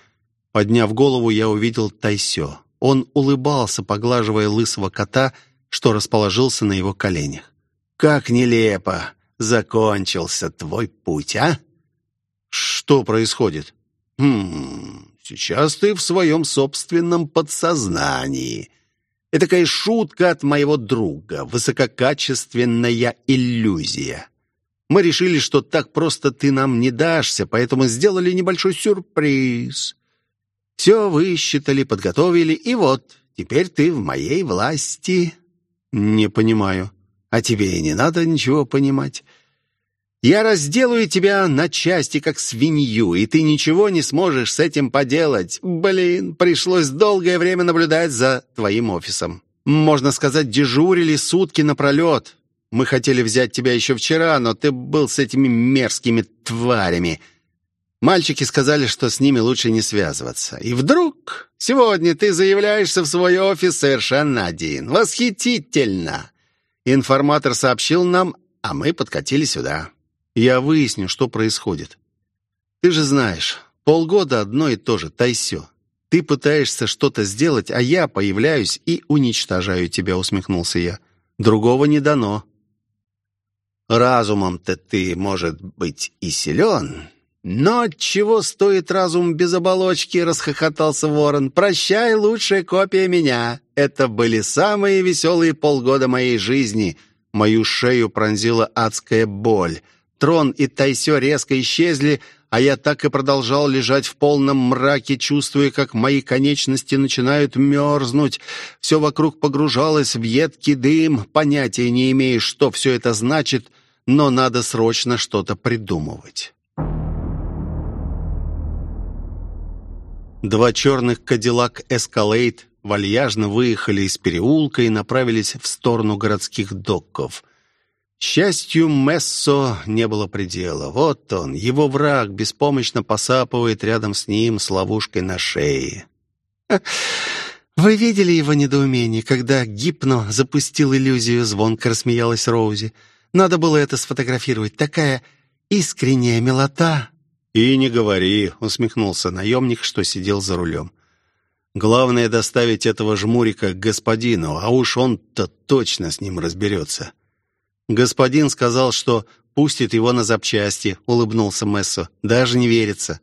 A: Подняв голову, я увидел Тайсё. Он улыбался, поглаживая лысого кота, что расположился на его коленях. «Как нелепо! Закончился твой путь, а?» «Что происходит?» «Хм, сейчас ты в своем собственном подсознании. Этакая шутка от моего друга, высококачественная иллюзия. Мы решили, что так просто ты нам не дашься, поэтому сделали небольшой сюрприз. Все высчитали, подготовили, и вот, теперь ты в моей власти. Не понимаю. А тебе и не надо ничего понимать. Я разделаю тебя на части, как свинью, и ты ничего не сможешь с этим поделать. Блин, пришлось долгое время наблюдать за твоим офисом. Можно сказать, дежурили сутки напролет. Мы хотели взять тебя еще вчера, но ты был с этими мерзкими тварями. Мальчики сказали, что с ними лучше не связываться. И вдруг сегодня ты заявляешься в свой офис совершенно один. Восхитительно! Информатор сообщил нам, а мы подкатили сюда. Я выясню, что происходит. Ты же знаешь, полгода одно и то же, тайсё. Ты пытаешься что-то сделать, а я появляюсь и уничтожаю тебя, усмехнулся я. Другого не дано. Разумом-то ты, может быть, и силен, но чего стоит разум без оболочки, расхохотался ворон. Прощай, лучшая копия меня. Это были самые веселые полгода моей жизни. Мою шею пронзила адская боль. Трон и Тайсё резко исчезли, а я так и продолжал лежать в полном мраке, чувствуя, как мои конечности начинают мерзнуть. Все вокруг погружалось в едкий дым, понятия не имея, что все это значит, но надо срочно что-то придумывать. Два черных «Кадиллак Эскалейд» вальяжно выехали из переулка и направились в сторону городских доков. счастью, Мессо не было предела. Вот он, его враг, беспомощно посапывает рядом с ним с ловушкой на шее. «Вы видели его недоумение, когда Гипно запустил иллюзию?» Звонко рассмеялась Роузи. «Надо было это сфотографировать. Такая искренняя милота!»
C: «И не говори», — усмехнулся наемник, что сидел за рулем. «Главное доставить этого жмурика к господину, а уж он-то точно с ним разберется». «Господин сказал, что пустит его на запчасти», — улыбнулся Мессо. «Даже не верится».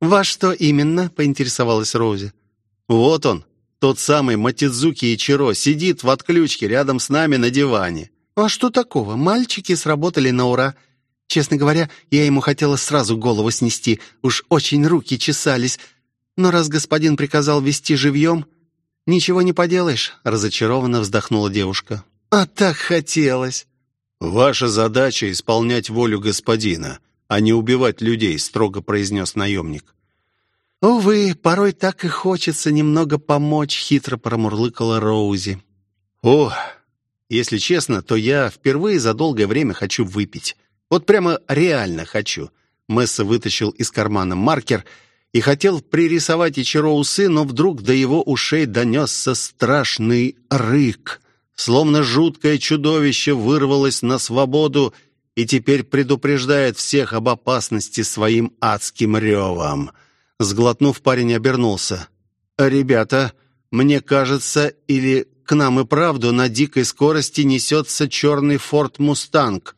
A: «Во что именно?» — поинтересовалась Рози.
C: «Вот он, тот самый Матидзуки Ичиро, сидит в отключке рядом с нами на диване».
A: «А что такого? Мальчики сработали на ура. Честно говоря, я ему хотела сразу голову снести, уж очень руки чесались. Но раз господин приказал вести живьем, ничего не поделаешь», — разочарованно вздохнула девушка. «А так хотелось».
C: «Ваша задача — исполнять волю господина, а не убивать людей», — строго произнес наемник.
A: «Увы, порой так и хочется немного помочь», — хитро промурлыкала Роузи.
C: «О, если честно, то я впервые за долгое время хочу выпить. Вот прямо реально хочу». Месса вытащил из кармана маркер и хотел пририсовать Ичиро усы, но вдруг до его ушей донесся страшный рык. Словно жуткое чудовище вырвалось на свободу и теперь предупреждает всех об опасности своим адским ревом. Сглотнув, парень обернулся. «Ребята, мне кажется, или к нам и правду на дикой скорости несется черный форт «Мустанг».